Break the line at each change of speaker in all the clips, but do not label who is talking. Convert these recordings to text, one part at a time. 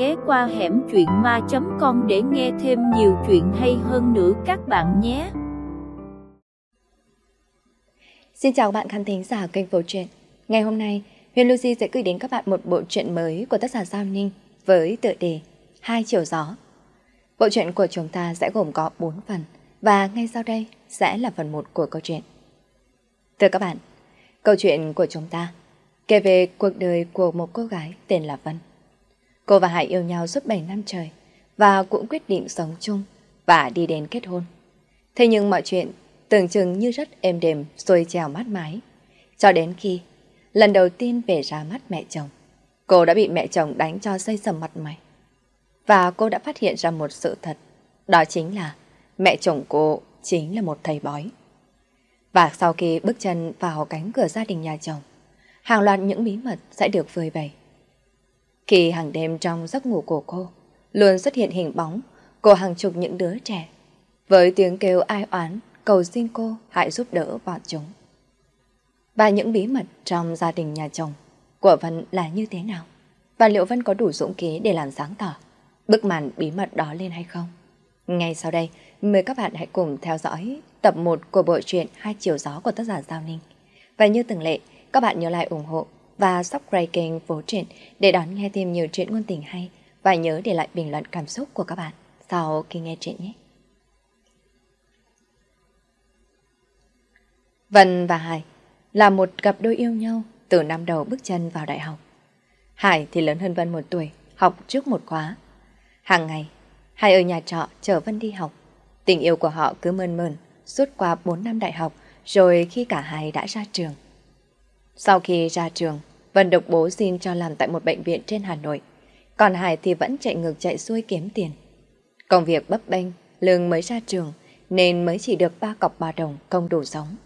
ghé qua hẻm chuyện ma.com để nghe thêm nhiều chuyện hay hơn nữa các bạn nhé.
Xin chào bạn khán thính giả kênh Phố Truyện. Ngày hôm nay, Huyền Lucy sẽ gửi đến các bạn một bộ truyện mới của tác giả Giao Ninh với tựa đề Hai Chiều Gió. Bộ truyện của chúng ta sẽ gồm có 4 phần và ngay sau đây sẽ là phần 1 của câu chuyện. Thưa các bạn, câu chuyện của chúng ta kể về cuộc đời của một cô gái tên là Vân. Cô và Hải yêu nhau suốt 7 năm trời và cũng quyết định sống chung và đi đến kết hôn. Thế nhưng mọi chuyện tưởng chừng như rất êm đềm, xuôi trèo mát mái. Cho đến khi lần đầu tiên về ra mắt mẹ chồng, cô đã bị mẹ chồng đánh cho xây sầm mặt mày. Và cô đã phát hiện ra một sự thật, đó chính là mẹ chồng cô chính là một thầy bói. Và sau khi bước chân vào cánh cửa gia đình nhà chồng, hàng loạt những bí mật sẽ được phơi bày. Khi hàng đêm trong giấc ngủ của cô, luôn xuất hiện hình bóng của hàng chục những đứa trẻ, với tiếng kêu ai oán, cầu xin cô hãy giúp đỡ bọn chúng. Và những bí mật trong gia đình nhà chồng của Vân là như thế nào? Và liệu Vân có đủ dũng khí để làm sáng tỏ bức màn bí mật đó lên hay không? Ngay sau đây, mời các bạn hãy cùng theo dõi tập 1 của bộ truyện Hai Chiều Gió của tác giả Giao Ninh. Và như từng lệ, các bạn nhớ lại ủng hộ và subscribe kênh Phố Truyện để đón nghe thêm nhiều truyện ngôn tình hay và nhớ để lại bình luận cảm xúc của các bạn sau khi nghe truyện nhé. Vân và Hải là một cặp đôi yêu nhau từ năm đầu bước chân vào đại học. Hải thì lớn hơn Vân một tuổi, học trước một khóa. Hàng ngày, Hải ở nhà trọ chờ Vân đi học. Tình yêu của họ cứ mơn mơn suốt qua 4 năm đại học rồi khi cả hai đã ra trường. Sau khi ra trường, Vân độc bố xin cho làm tại một bệnh viện trên Hà Nội. Còn Hải thì vẫn chạy ngược chạy xuôi kiếm tiền. Công việc bấp bênh, lương mới ra trường nên mới chỉ được ba cọc ba đồng không đủ sống.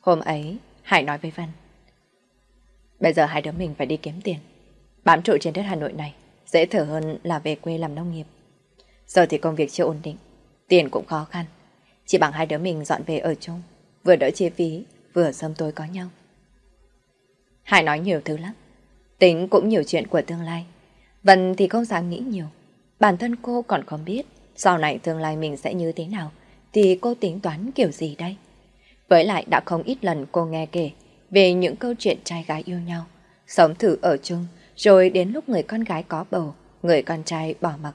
Hôm ấy, Hải nói với Vân. Bây giờ hai đứa mình phải đi kiếm tiền. Bám trụ trên đất Hà Nội này dễ thở hơn là về quê làm nông nghiệp. Giờ thì công việc chưa ổn định, tiền cũng khó khăn. Chỉ bằng hai đứa mình dọn về ở chung, vừa đỡ chi phí, vừa sớm tối có nhau. Hải nói nhiều thứ lắm. Tính cũng nhiều chuyện của tương lai. Vân thì không dám nghĩ nhiều. Bản thân cô còn không biết sau này tương lai mình sẽ như thế nào thì cô tính toán kiểu gì đây. Với lại đã không ít lần cô nghe kể về những câu chuyện trai gái yêu nhau, sống thử ở chung, rồi đến lúc người con gái có bầu, người con trai bỏ mặc.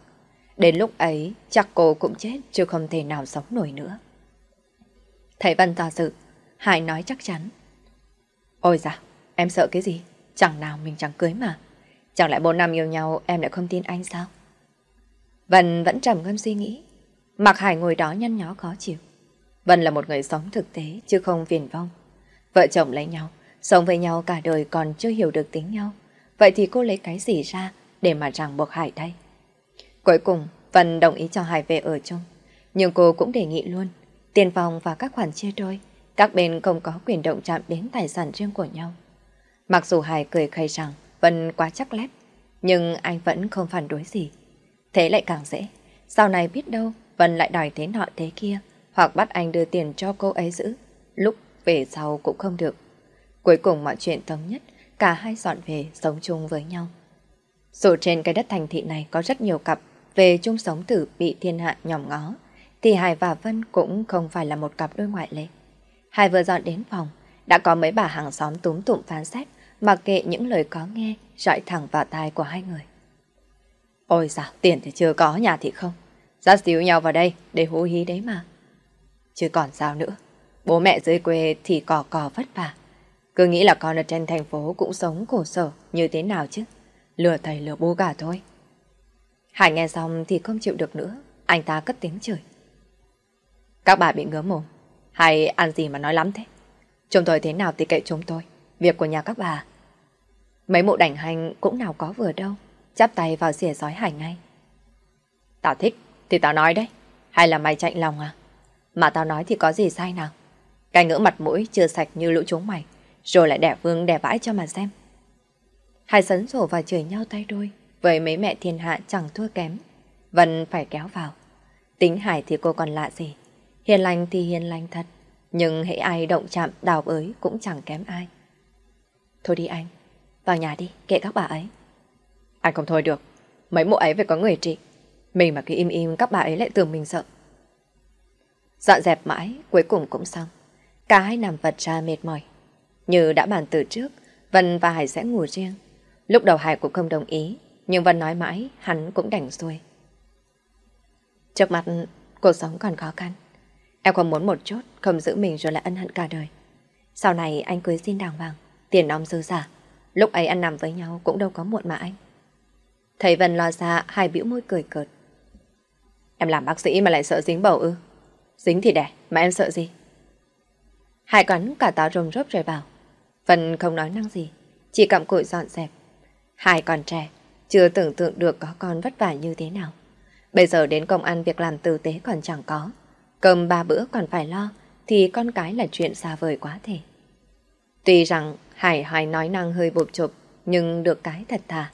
Đến lúc ấy chắc cô cũng chết chứ không thể nào sống nổi nữa. Thầy Vân tỏ sự, Hải nói chắc chắn. Ôi dạ, Em sợ cái gì? Chẳng nào mình chẳng cưới mà. Chẳng lẽ bốn năm yêu nhau em lại không tin anh sao? Vân vẫn trầm ngâm suy nghĩ. Mặc Hải ngồi đó nhăn nhó khó chịu. Vân là một người sống thực tế chứ không viền vong. Vợ chồng lấy nhau, sống với nhau cả đời còn chưa hiểu được tính nhau. Vậy thì cô lấy cái gì ra để mà ràng buộc Hải đây? Cuối cùng, Vân đồng ý cho Hải về ở chung. Nhưng cô cũng đề nghị luôn, tiền phòng và các khoản chia đôi, các bên không có quyền động chạm đến tài sản riêng của nhau. Mặc dù Hải cười khẩy rằng Vân quá chắc lép, nhưng anh vẫn không phản đối gì. Thế lại càng dễ. Sau này biết đâu Vân lại đòi thế nọ thế kia, hoặc bắt anh đưa tiền cho cô ấy giữ. Lúc về sau cũng không được. Cuối cùng mọi chuyện thống nhất, cả hai dọn về sống chung với nhau. Dù trên cái đất thành thị này có rất nhiều cặp về chung sống tử bị thiên hạ nhòm ngó, thì Hải và Vân cũng không phải là một cặp đôi ngoại lệ. Hải vừa dọn đến phòng, đã có mấy bà hàng xóm túm tụm phán xét, mặc kệ những lời có nghe, rọi thẳng vào tai của hai người. Ôi dạ, tiền thì chưa có, nhà thì không. Dắt xíu nhau vào đây để hú hí đấy mà. Chứ còn sao nữa, bố mẹ dưới quê thì cò cò vất vả. Cứ nghĩ là con ở trên thành phố cũng sống khổ sở như thế nào chứ. Lừa thầy lừa bố cả thôi. Hải nghe xong thì không chịu được nữa, anh ta cất tiếng chửi. Các bà bị ngứa mồm, hay ăn gì mà nói lắm thế? Chúng tôi thế nào thì kệ chúng tôi. Việc của nhà các bà. Mấy mụ đảnh hành cũng nào có vừa đâu. Chắp tay vào xỉa giói hải ngay. Tao thích thì tao nói đấy. Hay là mày chạy lòng à? Mà tao nói thì có gì sai nào. Cái ngữ mặt mũi chưa sạch như lũ chúng mày. Rồi lại đẻ vương đẻ vãi cho mà xem. Hai sấn sổ và chửi nhau tay đôi. Với mấy mẹ thiên hạ chẳng thua kém. Vân phải kéo vào. Tính Hải thì cô còn lạ gì. Hiền lành thì hiền lành thật. Nhưng hãy ai động chạm đào bới cũng chẳng kém ai. Thôi đi anh, vào nhà đi, kệ các bà ấy. Anh không thôi được. Mấy mụ ấy phải có người trị. Mình mà cứ im im các bà ấy lại tưởng mình sợ. Dọn dẹp mãi, cuối cùng cũng xong. Cả hai nằm vật ra mệt mỏi. Như đã bàn từ trước, Vân và Hải sẽ ngủ riêng. Lúc đầu Hải cũng không đồng ý, nhưng Vân nói mãi, hắn cũng đành xuôi. Trước mặt, cuộc sống còn khó khăn. Em không muốn một chút, không giữ mình rồi lại ân hận cả đời. Sau này anh cưới xin đàng hoàng, tiền nong dư giả. Lúc ấy ăn nằm với nhau cũng đâu có muộn mà anh. Thầy Vân lo ra, hai bĩu môi cười cợt. Em làm bác sĩ mà lại sợ dính bầu ư? Dính thì đẻ, mà em sợ gì? Hải cắn cả táo rồng rớp rồi bảo. Vân không nói năng gì, chỉ cặm cụi dọn dẹp. Hải còn trẻ, chưa tưởng tượng được có con vất vả như thế nào. Bây giờ đến công ăn việc làm tử tế còn chẳng có. Cơm ba bữa còn phải lo, thì con cái là chuyện xa vời quá thể. Tuy rằng Hải hoài nói năng hơi bộp chụp, nhưng được cái thật thà.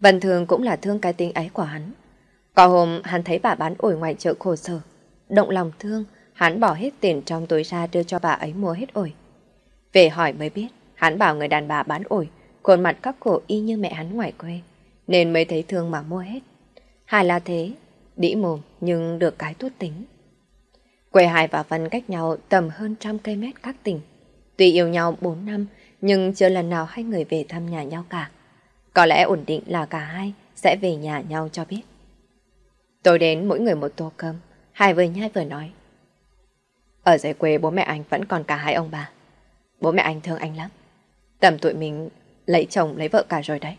Vân Thường cũng là thương cái tính ấy của hắn. Có hôm hắn thấy bà bán ổi ngoài chợ khổ sở. Động lòng thương, hắn bỏ hết tiền trong túi ra đưa cho bà ấy mua hết ổi. Về hỏi mới biết, hắn bảo người đàn bà bán ổi, khuôn mặt các cổ y như mẹ hắn ngoài quê, nên mới thấy thương mà mua hết. Hai là thế, đĩ mồm nhưng được cái tốt tính. Quê Hải và Vân cách nhau tầm hơn trăm cây mét các tỉnh. Tuy yêu nhau 4 năm, nhưng chưa lần nào hai người về thăm nhà nhau cả. Có lẽ ổn định là cả hai sẽ về nhà nhau cho biết. Tôi đến mỗi người một tô cơm, Hải vừa nhai vừa nói. Ở dưới quê bố mẹ anh vẫn còn cả hai ông bà. Bố mẹ anh thương anh lắm. Tầm tụi mình lấy chồng lấy vợ cả rồi đấy.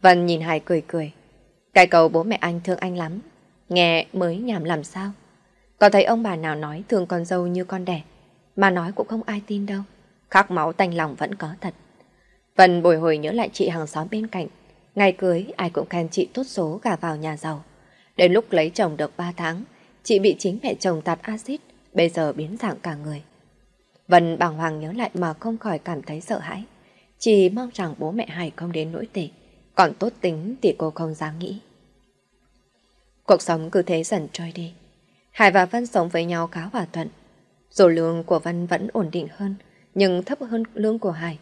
Vân nhìn Hải cười cười. Cái cầu bố mẹ anh thương anh lắm. Nghe mới nhảm làm sao. Có thấy ông bà nào nói thường con dâu như con đẻ. Mà nói cũng không ai tin đâu. Khắc máu tanh lòng vẫn có thật. Vân bồi hồi nhớ lại chị hàng xóm bên cạnh. Ngày cưới ai cũng khen chị tốt số gà vào nhà giàu. Đến lúc lấy chồng được 3 tháng, chị bị chính mẹ chồng tạt axit, bây giờ biến dạng cả người. Vân bàng hoàng nhớ lại mà không khỏi cảm thấy sợ hãi. Chỉ mong rằng bố mẹ Hải không đến nỗi tệ. Còn tốt tính thì cô không dám nghĩ. Cuộc sống cứ thế dần trôi đi. Hải và Vân sống với nhau khá hòa thuận. Dù lương của Vân vẫn ổn định hơn, nhưng thấp hơn lương của Hải.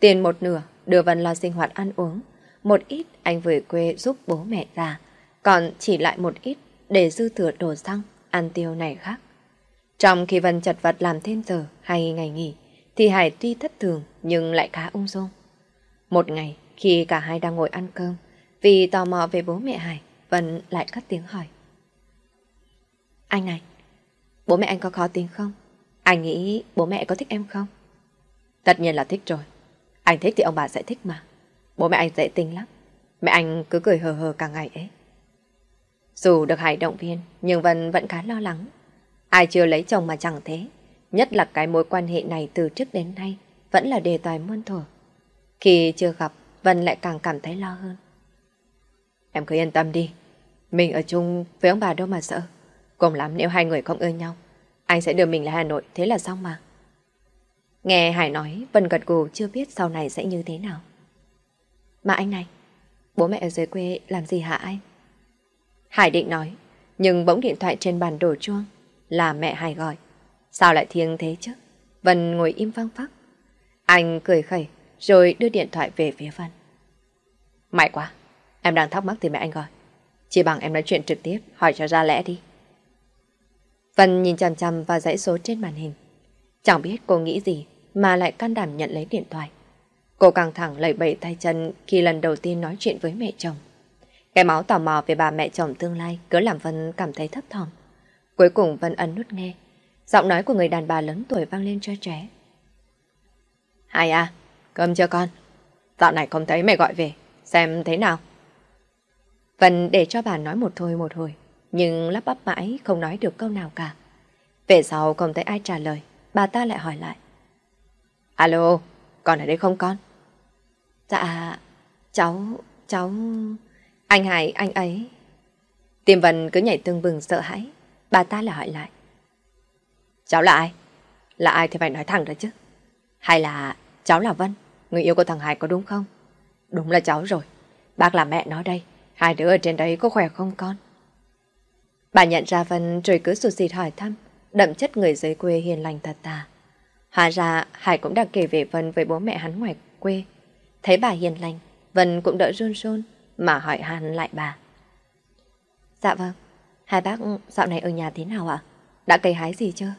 Tiền một nửa đưa Vân lo sinh hoạt ăn uống. Một ít anh về quê giúp bố mẹ già. Còn chỉ lại một ít để dư thừa đồ xăng, ăn tiêu này khác. Trong khi Vân chật vật làm thêm giờ hay ngày nghỉ, thì Hải tuy thất thường nhưng lại khá ung dung. Một ngày, khi cả hai đang ngồi ăn cơm, vì tò mò về bố mẹ Hải, Vân lại cất tiếng hỏi. Anh này, bố mẹ anh có khó tính không? Anh nghĩ bố mẹ có thích em không? Tất nhiên là thích rồi. Anh thích thì ông bà sẽ thích mà. Bố mẹ anh dễ tính lắm. Mẹ anh cứ cười hờ hờ cả ngày ấy. Dù được Hải động viên, nhưng Vân vẫn khá lo lắng. Ai chưa lấy chồng mà chẳng thế. Nhất là cái mối quan hệ này từ trước đến nay vẫn là đề tài muôn thuở. Khi chưa gặp, Vân lại càng cảm thấy lo hơn. Em cứ yên tâm đi. Mình ở chung với ông bà đâu mà sợ. Cùng lắm nếu hai người không ưa nhau, anh sẽ đưa mình lại Hà Nội, thế là xong mà. Nghe Hải nói, Vân gật gù chưa biết sau này sẽ như thế nào. Mà anh này, bố mẹ ở dưới quê làm gì hả anh? Hải định nói, nhưng bỗng điện thoại trên bàn đổ chuông là mẹ Hải gọi. Sao lại thiêng thế chứ? Vân ngồi im phăng phắc. Anh cười khẩy, rồi đưa điện thoại về phía Vân. May quá, em đang thắc mắc thì mẹ anh gọi. Chỉ bằng em nói chuyện trực tiếp, hỏi cho ra lẽ đi. Vân nhìn chằm chằm vào dãy số trên màn hình. Chẳng biết cô nghĩ gì mà lại can đảm nhận lấy điện thoại. Cô căng thẳng lẩy bẩy tay chân khi lần đầu tiên nói chuyện với mẹ chồng. Cái máu tò mò về bà mẹ chồng tương lai cứ làm Vân cảm thấy thấp thỏm. Cuối cùng Vân ấn nút nghe. Giọng nói của người đàn bà lớn tuổi vang lên cho trẻ. Hai à, cơm chưa con? Dạo này không thấy mẹ gọi về, xem thế nào. Vân để cho bà nói một thôi một hồi, nhưng lắp bắp mãi không nói được câu nào cả. Về sau không thấy ai trả lời, bà ta lại hỏi lại. Alo, con ở đây không con? Dạ, cháu, cháu... Anh Hải, anh ấy... Tiềm Vân cứ nhảy tương bừng sợ hãi, bà ta lại hỏi lại. Cháu là ai? Là ai thì phải nói thẳng ra chứ. Hay là cháu là Vân, người yêu của thằng Hải có đúng không? Đúng là cháu rồi. Bác là mẹ nó đây. Hai đứa ở trên đấy có khỏe không con? Bà nhận ra Vân rồi cứ sụt xịt hỏi thăm, đậm chất người dưới quê hiền lành thật tà. Hóa ra Hải cũng đã kể về Vân với bố mẹ hắn ngoài quê. Thấy bà hiền lành, Vân cũng đỡ run run, mà hỏi hắn lại bà. Dạ vâng, hai bác dạo này ở nhà thế nào ạ? Đã cây hái gì chưa?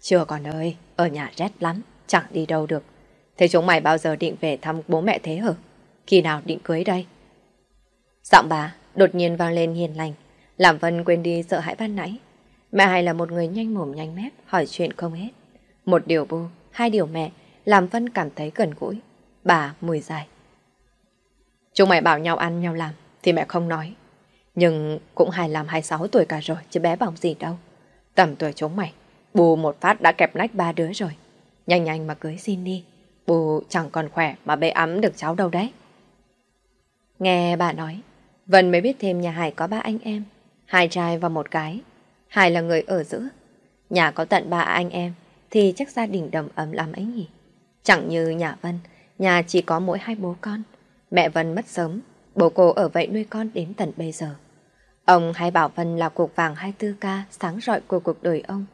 Chưa còn ơi, ở nhà rét lắm, chẳng đi đâu được. Thế chúng mày bao giờ định về thăm bố mẹ thế hả? Khi nào định cưới đây? Giọng bà đột nhiên vang lên hiền lành, làm Vân quên đi sợ hãi ban nãy. Mẹ hay là một người nhanh mồm nhanh mép, hỏi chuyện không hết. Một điều bu, hai điều mẹ, làm Vân cảm thấy gần gũi. Bà mùi dài. Chúng mày bảo nhau ăn nhau làm, thì mẹ không nói. Nhưng cũng hai làm hai sáu tuổi cả rồi, chứ bé bỏng gì đâu. Tầm tuổi chúng mày, bù một phát đã kẹp nách ba đứa rồi. Nhanh nhanh mà cưới xin đi. Bù chẳng còn khỏe mà bê ấm được cháu đâu đấy. Nghe bà nói, Vân mới biết thêm nhà Hải có ba anh em, hai trai và một gái. hai là người ở giữa. Nhà có tận ba anh em thì chắc gia đình đầm ấm lắm ấy nhỉ. Chẳng như nhà Vân, nhà chỉ có mỗi hai bố con. Mẹ Vân mất sớm, bố cô ở vậy nuôi con đến tận bây giờ. Ông hay bảo Vân là cuộc vàng 24K sáng rọi của cuộc đời ông.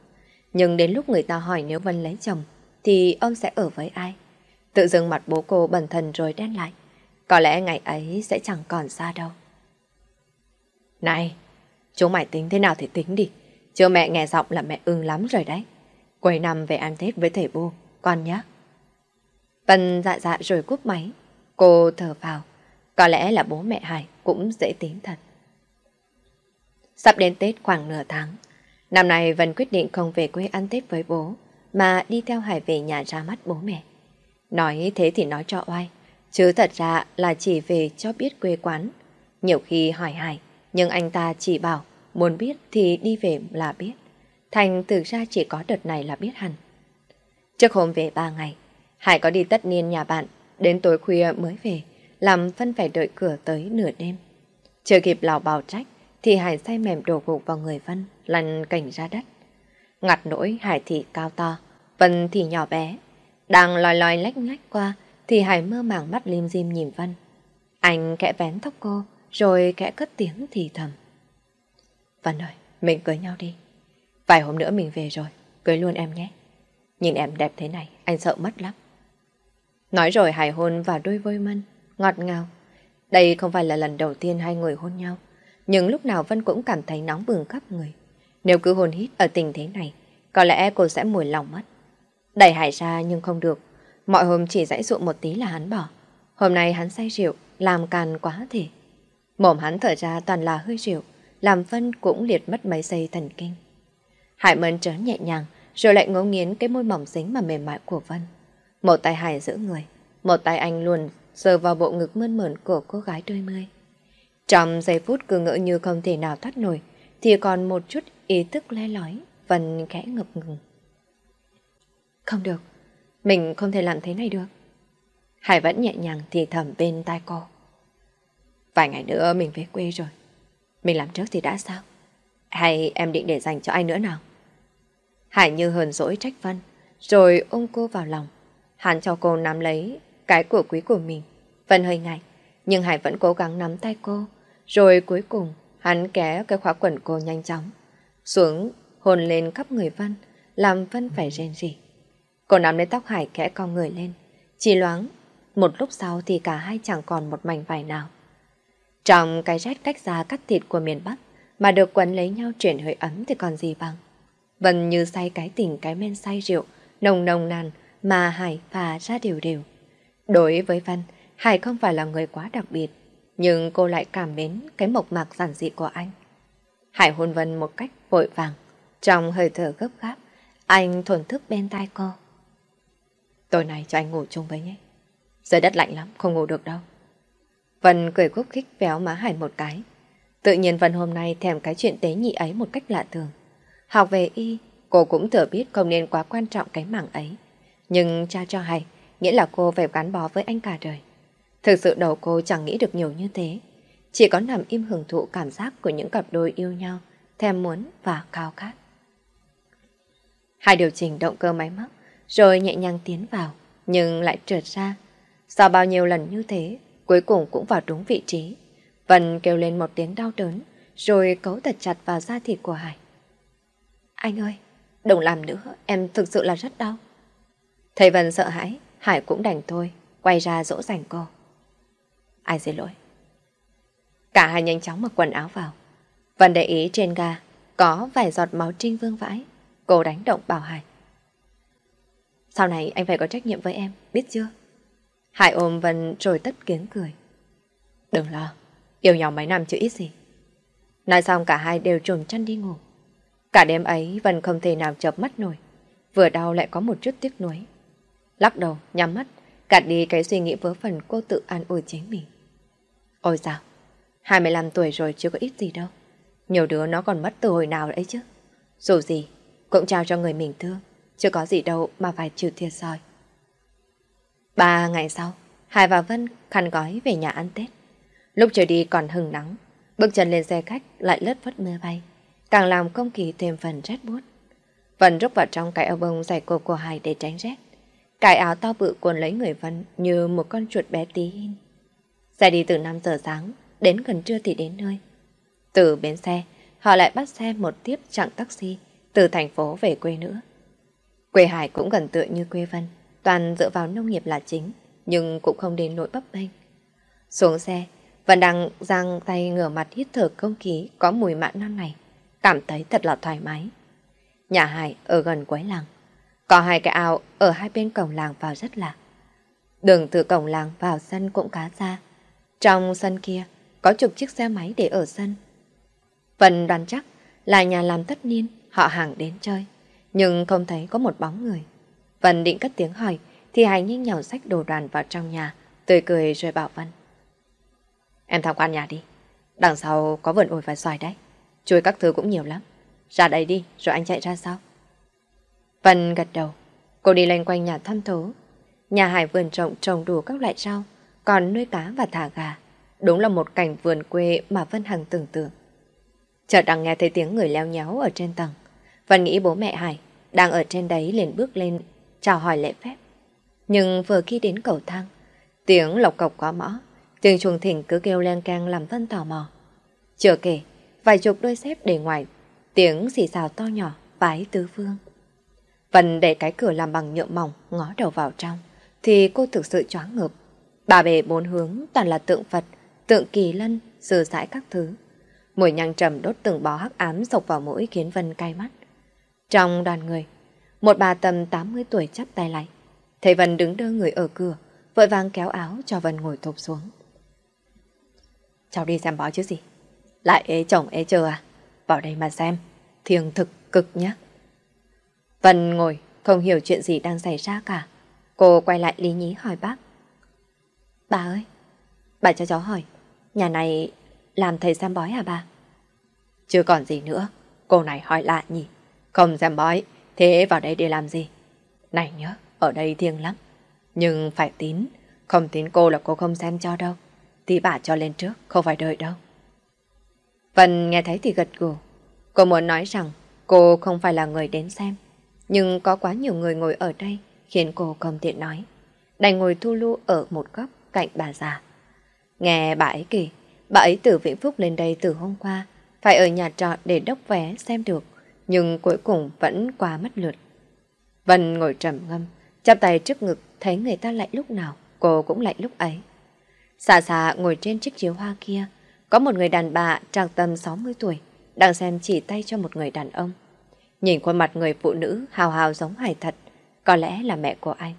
Nhưng đến lúc người ta hỏi nếu Vân lấy chồng, thì ông sẽ ở với ai? Tự dưng mặt bố cô bẩn thần rồi đen lại. Có lẽ ngày ấy sẽ chẳng còn xa đâu. Này, chúng mày tính thế nào thì tính đi. chưa mẹ nghe giọng là mẹ ưng lắm rồi đấy. Quay năm về ăn Tết với thầy bu, con nhé. Vân dạ dạ rồi cúp máy. Cô thở vào. Có lẽ là bố mẹ Hải cũng dễ tính thật. Sắp đến Tết khoảng nửa tháng. Năm nay Vân quyết định không về quê ăn Tết với bố, mà đi theo Hải về nhà ra mắt bố mẹ. Nói thế thì nói cho oai, chứ thật ra là chỉ về cho biết quê quán. Nhiều khi hỏi Hải, nhưng anh ta chỉ bảo muốn biết thì đi về là biết. Thành thực ra chỉ có đợt này là biết hẳn. Trước hôm về ba ngày, Hải có đi tất niên nhà bạn, đến tối khuya mới về, làm phân phải đợi cửa tới nửa đêm. Chưa kịp lào bào trách, thì Hải say mềm đổ gục vào người Vân, lăn cảnh ra đất. Ngặt nỗi Hải thì cao to, Vân thì nhỏ bé. Đang lòi lòi lách lách qua, thì Hải mơ màng mắt lim dim nhìn Vân. Anh kẽ vén tóc cô, rồi kẽ cất tiếng thì thầm. Vân ơi, mình cưới nhau đi. Vài hôm nữa mình về rồi, cưới luôn em nhé. Nhìn em đẹp thế này, anh sợ mất lắm. Nói rồi Hải hôn vào đôi vôi mân, ngọt ngào. Đây không phải là lần đầu tiên hai người hôn nhau, nhưng lúc nào Vân cũng cảm thấy nóng bừng khắp người. Nếu cứ hôn hít ở tình thế này, có lẽ cô sẽ mùi lòng mất. Đẩy Hải ra nhưng không được, mọi hôm chỉ dãy dụ một tí là hắn bỏ. Hôm nay hắn say rượu, làm càn quá thể. Mồm hắn thở ra toàn là hơi rượu, làm Vân cũng liệt mất mấy giây thần kinh. Hải mơn trớn nhẹ nhàng, rồi lại ngấu nghiến cái môi mỏng dính mà mềm mại của Vân. Một tay Hải giữ người, một tay anh luôn sờ vào bộ ngực mơn mởn của cô gái đôi mươi. Trong giây phút cứ ngỡ như không thể nào thoát nổi, thì còn một chút ý thức le lói, Vân khẽ ngập ngừng. Không được, mình không thể làm thế này được. Hải vẫn nhẹ nhàng thì thầm bên tai cô. Vài ngày nữa mình về quê rồi. Mình làm trước thì đã sao? Hay em định để dành cho ai nữa nào? Hải như hờn dỗi trách Vân, rồi ôm cô vào lòng. Hắn cho cô nắm lấy cái của quý của mình. Vân hơi ngại, nhưng Hải vẫn cố gắng nắm tay cô. Rồi cuối cùng, hắn ké cái khóa quần cô nhanh chóng. Xuống, hồn lên khắp người Vân, làm Vân phải rên rỉ. Cô nắm lấy tóc Hải kẽ con người lên. Chỉ loáng, một lúc sau thì cả hai chẳng còn một mảnh vải nào. Trong cái rét cách xa cắt thịt của miền Bắc, mà được quấn lấy nhau chuyển hơi ấm thì còn gì bằng. Vân như say cái tình cái men say rượu, nồng nồng nàn mà Hải phà ra đều đều. Đối với Vân, Hải không phải là người quá đặc biệt, nhưng cô lại cảm mến cái mộc mạc giản dị của anh. Hải hôn Vân một cách vội vàng, trong hơi thở gấp gáp, anh thổn thức bên tai cô. Tối nay cho anh ngủ chung với nhé. Dưới đất lạnh lắm, không ngủ được đâu. Vân cười khúc khích véo má Hải một cái. Tự nhiên Vân hôm nay thèm cái chuyện tế nhị ấy một cách lạ thường. Học về y, cô cũng thừa biết không nên quá quan trọng cái mảng ấy. Nhưng cha cho hay, nghĩa là cô phải gắn bó với anh cả đời. Thực sự đầu cô chẳng nghĩ được nhiều như thế. Chỉ có nằm im hưởng thụ cảm giác của những cặp đôi yêu nhau, thèm muốn và cao khát. Hai điều chỉnh động cơ máy móc, rồi nhẹ nhàng tiến vào, nhưng lại trượt ra. Sau bao nhiêu lần như thế, cuối cùng cũng vào đúng vị trí. Vân kêu lên một tiếng đau đớn, rồi cấu thật chặt vào da thịt của Hải. Anh ơi, đừng làm nữa, em thực sự là rất đau. Thầy Vân sợ hãi, Hải cũng đành thôi, quay ra dỗ dành cô. Ai xin lỗi. Cả hai nhanh chóng mặc quần áo vào. Vân để ý trên ga có vài giọt máu trinh vương vãi. Cô đánh động bảo Hải. Sau này anh phải có trách nhiệm với em, biết chưa? Hải ôm Vân rồi tất kiến cười. Đừng lo, yêu nhau mấy năm chứ ít gì. Nói xong cả hai đều trùm chăn đi ngủ. Cả đêm ấy Vân không thể nào chợp mắt nổi. Vừa đau lại có một chút tiếc nuối. Lắc đầu, nhắm mắt, gạt đi cái suy nghĩ vớ phần cô tự an ủi chính mình. Ôi sao, 25 tuổi rồi chưa có ít gì đâu. Nhiều đứa nó còn mất từ hồi nào đấy chứ. Dù gì, cũng trao cho người mình thương, chưa có gì đâu mà phải chịu thiệt soi. Ba ngày sau, Hải và Vân khăn gói về nhà ăn Tết. Lúc trời đi còn hừng nắng, bước chân lên xe khách lại lất phất mưa bay, càng làm không khí thêm phần rét buốt. Vân rút vào trong cái áo bông dày cộp của Hải để tránh rét. Cái áo to bự cuốn lấy người Vân như một con chuột bé tí hin. Xe đi từ 5 giờ sáng, đến gần trưa thì đến nơi. Từ bến xe, họ lại bắt xe một tiếp chặng taxi từ thành phố về quê nữa. Quê Hải cũng gần tựa như quê Vân, toàn dựa vào nông nghiệp là chính, nhưng cũng không đến nỗi bấp bênh. Xuống xe, Vân đang giang tay ngửa mặt hít thở không khí có mùi mặn non này, cảm thấy thật là thoải mái. Nhà Hải ở gần cuối làng, có hai cái ao ở hai bên cổng làng vào rất lạ. Đường từ cổng làng vào sân cũng khá xa. Trong sân kia, có chục chiếc xe máy để ở sân. Vân đoán chắc là nhà làm tất niên họ hàng đến chơi, nhưng không thấy có một bóng người. Vân định cất tiếng hỏi, thì Hải nhanh nhào sách đồ đoàn vào trong nhà, tươi cười rồi bảo Vân. Em tham quan nhà đi, đằng sau có vườn ổi và xoài đấy, chuối các thứ cũng nhiều lắm. Ra đây đi, rồi anh chạy ra sau. Vân gật đầu, cô đi lên quanh nhà thăm thú. Nhà Hải vườn trồng trồng đủ các loại rau, còn nuôi cá và thả gà. Đúng là một cảnh vườn quê mà Vân Hằng tưởng tượng. Chợt đang nghe thấy tiếng người leo nhéo ở trên tầng. Vân nghĩ bố mẹ Hải đang ở trên đấy liền bước lên chào hỏi lễ phép. Nhưng vừa khi đến cầu thang, tiếng lộc cộc quá mõ, tiếng chuồng thỉnh cứ kêu len keng làm Vân tò mò. Chưa kể, vài chục đôi xếp để ngoài, tiếng xì xào to nhỏ, vái tứ phương. Vân để cái cửa làm bằng nhựa mỏng ngó đầu vào trong, thì cô thực sự choáng ngợp. Bà bề bốn hướng toàn là tượng Phật, tượng kỳ lân, sư sãi các thứ. Mùi nhang trầm đốt từng bó hắc ám sộc vào mũi khiến Vân cay mắt. Trong đoàn người, một bà tầm 80 tuổi chắp tay lại. thầy Vân đứng đơ người ở cửa, vội vàng kéo áo cho Vân ngồi thụp xuống. Cháu đi xem bói chứ gì? Lại ế chồng ế chờ à? Vào đây mà xem, thiêng thực cực nhé. Vân ngồi, không hiểu chuyện gì đang xảy ra cả. Cô quay lại lý nhí hỏi bác. Bà ơi, bà cho cháu hỏi, nhà này làm thầy xem bói à bà? Chưa còn gì nữa, cô này hỏi lạ nhỉ. Không xem bói, thế vào đây để làm gì? Này nhớ, ở đây thiêng lắm. Nhưng phải tín, không tín cô là cô không xem cho đâu. Tí bà cho lên trước, không phải đợi đâu. Vân nghe thấy thì gật gù. Cô muốn nói rằng cô không phải là người đến xem. Nhưng có quá nhiều người ngồi ở đây khiến cô không tiện nói. Đành ngồi thu lưu ở một góc cạnh bà già. Nghe bà ấy kể, bà ấy từ Vĩnh Phúc lên đây từ hôm qua, phải ở nhà trọ để đốc vé xem được, nhưng cuối cùng vẫn qua mất lượt. Vân ngồi trầm ngâm, chắp tay trước ngực, thấy người ta lạnh lúc nào, cô cũng lạnh lúc ấy. xà xà ngồi trên chiếc chiếu hoa kia, có một người đàn bà trạc tầm 60 tuổi, đang xem chỉ tay cho một người đàn ông. Nhìn khuôn mặt người phụ nữ hào hào giống hải thật, có lẽ là mẹ của anh.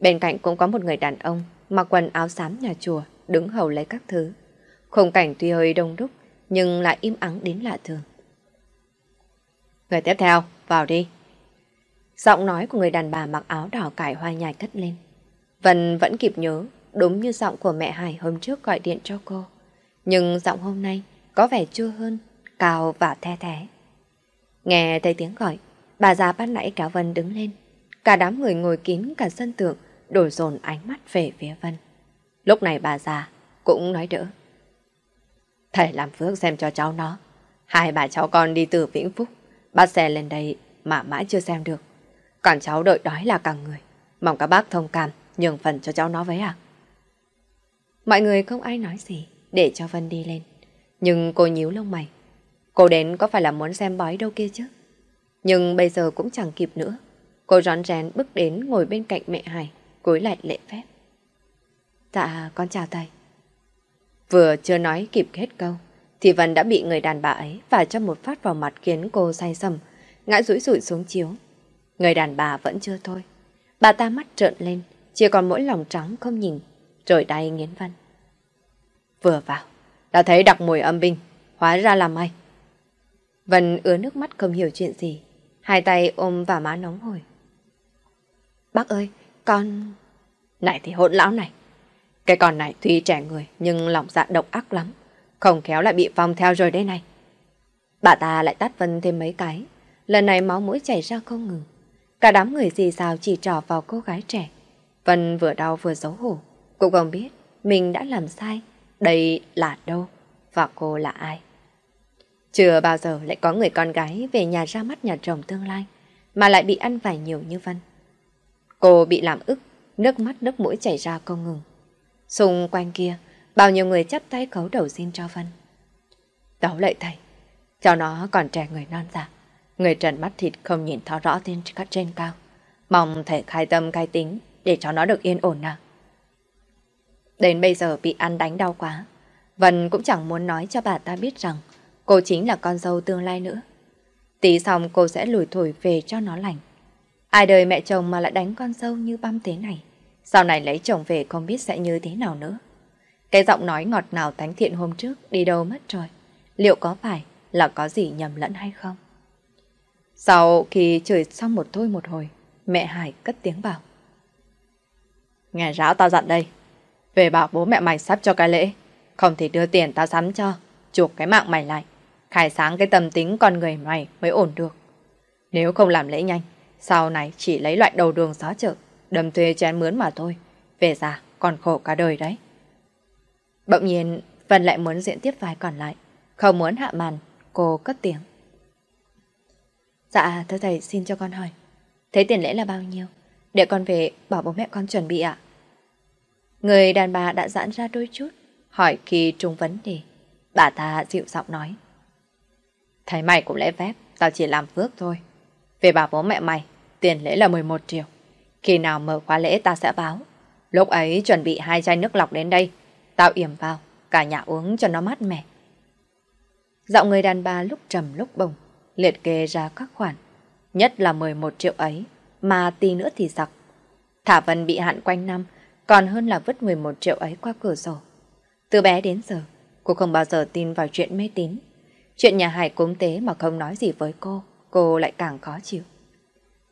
Bên cạnh cũng có một người đàn ông mặc quần áo xám nhà chùa, đứng hầu lấy các thứ. Khung cảnh tuy hơi đông đúc, nhưng lại im ắng đến lạ thường. Người tiếp theo, vào đi. Giọng nói của người đàn bà mặc áo đỏ cải hoa nhài cất lên. Vân vẫn kịp nhớ, đúng như giọng của mẹ Hải hôm trước gọi điện cho cô. Nhưng giọng hôm nay có vẻ chua hơn, cao và the thế. Nghe thấy tiếng gọi, bà già ban nãy kéo Vân đứng lên. Cả đám người ngồi kín cả sân tượng, đổ dồn ánh mắt về phía Vân. Lúc này bà già cũng nói đỡ. Thầy làm phước xem cho cháu nó. Hai bà cháu con đi từ Vĩnh Phúc, Bác xe lên đây mà mãi chưa xem được. Còn cháu đợi đói là càng người. Mong các bác thông cảm, nhường phần cho cháu nó với à. Mọi người không ai nói gì để cho Vân đi lên. Nhưng cô nhíu lông mày. Cô đến có phải là muốn xem bói đâu kia chứ? Nhưng bây giờ cũng chẳng kịp nữa. Cô rón rén bước đến ngồi bên cạnh mẹ Hải, cúi lại lễ phép. Dạ, con chào thầy. Vừa chưa nói kịp hết câu, thì Vân đã bị người đàn bà ấy và cho một phát vào mặt khiến cô say sầm, ngã rũi rụi xuống chiếu. Người đàn bà vẫn chưa thôi. Bà ta mắt trợn lên, chỉ còn mỗi lòng trắng không nhìn, rồi tay nghiến Vân. Vừa vào, đã thấy đặc mùi âm binh, hóa ra là may. Vân ứa nước mắt không hiểu chuyện gì, hai tay ôm vào má nóng hổi. Bác ơi, con... Này thì hỗn lão này. Cái con này tuy trẻ người nhưng lòng dạ độc ác lắm. Không khéo lại bị Phong theo rồi đây này. Bà ta lại tắt Vân thêm mấy cái. Lần này máu mũi chảy ra không ngừng. Cả đám người gì xào chỉ trỏ vào cô gái trẻ. Vân vừa đau vừa xấu hổ. Cũng không biết mình đã làm sai. Đây là đâu? Và cô là ai? Chưa bao giờ lại có người con gái về nhà ra mắt nhà chồng tương lai. Mà lại bị ăn vải nhiều như Vân. Cô bị làm ức. Nước mắt, nước mũi chảy ra không ngừng. Xung quanh kia Bao nhiêu người chắp tay khấu đầu xin cho Vân. Đấu lệ thầy, cho nó còn trẻ người non dạ. Người trần mắt thịt không nhìn thó rõ tên cắt trên cao. Mong thầy khai tâm khai tính để cho nó được yên ổn nào. Đến bây giờ bị ăn đánh đau quá. Vân cũng chẳng muốn nói cho bà ta biết rằng cô chính là con dâu tương lai nữa. Tí xong cô sẽ lùi thổi về cho nó lành. Ai đời mẹ chồng mà lại đánh con dâu như băm thế này. Sau này lấy chồng về không biết sẽ như thế nào nữa. Cái giọng nói ngọt ngào thánh thiện hôm trước đi đâu mất rồi? Liệu có phải là có gì nhầm lẫn hay không? Sau khi chửi xong một thôi một hồi, mẹ Hải cất tiếng bảo. Nghe ráo tao dặn đây, về bảo bố mẹ mày sắp cho cái lễ, không thì đưa tiền tao sắm cho, chuộc cái mạng mày lại, khai sáng cái tâm tính con người mày mới ổn được. Nếu không làm lễ nhanh, sau này chỉ lấy loại đầu đường xó chợ, đầm thuê chén mướn mà thôi, về già còn khổ cả đời đấy. Bỗng nhiên, Vân lại muốn diễn tiếp vai còn lại. Không muốn hạ màn, cô cất tiếng. Dạ, thưa thầy xin cho con hỏi. Thế tiền lễ là bao nhiêu? Để con về bảo bố mẹ con chuẩn bị ạ. Người đàn bà đã giãn ra đôi chút, hỏi khi trùng vấn đề. Bà ta dịu giọng nói. Thầy mày cũng lễ phép, tao chỉ làm phước thôi. Về bảo bố mẹ mày, tiền lễ là 11 triệu. Khi nào mở khóa lễ ta sẽ báo. Lúc ấy chuẩn bị hai chai nước lọc đến đây, Tao yểm vào, cả nhà uống cho nó mát mẻ. Giọng người đàn bà lúc trầm lúc bồng, liệt kê ra các khoản. Nhất là 11 triệu ấy, mà tí nữa thì sặc. Thả Vân bị hạn quanh năm, còn hơn là vứt 11 triệu ấy qua cửa sổ. Từ bé đến giờ, cô không bao giờ tin vào chuyện mê tín. Chuyện nhà Hải cúng tế mà không nói gì với cô, cô lại càng khó chịu.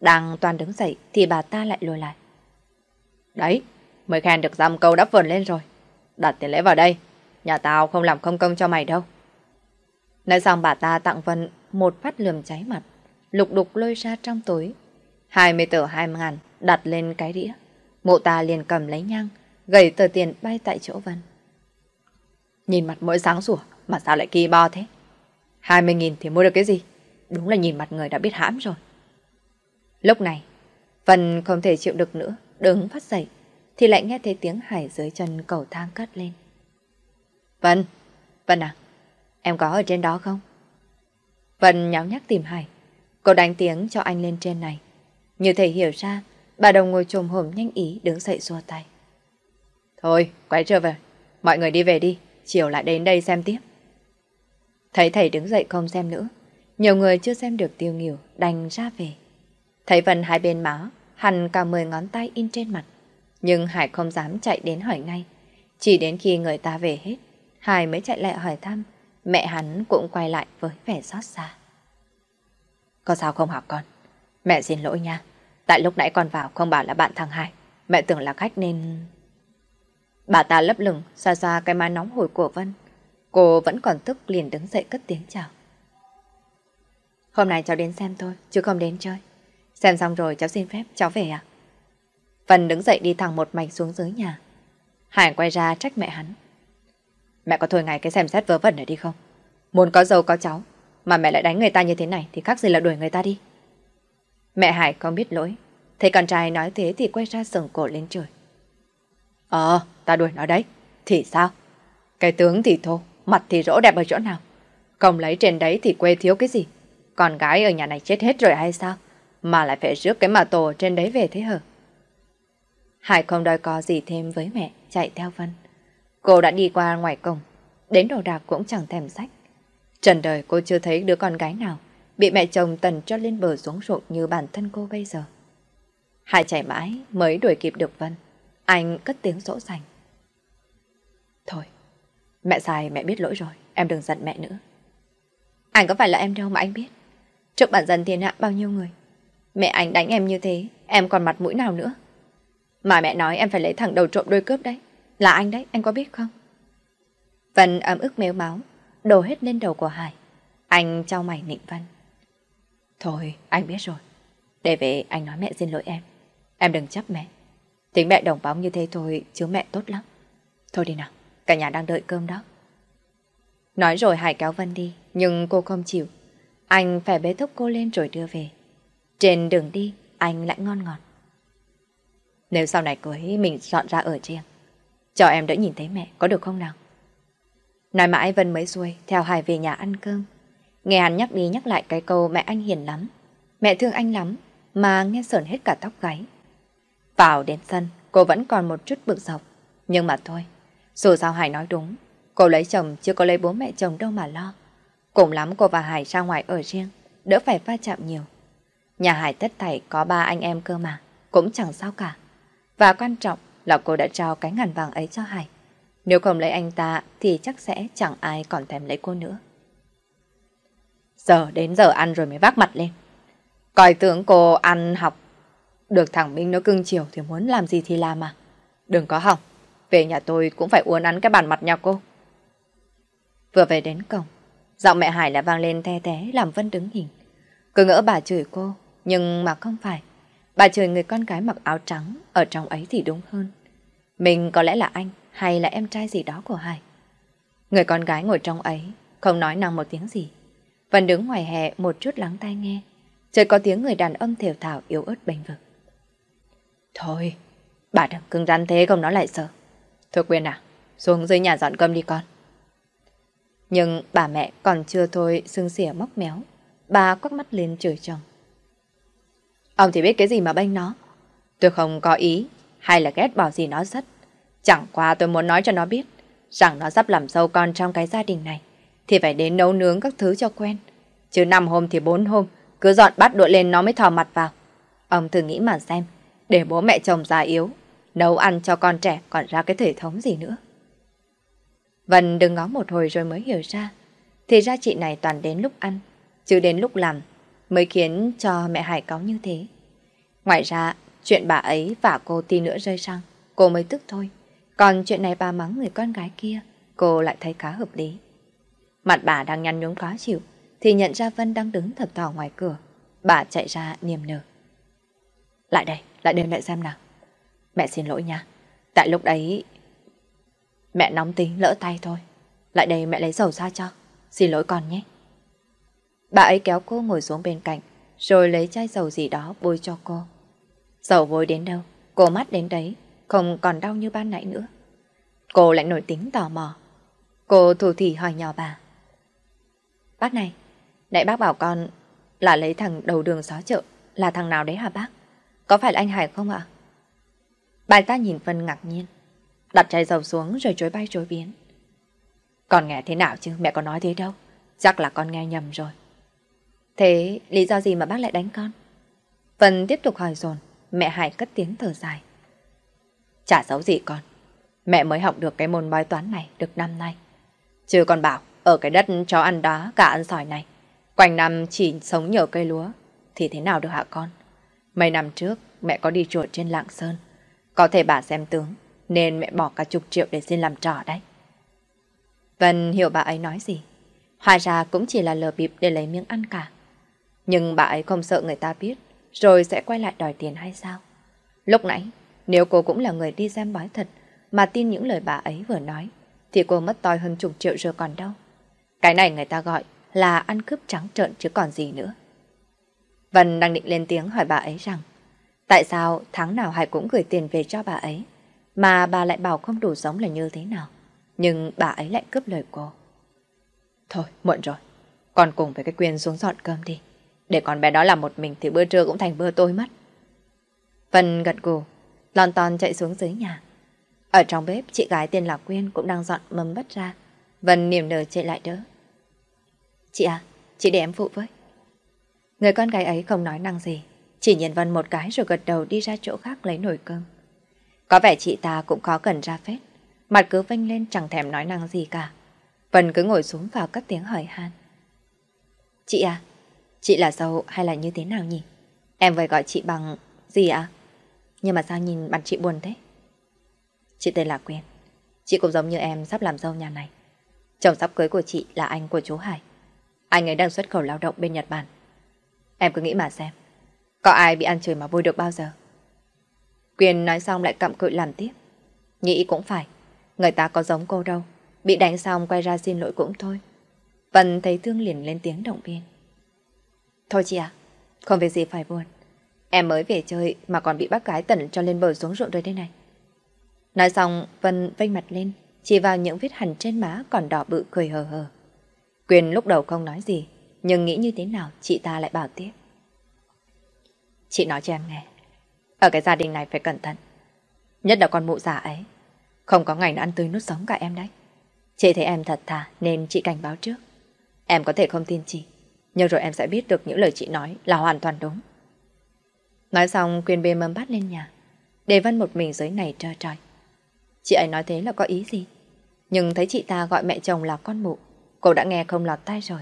Đang toàn đứng dậy thì bà ta lại lùi lại. Đấy, mới khen được dăm câu đã vườn lên rồi đặt tiền lễ vào đây. Nhà tao không làm không công cho mày đâu. Nói xong bà ta tặng Vân một phát lườm cháy mặt, lục đục lôi ra trong túi. Hai mươi tờ hai ngàn đặt lên cái đĩa. Mộ ta liền cầm lấy nhang, gầy tờ tiền bay tại chỗ Vân. Nhìn mặt mỗi sáng sủa mà sao lại kỳ bo thế? Hai mươi nghìn thì mua được cái gì? Đúng là nhìn mặt người đã biết hãm rồi. Lúc này, Vân không thể chịu được nữa, đứng phát dậy, thì lại nghe thấy tiếng Hải dưới chân cầu thang cất lên. Vân, Vân à, em có ở trên đó không? Vân nháo nhắc tìm Hải. Cô đánh tiếng cho anh lên trên này. Như thể hiểu ra, bà đồng ngồi trồm hổm nhanh ý đứng dậy xua tay. Thôi, quay trở về. Mọi người đi về đi, chiều lại đến đây xem tiếp. Thấy thầy đứng dậy không xem nữa. Nhiều người chưa xem được tiêu nghiểu, đành ra về. Thấy Vân hai bên má, hằn cả mười ngón tay in trên mặt. Nhưng Hải không dám chạy đến hỏi ngay. Chỉ đến khi người ta về hết, Hải mới chạy lại hỏi thăm. Mẹ hắn cũng quay lại với vẻ xót xa. Có sao không hả con? Mẹ xin lỗi nha. Tại lúc nãy con vào không bảo là bạn thằng Hải. Mẹ tưởng là khách nên... Bà ta lấp lửng, xoa xoa cái má nóng hổi của Vân. Cô vẫn còn tức liền đứng dậy cất tiếng chào. Hôm nay cháu đến xem thôi, chứ không đến chơi. Xem xong rồi cháu xin phép, cháu về à? Vân đứng dậy đi thẳng một mạch xuống dưới nhà. Hải quay ra trách mẹ hắn. Mẹ có thôi ngày cái xem xét vớ vẩn này đi không? Muốn có dâu có cháu, mà mẹ lại đánh người ta như thế này thì khác gì là đuổi người ta đi. Mẹ Hải không biết lỗi. Thấy con trai nói thế thì quay ra sừng cổ lên trời. Ờ, ta đuổi nó đấy. Thì sao? Cái tướng thì thô, mặt thì rỗ đẹp ở chỗ nào? Không lấy trên đấy thì quê thiếu cái gì? Con gái ở nhà này chết hết rồi hay sao? Mà lại phải rước cái mà tổ trên đấy về thế hả? Hải không đòi có gì thêm với mẹ, chạy theo Vân. Cô đã đi qua ngoài cổng, đến đồ đạc cũng chẳng thèm sách. Trần đời cô chưa thấy đứa con gái nào bị mẹ chồng tần cho lên bờ xuống ruộng như bản thân cô bây giờ. Hải chạy mãi mới đuổi kịp được Vân. Anh cất tiếng dỗ dành. Thôi, mẹ sai mẹ biết lỗi rồi, em đừng giận mẹ nữa. Anh có phải là em đâu mà anh biết. Trước bản dân thiên hạ bao nhiêu người. Mẹ anh đánh em như thế, em còn mặt mũi nào nữa. Mà mẹ nói em phải lấy thằng đầu trộm đôi cướp đấy. Là anh đấy, anh có biết không? Vân ấm ức méo máu, đổ hết lên đầu của Hải. Anh trao mày nịnh Vân. Thôi, anh biết rồi. Để về anh nói mẹ xin lỗi em. Em đừng chấp mẹ. Tính mẹ đồng bóng như thế thôi, chứ mẹ tốt lắm. Thôi đi nào, cả nhà đang đợi cơm đó. Nói rồi Hải kéo Vân đi, nhưng cô không chịu. Anh phải bế thúc cô lên rồi đưa về. Trên đường đi, anh lại ngon ngọt. Nếu sau này cưới mình dọn ra ở riêng, cho em đỡ nhìn thấy mẹ, có được không nào? Nói mãi Vân mới xuôi, theo Hải về nhà ăn cơm. Nghe hắn nhắc đi nhắc lại cái câu mẹ anh hiền lắm. Mẹ thương anh lắm, mà nghe sờn hết cả tóc gáy. Vào đến sân, cô vẫn còn một chút bực dọc. Nhưng mà thôi, dù sao Hải nói đúng, cô lấy chồng chưa có lấy bố mẹ chồng đâu mà lo. Cùng lắm cô và Hải ra ngoài ở riêng, đỡ phải va chạm nhiều. Nhà Hải tất thảy có ba anh em cơ mà, cũng chẳng sao cả. Và quan trọng là cô đã trao cái ngàn vàng ấy cho Hải. Nếu không lấy anh ta thì chắc sẽ chẳng ai còn thèm lấy cô nữa. Giờ đến giờ ăn rồi mới vác mặt lên. Coi tưởng cô ăn học. Được thằng Minh nó cưng chiều thì muốn làm gì thì làm mà. Đừng có hỏng. Về nhà tôi cũng phải uốn ăn cái bàn mặt nhà cô. Vừa về đến cổng, giọng mẹ Hải lại vang lên the thế làm Vân đứng hình. Cứ ngỡ bà chửi cô, nhưng mà không phải. Bà chửi người con gái mặc áo trắng ở trong ấy thì đúng hơn. Mình có lẽ là anh hay là em trai gì đó của Hải. Người con gái ngồi trong ấy không nói năng một tiếng gì. Vẫn đứng ngoài hè một chút lắng tai nghe. Chợt có tiếng người đàn ông thều thảo yếu ớt bênh vực. Thôi, bà đừng cưng rắn thế không nói lại sợ. Thôi Quyên à, xuống dưới nhà dọn cơm đi con. Nhưng bà mẹ còn chưa thôi xương xỉa móc méo. Bà quắc mắt lên chửi chồng. Ông thì biết cái gì mà bênh nó. Tôi không có ý hay là ghét bỏ gì nó rất. Chẳng qua tôi muốn nói cho nó biết rằng nó sắp làm sâu con trong cái gia đình này thì phải đến nấu nướng các thứ cho quen. Chứ năm hôm thì bốn hôm, cứ dọn bát đũa lên nó mới thò mặt vào. Ông thử nghĩ mà xem, để bố mẹ chồng già yếu, nấu ăn cho con trẻ còn ra cái thể thống gì nữa. Vân đừng ngó một hồi rồi mới hiểu ra, thì ra chị này toàn đến lúc ăn, chứ đến lúc làm mới khiến cho mẹ Hải cáu như thế. Ngoài ra, chuyện bà ấy và cô tí nữa rơi sang, cô mới tức thôi. Còn chuyện này bà mắng người con gái kia, cô lại thấy khá hợp lý. Mặt bà đang nhăn nhúm khó chịu, thì nhận ra Vân đang đứng thập thò ngoài cửa. Bà chạy ra niềm nở. Lại đây, lại đêm mẹ xem nào. Mẹ xin lỗi nha. Tại lúc đấy... Mẹ nóng tính lỡ tay thôi. Lại đây mẹ lấy dầu ra cho. Xin lỗi con nhé. Bà ấy kéo cô ngồi xuống bên cạnh, rồi lấy chai dầu gì đó bôi cho cô. Dầu bôi đến đâu, cô mắt đến đấy, không còn đau như ban nãy nữa. Cô lại nổi tính tò mò. Cô thủ thỉ hỏi nhỏ bà. Bác này, nãy bác bảo con là lấy thằng đầu đường xó chợ, là thằng nào đấy hả bác? Có phải là anh Hải không ạ? Bà ta nhìn Vân ngạc nhiên, đặt chai dầu xuống rồi chối bay chối biến. Con nghe thế nào chứ, mẹ có nói thế đâu. Chắc là con nghe nhầm rồi. Thế lý do gì mà bác lại đánh con? Vân tiếp tục hỏi dồn, mẹ Hải cất tiếng thở dài. Chả xấu gì con. Mẹ mới học được cái môn bói toán này được năm nay. Chứ con bảo, ở cái đất chó ăn đá, cả ăn sỏi này, quanh năm chỉ sống nhờ cây lúa, thì thế nào được hả con? Mấy năm trước, mẹ có đi chuột trên Lạng Sơn. Có thể bà xem tướng, nên mẹ bỏ cả chục triệu để xin làm trò đấy. Vân hiểu bà ấy nói gì. Hóa ra cũng chỉ là lờ bịp để lấy miếng ăn cả. Nhưng bà ấy không sợ người ta biết, rồi sẽ quay lại đòi tiền hay sao? Lúc nãy, nếu cô cũng là người đi xem bói thật, mà tin những lời bà ấy vừa nói, thì cô mất toi hơn chục triệu rồi còn đâu. Cái này người ta gọi là ăn cướp trắng trợn chứ còn gì nữa. Vân đang định lên tiếng hỏi bà ấy rằng tại sao tháng nào Hải cũng gửi tiền về cho bà ấy mà bà lại bảo không đủ sống là như thế nào. Nhưng bà ấy lại cướp lời cô. Thôi, muộn rồi. còn cùng với cái quyền xuống dọn cơm đi. Để con bé đó làm một mình thì bữa trưa cũng thành bữa tôi mất. Vân gật gù, lon ton chạy xuống dưới nhà. Ở trong bếp, chị gái tên là Quyên cũng đang dọn mâm bất ra. Vân niềm nở chạy lại đỡ. Chị à, chị để em phụ với. Người con gái ấy không nói năng gì, chỉ nhìn Vân một cái rồi gật đầu đi ra chỗ khác lấy nồi cơm. Có vẻ chị ta cũng khó cần ra phết, mặt cứ vênh lên chẳng thèm nói năng gì cả. Vân cứ ngồi xuống vào cất tiếng hỏi han. Chị à, chị là dâu hay là như thế nào nhỉ? Em phải gọi chị bằng gì ạ? À? Nhưng mà sao nhìn mặt chị buồn thế? Chị tên là Quyên. Chị cũng giống như em sắp làm dâu nhà này. Chồng sắp cưới của chị là anh của chú Hải. Anh ấy đang xuất khẩu lao động bên Nhật Bản. Em cứ nghĩ mà xem. Có ai bị ăn chửi mà vui được bao giờ? Quyên nói xong lại cặm cụi làm tiếp. Nghĩ cũng phải. Người ta có giống cô đâu. Bị đánh xong quay ra xin lỗi cũng thôi. Vân thấy thương liền lên tiếng động viên. Thôi chị à, không việc gì phải buồn. Em mới về chơi mà còn bị bác gái tẩn cho lên bờ xuống ruộng rồi đây này. Nói xong, Vân vênh mặt lên, chỉ vào những vết hằn trên má còn đỏ bự cười hờ hờ. Quyền lúc đầu không nói gì, nhưng nghĩ như thế nào chị ta lại bảo tiếp. Chị nói cho em nghe, ở cái gia đình này phải cẩn thận. Nhất là con mụ già ấy, không có ngày nó ăn tươi nuốt sống cả em đấy. Chị thấy em thật thà nên chị cảnh báo trước. Em có thể không tin chị, nhưng rồi em sẽ biết được những lời chị nói là hoàn toàn đúng. Nói xong Quyền bê mâm bát lên nhà, để Vân một mình dưới này trơ trọi. Chị ấy nói thế là có ý gì? Nhưng thấy chị ta gọi mẹ chồng là con mụ, cô đã nghe không lọt tai rồi.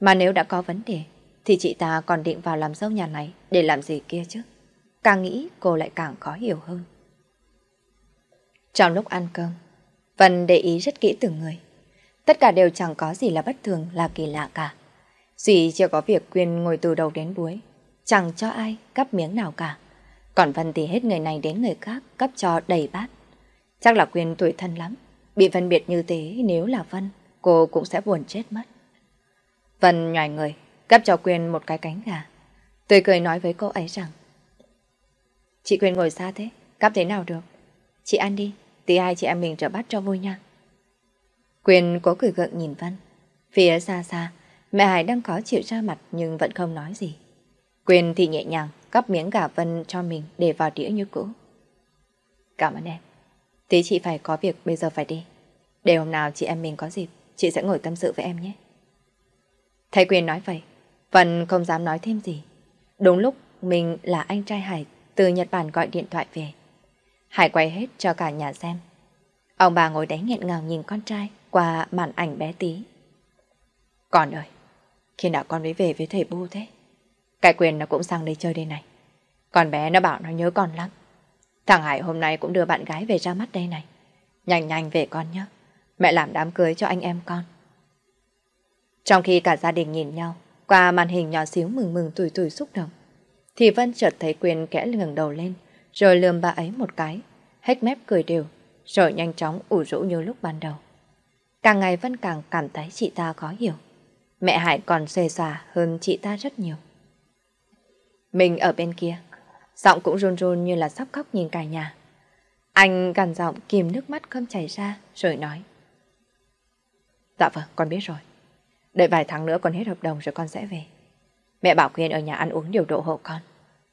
Mà nếu đã có vấn đề, thì chị ta còn định vào làm dâu nhà này để làm gì kia chứ? Càng nghĩ cô lại càng khó hiểu hơn. Trong lúc ăn cơm, Vân để ý rất kỹ từng người. Tất cả đều chẳng có gì là bất thường, là kỳ lạ cả. Duy chưa có việc Quyên ngồi từ đầu đến cuối, chẳng cho ai cắp miếng nào cả. Còn Vân thì hết người này đến người khác cấp cho đầy bát. Chắc là Quyên tuổi thân lắm. Bị phân biệt như thế nếu là Vân, cô cũng sẽ buồn chết mất. Vân nhòi người, cấp cho Quyên một cái cánh gà. Tươi cười nói với cô ấy rằng Chị Quyên ngồi xa thế, cắp thế nào được? Chị ăn đi, tí hai chị em mình trở bắt cho vui nha. Quyên cố cười gượng nhìn Vân. Phía xa xa, mẹ Hải đang khó chịu ra mặt nhưng vẫn không nói gì. Quyền thì nhẹ nhàng cắp miếng gà Vân cho mình để vào đĩa như cũ. Cảm ơn em. Tí chị phải có việc bây giờ phải đi. Để hôm nào chị em mình có dịp, chị sẽ ngồi tâm sự với em nhé. Thầy Quyền nói vậy, Vân không dám nói thêm gì. Đúng lúc mình là anh trai Hải từ Nhật Bản gọi điện thoại về. Hải quay hết cho cả nhà xem. Ông bà ngồi đấy nghẹn ngào nhìn con trai qua màn ảnh bé tí. Con ơi, khi nào con mới về với thầy Bu thế? Cái quyền nó cũng sang đây chơi đây này. Con bé nó bảo nó nhớ con lắm. Thằng Hải hôm nay cũng đưa bạn gái về ra mắt đây này. Nhanh nhanh về con nhé. Mẹ làm đám cưới cho anh em con. Trong khi cả gia đình nhìn nhau, qua màn hình nhỏ xíu mừng mừng tủi tủi xúc động, thì Vân chợt thấy Quyền kẽ ngẩng đầu lên, rồi lườm bà ấy một cái, hết mép cười đều, rồi nhanh chóng ủ rũ như lúc ban đầu. Càng ngày Vân càng cảm thấy chị ta khó hiểu. Mẹ Hải còn xề xà hơn chị ta rất nhiều. Mình ở bên kia, giọng cũng run run như là sắp khóc nhìn cả nhà. Anh gằn giọng kìm nước mắt không chảy ra, rồi nói. Dạ vâng, con biết rồi. Đợi vài tháng nữa con hết hợp đồng rồi con sẽ về. Mẹ bảo Quyên ở nhà ăn uống điều độ hộ con.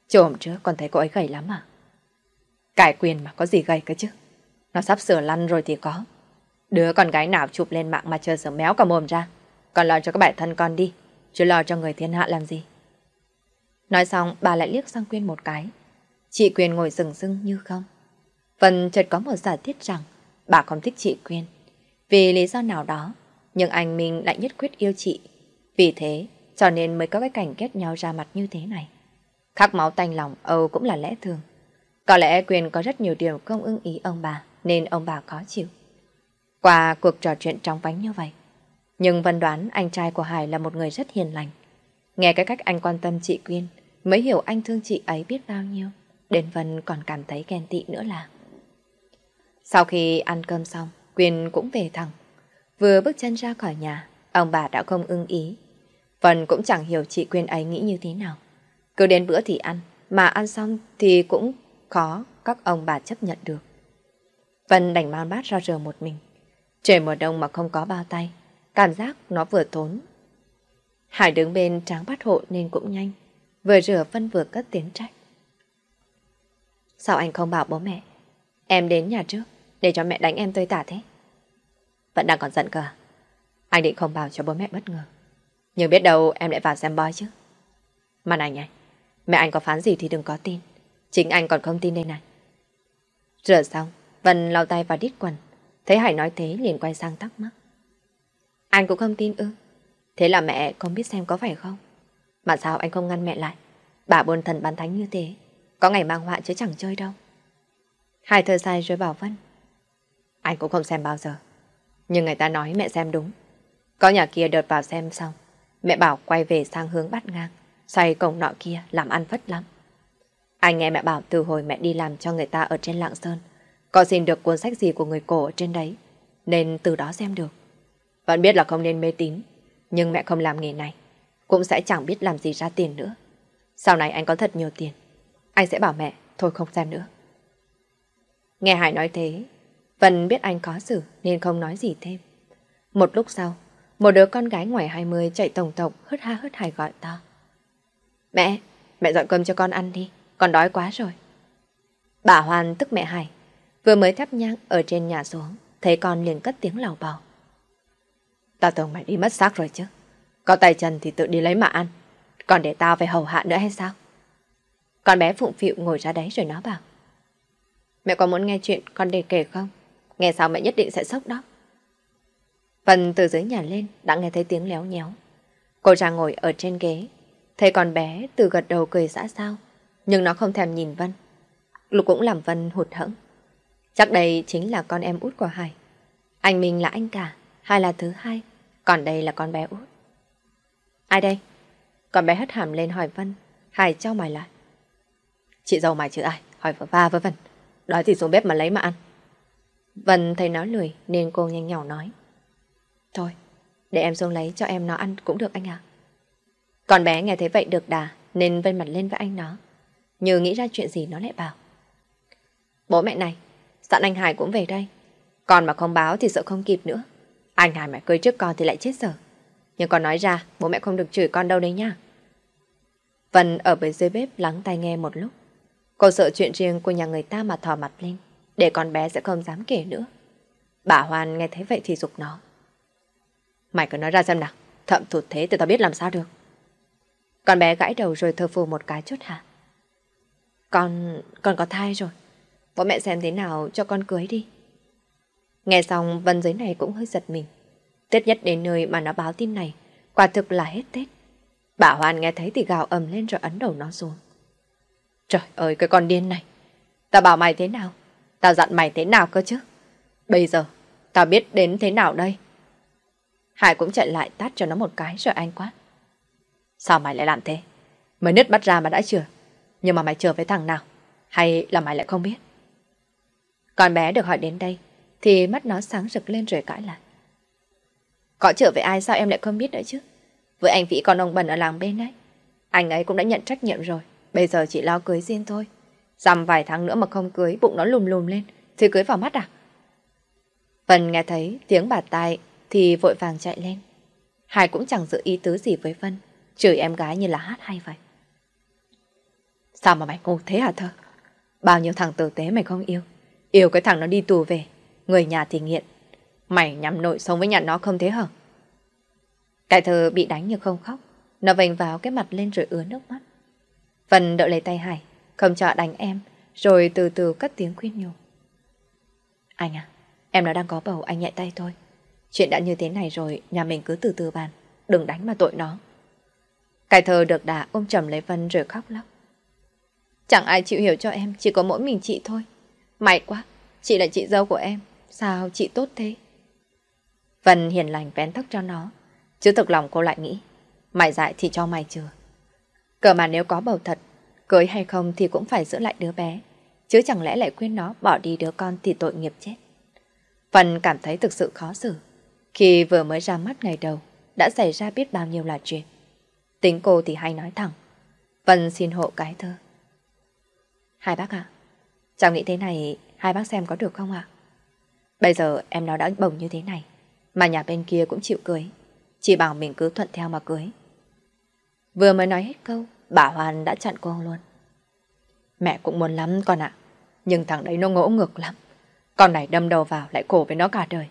Chiều hôm trước con thấy cô ấy gầy lắm à? Cải quyền mà có gì gầy cơ chứ? Nó sắp sửa lăn rồi thì có. Đứa con gái nào chụp lên mạng mà chờ sửa méo cả mồm ra. Còn lo cho các bạn thân con đi, chứ lo cho người thiên hạ làm gì. Nói xong bà lại liếc sang Quyên một cái. Chị Quyên ngồi sừng sưng như không. Vân chợt có một giả thiết rằng bà không thích chị Quyên. Vì lý do nào đó, nhưng anh mình lại nhất quyết yêu chị. Vì thế, cho nên mới có cái cảnh kết nhau ra mặt như thế này. Khắc máu tanh lòng Âu cũng là lẽ thường. Có lẽ Quyên có rất nhiều điều không ưng ý ông bà, nên ông bà khó chịu. Qua cuộc trò chuyện trong vánh như vậy, nhưng Vân đoán anh trai của Hải là một người rất hiền lành. Nghe cái cách anh quan tâm chị Quyên, mới hiểu anh thương chị ấy biết bao nhiêu. Đến Vân còn cảm thấy ghen tị nữa là. Sau khi ăn cơm xong, Quyên cũng về thẳng. Vừa bước chân ra khỏi nhà, ông bà đã không ưng ý. Vân cũng chẳng hiểu chị Quyên ấy nghĩ như thế nào. Cứ đến bữa thì ăn, mà ăn xong thì cũng khó các ông bà chấp nhận được. Vân đành mang bát ra rửa một mình. Trời mùa đông mà không có bao tay, cảm giác nó vừa tốn. Hải đứng bên tráng bát hộ nên cũng nhanh. Vừa rửa phân vừa cất tiếng trách. Sao anh không bảo bố mẹ? Em đến nhà trước, để cho mẹ đánh em tơi tả thế? Vẫn đang còn giận cơ à? Anh định không bảo cho bố mẹ bất ngờ. Nhưng biết đâu em lại vào xem boy chứ. Mà này nhỉ, mẹ anh có phán gì thì đừng có tin. Chính anh còn không tin đây này. Rửa xong, Vân lau tay vào đít quần. Thấy Hải nói thế liền quay sang tắc mắc. Anh cũng không tin ư. Thế là mẹ không biết xem có phải không? Mà sao anh không ngăn mẹ lại? Bà buồn thần bán thánh như thế. Có ngày mang họa chứ chẳng chơi đâu. Hai thơ sai rồi bảo Vân. Anh cũng không xem bao giờ. Nhưng người ta nói mẹ xem đúng. Có nhà kia đợt vào xem xong. Mẹ bảo quay về sang hướng bắt ngang. Xoay cổng nọ kia làm ăn vất lắm. Anh nghe mẹ bảo từ hồi mẹ đi làm cho người ta ở trên Lạng Sơn. Có xin được cuốn sách gì của người cổ ở trên đấy. Nên từ đó xem được. Vẫn biết là không nên mê tín. Nhưng mẹ không làm nghề này. Cũng sẽ chẳng biết làm gì ra tiền nữa. Sau này anh có thật nhiều tiền. Anh sẽ bảo mẹ thôi không xem nữa. Nghe Hải nói thế, Vân biết anh có xử nên không nói gì thêm. Một lúc sau, một đứa con gái ngoài 20 chạy tổng tổng hứt ha hứt hải gọi to. Mẹ, mẹ dọn cơm cho con ăn đi, con đói quá rồi. Bà Hoàn tức mẹ Hải, vừa mới thắp nhang ở trên nhà xuống, thấy con liền cất tiếng lào bào. Tao tưởng mày đi mất xác rồi chứ. Có tay chân thì tự đi lấy mà ăn. Còn để tao phải hầu hạ nữa hay sao? Con bé phụng phịu ngồi ra đấy rồi nó bảo. Mẹ có muốn nghe chuyện con đề kể không? Nghe sao mẹ nhất định sẽ sốc đó. Vân từ dưới nhà lên đã nghe thấy tiếng léo nhéo. Cô ra ngồi ở trên ghế. Thấy con bé từ gật đầu cười xã sao. Nhưng nó không thèm nhìn Vân. Lục cũng làm Vân hụt hẫng. Chắc đây chính là con em út của Hải. Anh mình là anh cả, Hai là thứ hai, còn đây là con bé út. Ai đây? Con bé hất hàm lên hỏi Vân. Hải trao mày lại. Chị dâu mày chứ ai? Hỏi vợ va với Vân. Đói thì xuống bếp mà lấy mà ăn. Vân thấy nó lười nên cô nhanh nhỏ nói. Thôi, để em xuống lấy cho em nó ăn cũng được anh ạ. Con bé nghe thấy vậy được đà nên vân mặt lên với anh nó. Như nghĩ ra chuyện gì nó lại bảo. Bố mẹ này, dặn anh Hải cũng về đây. Còn mà không báo thì sợ không kịp nữa. Anh hai mà cưới trước con thì lại chết sở. Nhưng con nói ra, bố mẹ không được chửi con đâu đấy nha. Vân ở bên dưới bếp lắng tai nghe một lúc. Cô sợ chuyện riêng của nhà người ta mà thò mặt lên, để con bé sẽ không dám kể nữa. Bà Hoan nghe thấy vậy thì dục nó. Mày cứ nói ra xem nào, thậm thụt thế thì tao biết làm sao được. Con bé gãi đầu rồi thơ phù một cái chút hả? Con, con có thai rồi. Bố mẹ xem thế nào cho con cưới đi. Nghe xong văn giấy này cũng hơi giật mình. Tết nhất đến nơi mà nó báo tin này, quả thực là hết Tết. Bà Hoan nghe thấy thì gào ầm lên rồi ấn đầu nó xuống. Trời ơi cái con điên này, tao bảo mày thế nào? Tao dặn mày thế nào cơ chứ? Bây giờ, tao biết đến thế nào đây? Hải cũng chạy lại tát cho nó một cái rồi anh quát. Sao mày lại làm thế? Mới nứt bắt ra mà đã chừa. Nhưng mà mày chừa với thằng nào? Hay là mày lại không biết? Con bé được hỏi đến đây, thì mắt nó sáng rực lên rồi cãi lại. Có trở với ai sao em lại không biết nữa chứ? Với anh Vĩ còn ông Bần ở làng bên đấy. Anh ấy cũng đã nhận trách nhiệm rồi. Bây giờ chỉ lo cưới riêng thôi. Dằm vài tháng nữa mà không cưới, bụng nó lùm lùm lên. Thì cưới vào mắt à? Vân nghe thấy tiếng bà tai thì vội vàng chạy lên. Hải cũng chẳng giữ ý tứ gì với Vân. Chửi em gái như là hát hay vậy. Sao mà mày ngu thế hả thơ? Bao nhiêu thằng tử tế mày không yêu. Yêu cái thằng nó đi tù về người nhà thì nghiện. Mày nhắm nội sống với nhà nó không thế hả? Cái thơ bị đánh nhưng không khóc. Nó vành vào cái mặt lên rồi ứa nước mắt. Vân đợi lấy tay Hải, không cho đánh em, rồi từ từ cất tiếng khuyên nhủ. Anh à, em nó đang có bầu, anh nhẹ tay thôi. Chuyện đã như thế này rồi, nhà mình cứ từ từ bàn, đừng đánh mà tội nó. Cái thơ được đà ôm chầm lấy Vân rồi khóc lóc. Chẳng ai chịu hiểu cho em, chỉ có mỗi mình chị thôi. May quá, chị là chị dâu của em, Sao chị tốt thế? Vân hiền lành vén tóc cho nó. Chứ thực lòng cô lại nghĩ. Mày dại thì cho mày chưa. Cờ mà nếu có bầu thật, cưới hay không thì cũng phải giữ lại đứa bé. Chứ chẳng lẽ lại khuyên nó bỏ đi đứa con thì tội nghiệp chết. Vân cảm thấy thực sự khó xử. Khi vừa mới ra mắt ngày đầu, đã xảy ra biết bao nhiêu là chuyện. Tính cô thì hay nói thẳng. Vân xin hộ cái thơ. Hai bác ạ, cháu nghĩ thế này hai bác xem có được không ạ? Bây giờ em nó đã bồng như thế này, mà nhà bên kia cũng chịu cưới. Chỉ bảo mình cứ thuận theo mà cưới. Vừa mới nói hết câu, bà Hoàn đã chặn cô luôn. Mẹ cũng muốn lắm con ạ, nhưng thằng đấy nó ngỗ ngược lắm. Con này đâm đầu vào lại khổ với nó cả đời.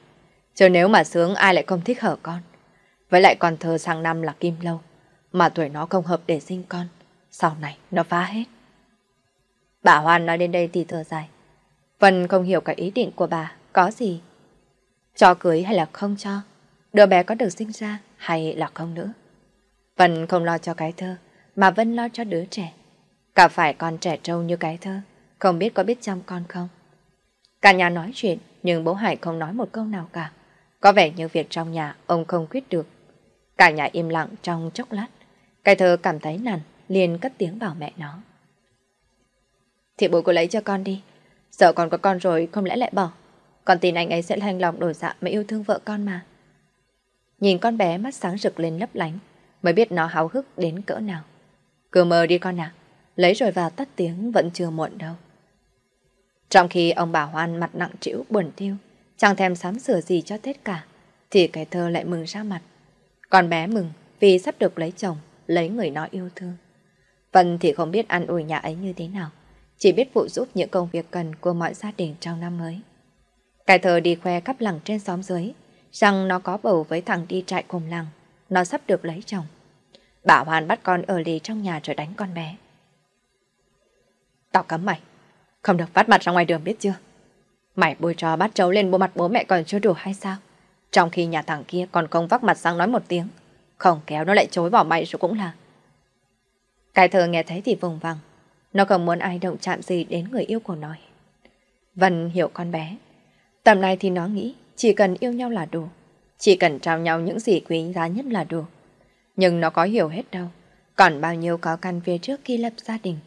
Chứ nếu mà sướng ai lại không thích hở con. Với lại con thơ sang năm là kim lâu, mà tuổi nó không hợp để sinh con. Sau này nó phá hết. Bà Hoan nói đến đây thì thở dài. Vân không hiểu cái ý định của bà có gì. Cho cưới hay là không cho? Đứa bé có được sinh ra hay là không nữa? Vân không lo cho cái thơ, mà Vân lo cho đứa trẻ. Cả phải con trẻ trâu như cái thơ, không biết có biết chăm con không? Cả nhà nói chuyện, nhưng bố Hải không nói một câu nào cả. Có vẻ như việc trong nhà ông không quyết được. Cả nhà im lặng trong chốc lát. Cái thơ cảm thấy nản, liền cất tiếng bảo mẹ nó. Thì bố cô lấy cho con đi. Sợ còn có con rồi không lẽ lại bỏ. Con tin anh ấy sẽ hành lòng đổi dạ mà yêu thương vợ con mà. Nhìn con bé mắt sáng rực lên lấp lánh, mới biết nó háo hức đến cỡ nào. Cứ mơ đi con ạ, lấy rồi vào tắt tiếng vẫn chưa muộn đâu. Trong khi ông bà Hoan mặt nặng trĩu buồn tiêu, chẳng thèm sắm sửa gì cho Tết cả, thì cái thơ lại mừng ra mặt. Con bé mừng vì sắp được lấy chồng, lấy người nó yêu thương. Vân thì không biết ăn ủi nhà ấy như thế nào, chỉ biết phụ giúp những công việc cần của mọi gia đình trong năm mới. Cái thơ đi khoe khắp làng trên xóm dưới, rằng nó có bầu với thằng đi trại cùng làng, nó sắp được lấy chồng. Bảo Hoàn bắt con ở lì trong nhà rồi đánh con bé. Tao cấm mày, không được phát mặt ra ngoài đường biết chưa? Mày bôi trò bắt trấu lên bộ mặt bố mẹ còn chưa đủ hay sao? Trong khi nhà thằng kia còn không vác mặt sang nói một tiếng, không kéo nó lại chối bỏ mày rồi cũng là. Cái thơ nghe thấy thì vùng vằng, nó không muốn ai động chạm gì đến người yêu của nó. Vân hiểu con bé. Tầm này thì nó nghĩ chỉ cần yêu nhau là đủ. Chỉ cần trao nhau những gì quý giá nhất là đủ. Nhưng nó có hiểu hết đâu. Còn bao nhiêu khó khăn phía trước khi lập gia đình.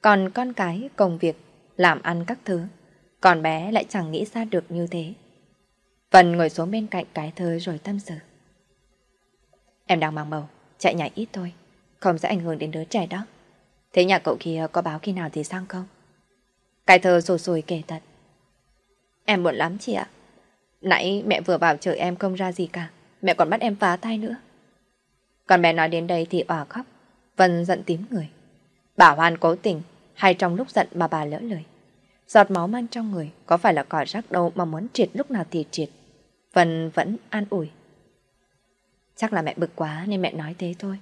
Còn con cái, công việc, làm ăn các thứ. Còn bé lại chẳng nghĩ ra được như thế. Vân ngồi xuống bên cạnh cái thơ rồi tâm sự. Em đang mang bầu, chạy nhảy ít thôi. Không sẽ ảnh hưởng đến đứa trẻ đó. Thế nhà cậu kia có báo khi nào thì sang không? Cái thơ rồi sùi kể thật. Em buồn lắm chị ạ. Nãy mẹ vừa vào chờ em không ra gì cả. Mẹ còn bắt em phá tay nữa. Còn bé nói đến đây thì òa khóc. Vân giận tím người. Bà Hoan cố tình hay trong lúc giận mà bà lỡ lời. Giọt máu mang trong người có phải là cỏ rác đâu mà muốn triệt lúc nào thì triệt. Vân vẫn an ủi. Chắc là mẹ bực quá nên mẹ nói thế thôi.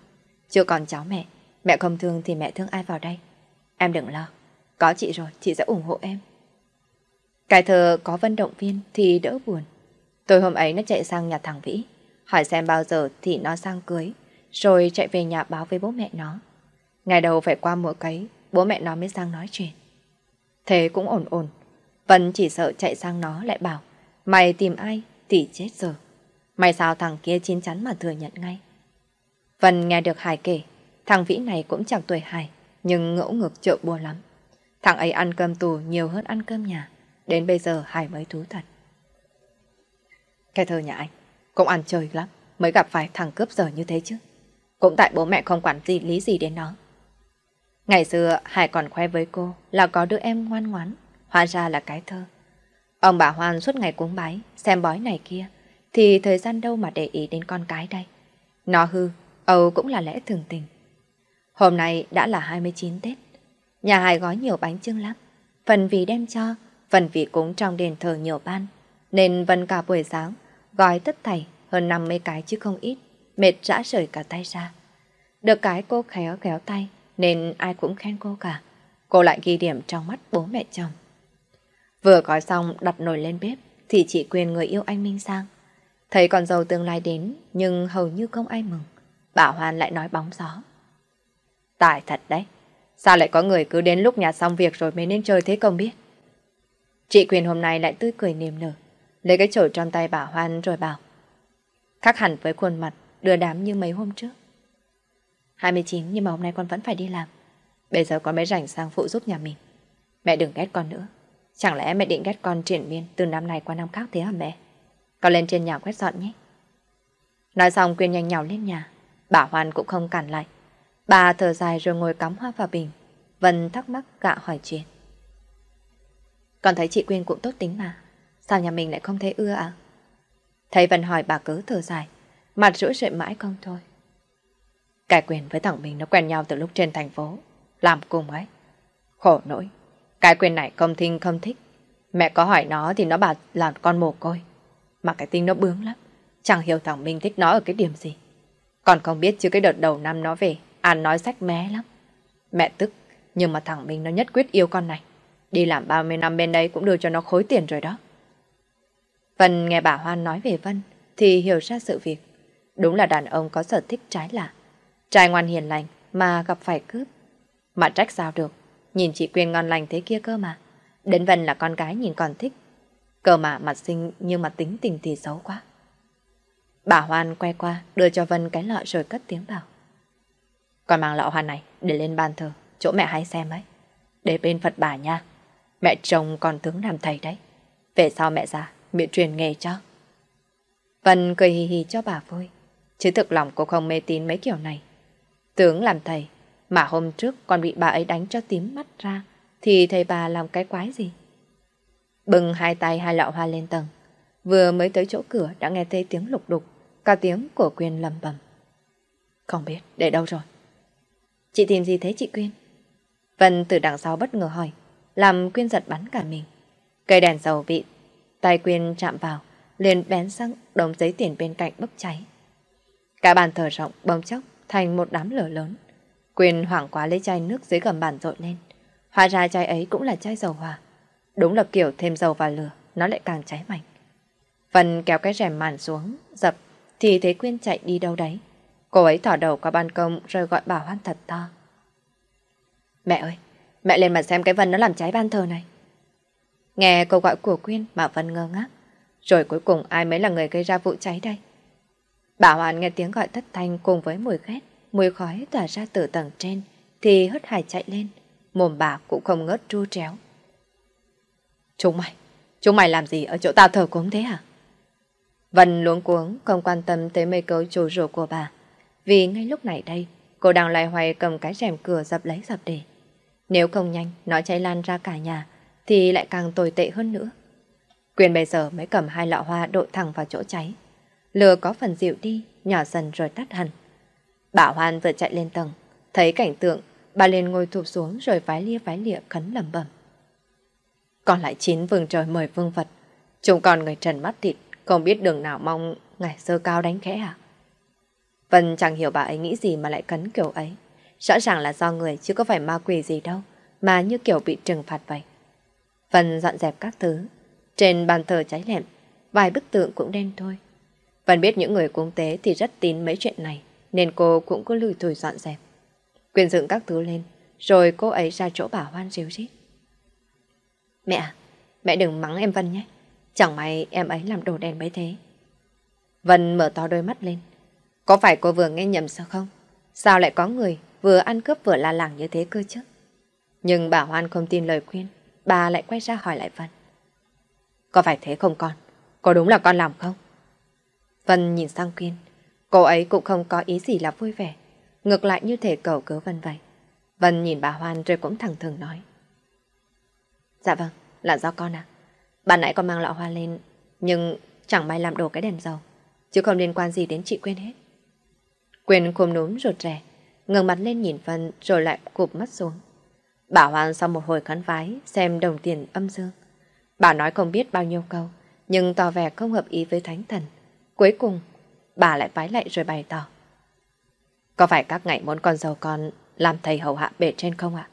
Chưa còn cháu mẹ, mẹ không thương thì mẹ thương ai vào đây. Em đừng lo, có chị rồi, chị sẽ ủng hộ em. Cái thơ có vận động viên thì đỡ buồn. Tối hôm ấy nó chạy sang nhà thằng Vĩ, hỏi xem bao giờ thì nó sang cưới, rồi chạy về nhà báo với bố mẹ nó. Ngày đầu phải qua mùa cấy, bố mẹ nó mới sang nói chuyện. Thế cũng ổn ổn. Vân chỉ sợ chạy sang nó lại bảo, mày tìm ai thì chết giờ. Mày sao thằng kia chín chắn mà thừa nhận ngay. Vân nghe được Hải kể, thằng Vĩ này cũng chẳng tuổi Hải, nhưng ngẫu ngược trợ bùa lắm. Thằng ấy ăn cơm tù nhiều hơn ăn cơm nhà. Đến bây giờ Hải mới thú thật. Cái thơ nhà anh cũng ăn chơi lắm mới gặp phải thằng cướp giờ như thế chứ. Cũng tại bố mẹ không quản gì lý gì đến nó. Ngày xưa Hải còn khoe với cô là có đứa em ngoan ngoãn, hóa ra là cái thơ. Ông bà Hoan suốt ngày cúng bái, xem bói này kia, thì thời gian đâu mà để ý đến con cái đây. Nó hư, Âu cũng là lẽ thường tình. Hôm nay đã là 29 Tết, nhà Hải gói nhiều bánh trưng lắm, phần vì đem cho, phần vì cúng trong đền thờ nhiều ban, nên Vân cả buổi sáng gói tất thảy hơn 50 cái chứ không ít, mệt rã rời cả tay ra. Được cái cô khéo khéo tay, nên ai cũng khen cô cả. Cô lại ghi điểm trong mắt bố mẹ chồng. Vừa gói xong đặt nồi lên bếp, thì chị quyền người yêu anh Minh sang. Thấy con dâu tương lai đến, nhưng hầu như không ai mừng. Bảo Hoan lại nói bóng gió. Tài thật đấy, sao lại có người cứ đến lúc nhà xong việc rồi mới nên chơi thế không biết? Chị Quyền hôm nay lại tươi cười niềm nở, lấy cái chổi trong tay bà Hoan rồi bảo. Khác hẳn với khuôn mặt, đưa đám như mấy hôm trước. 29 nhưng mà hôm nay con vẫn phải đi làm. Bây giờ con mới rảnh sang phụ giúp nhà mình. Mẹ đừng ghét con nữa. Chẳng lẽ mẹ định ghét con triển miên từ năm này qua năm khác thế hả mẹ? Con lên trên nhà quét dọn nhé. Nói xong Quyên nhanh nhào lên nhà. Bà Hoan cũng không cản lại. Bà thở dài rồi ngồi cắm hoa vào bình. Vân thắc mắc gạ hỏi chuyện còn thấy chị Quyên cũng tốt tính mà. Sao nhà mình lại không thấy ưa à? Thấy Vân hỏi bà cứ thở dài. Mặt rũi rượi mãi không thôi. Cái Quyền với thằng mình nó quen nhau từ lúc trên thành phố. Làm cùng ấy. Khổ nỗi. Cái Quyền này không thinh không thích. Mẹ có hỏi nó thì nó bảo là con mồ côi. Mà cái tính nó bướng lắm. Chẳng hiểu thằng Minh thích nó ở cái điểm gì. Còn không biết chứ cái đợt đầu năm nó về, An nói sách mé lắm. Mẹ tức, nhưng mà thằng Minh nó nhất quyết yêu con này. Đi làm 30 năm bên đây cũng đưa cho nó khối tiền rồi đó. Vân nghe bà Hoan nói về Vân thì hiểu ra sự việc. Đúng là đàn ông có sở thích trái lạ. Trai ngoan hiền lành mà gặp phải cướp. Mà trách sao được, nhìn chị Quyên ngon lành thế kia cơ mà. Đến Vân là con gái nhìn còn thích. Cơ mà mặt xinh nhưng mà tính tình thì xấu quá. Bà Hoan quay qua đưa cho Vân cái lọ rồi cất tiếng bảo. Con mang lọ hoa này để lên bàn thờ, chỗ mẹ hay xem ấy. Để bên Phật bà nha. Mẹ chồng còn tướng làm thầy đấy. Về sau mẹ già, miệng truyền nghề cho. Vân cười hì hì cho bà vui. Chứ thực lòng cô không mê tín mấy kiểu này. Tướng làm thầy, mà hôm trước còn bị bà ấy đánh cho tím mắt ra, thì thầy bà làm cái quái gì? Bừng hai tay hai lọ hoa lên tầng. Vừa mới tới chỗ cửa đã nghe thấy tiếng lục đục, cả tiếng của Quyên lầm bầm. Không biết, để đâu rồi? Chị tìm gì thế chị Quyên? Vân từ đằng sau bất ngờ hỏi, làm Quyên giật bắn cả mình. Cây đèn dầu bị tay Quyên chạm vào, liền bén sang đống giấy tiền bên cạnh bốc cháy. Cả bàn thờ rộng bông chốc thành một đám lửa lớn. Quyên hoảng quá lấy chai nước dưới gầm bàn rội lên. Hóa ra chai ấy cũng là chai dầu hỏa. Đúng là kiểu thêm dầu vào lửa, nó lại càng cháy mạnh. Vân kéo cái rèm màn xuống, dập, thì thấy Quyên chạy đi đâu đấy. Cô ấy thỏ đầu qua ban công rồi gọi bảo hoan thật to. Mẹ ơi, mẹ lên mà xem cái Vân nó làm cháy ban thờ này. Nghe câu gọi của Quyên mà Vân ngơ ngác. Rồi cuối cùng ai mới là người gây ra vụ cháy đây? bà Hoàn nghe tiếng gọi thất thanh cùng với mùi ghét, mùi khói tỏa ra từ tầng trên, thì hất hải chạy lên. Mồm bà cũng không ngớt tru tréo. Chúng mày, chúng mày làm gì ở chỗ tao thờ cúng thế hả? Vân luống cuống không quan tâm tới mấy câu chủ rủ của bà. Vì ngay lúc này đây, cô đang loay hoay cầm cái rèm cửa dập lấy dập để. Nếu không nhanh, nó cháy lan ra cả nhà, thì lại càng tồi tệ hơn nữa. Quyền bây giờ mới cầm hai lọ hoa đội thẳng vào chỗ cháy. Lửa có phần dịu đi, nhỏ dần rồi tắt hẳn. Bảo Hoan vừa chạy lên tầng, thấy cảnh tượng, bà liền ngồi thụp xuống rồi vái lia vái lịa khấn lầm bẩm. Còn lại chín vương trời mời vương vật, chúng còn người trần mắt thịt, không biết đường nào mong ngày sơ cao đánh khẽ à? Vân chẳng hiểu bà ấy nghĩ gì mà lại cấn kiểu ấy. Rõ ràng là do người chứ có phải ma quỷ gì đâu, mà như kiểu bị trừng phạt vậy. Vân dọn dẹp các thứ. Trên bàn thờ cháy lẹm, vài bức tượng cũng đen thôi. Vân biết những người cúng tế thì rất tin mấy chuyện này, nên cô cũng có lùi thủi dọn dẹp. Quyền dựng các thứ lên, rồi cô ấy ra chỗ bà Hoan ríu rít. Mẹ à, mẹ đừng mắng em Vân nhé. Chẳng may em ấy làm đồ đen mấy thế. Vân mở to đôi mắt lên. Có phải cô vừa nghe nhầm sao không? Sao lại có người vừa ăn cướp vừa la làng như thế cơ chứ? Nhưng bà Hoan không tin lời khuyên, bà lại quay ra hỏi lại Vân. Có phải thế không con? Có đúng là con làm không? Vân nhìn sang Quyên. Cô ấy cũng không có ý gì là vui vẻ. Ngược lại như thể cầu cớ Vân vậy. Vân nhìn bà Hoan rồi cũng thẳng thừng nói. Dạ vâng, là do con à. Bà nãy con mang lọ hoa lên, nhưng chẳng may làm đổ cái đèn dầu. Chứ không liên quan gì đến chị Quyên hết. Quyên khôm núm rụt rè, ngừng mặt lên nhìn Vân rồi lại cụp mắt xuống. Bà Hoan sau một hồi khấn vái xem đồng tiền âm dương. Bà nói không biết bao nhiêu câu, nhưng tỏ vẻ không hợp ý với thánh thần. Cuối cùng, bà lại vái lại rồi bày tỏ. Có phải các ngài muốn con dâu con làm thầy hầu hạ bể trên không ạ?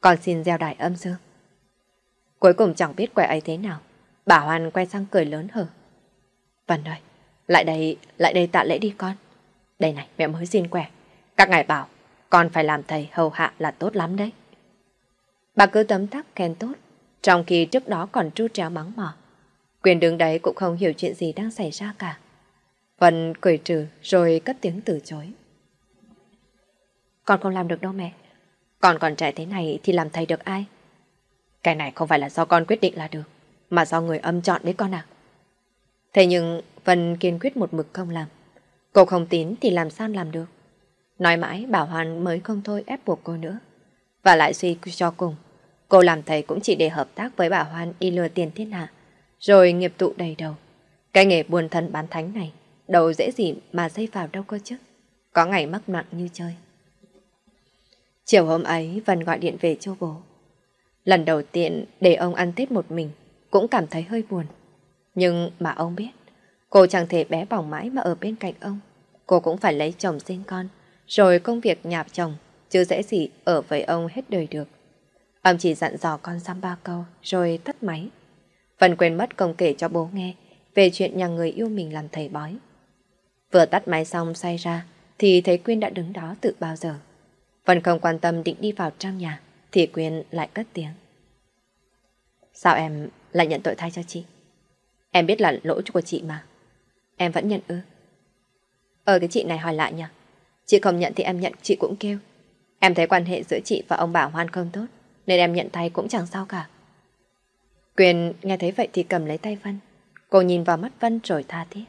Con xin gieo đài âm dương. Cuối cùng chẳng biết quẻ ấy thế nào. Bà Hoan quay sang cười lớn hở. Vân ơi, lại đây, lại đây tạ lễ đi con. Đây này, mẹ mới xin quẻ. Các ngài bảo, con phải làm thầy hầu hạ là tốt lắm đấy. Bà cứ tấm tắc khen tốt, trong khi trước đó còn tru tréo mắng mỏ. Quyền đứng đấy cũng không hiểu chuyện gì đang xảy ra cả. Vân cười trừ rồi cất tiếng từ chối. Con không làm được đâu mẹ. Con còn trẻ thế này thì làm thầy được ai? Cái này không phải là do con quyết định là được, mà do người âm chọn đấy con ạ. Thế nhưng Vân kiên quyết một mực không làm. Cô không tín thì làm sao làm được? Nói mãi Bảo Hoàn mới không thôi ép buộc cô nữa. Và lại suy cho cùng, cô làm thầy cũng chỉ để hợp tác với Bảo hoàn y lừa tiền thiên hạ, rồi nghiệp tụ đầy đầu. Cái nghề buồn thân bán thánh này, đâu dễ gì mà dây vào đâu cơ chứ. Có ngày mắc nặng như chơi. Chiều hôm ấy, Vân gọi điện về cho bố. Lần đầu tiên để ông ăn Tết một mình, cũng cảm thấy hơi buồn. Nhưng mà ông biết, cô chẳng thể bé bỏng mãi mà ở bên cạnh ông. Cô cũng phải lấy chồng sinh con, rồi công việc nhạp chồng, chứ dễ gì ở với ông hết đời được. Ông chỉ dặn dò con xăm ba câu, rồi tắt máy. Phần quên mất công kể cho bố nghe về chuyện nhà người yêu mình làm thầy bói. Vừa tắt máy xong xoay ra, thì thấy Quyên đã đứng đó từ bao giờ. Vân không quan tâm định đi vào trong nhà, thì Quyên lại cất tiếng. Sao em lại nhận tội thay cho chị? Em biết là lỗi của chị mà. Em vẫn nhận ư? Ờ cái chị này hỏi lại nhỉ? Chị không nhận thì em nhận chị cũng kêu. Em thấy quan hệ giữa chị và ông bà Hoan không tốt, nên em nhận tay cũng chẳng sao cả. Quyền nghe thấy vậy thì cầm lấy tay Vân. Cô nhìn vào mắt Vân rồi tha thiết.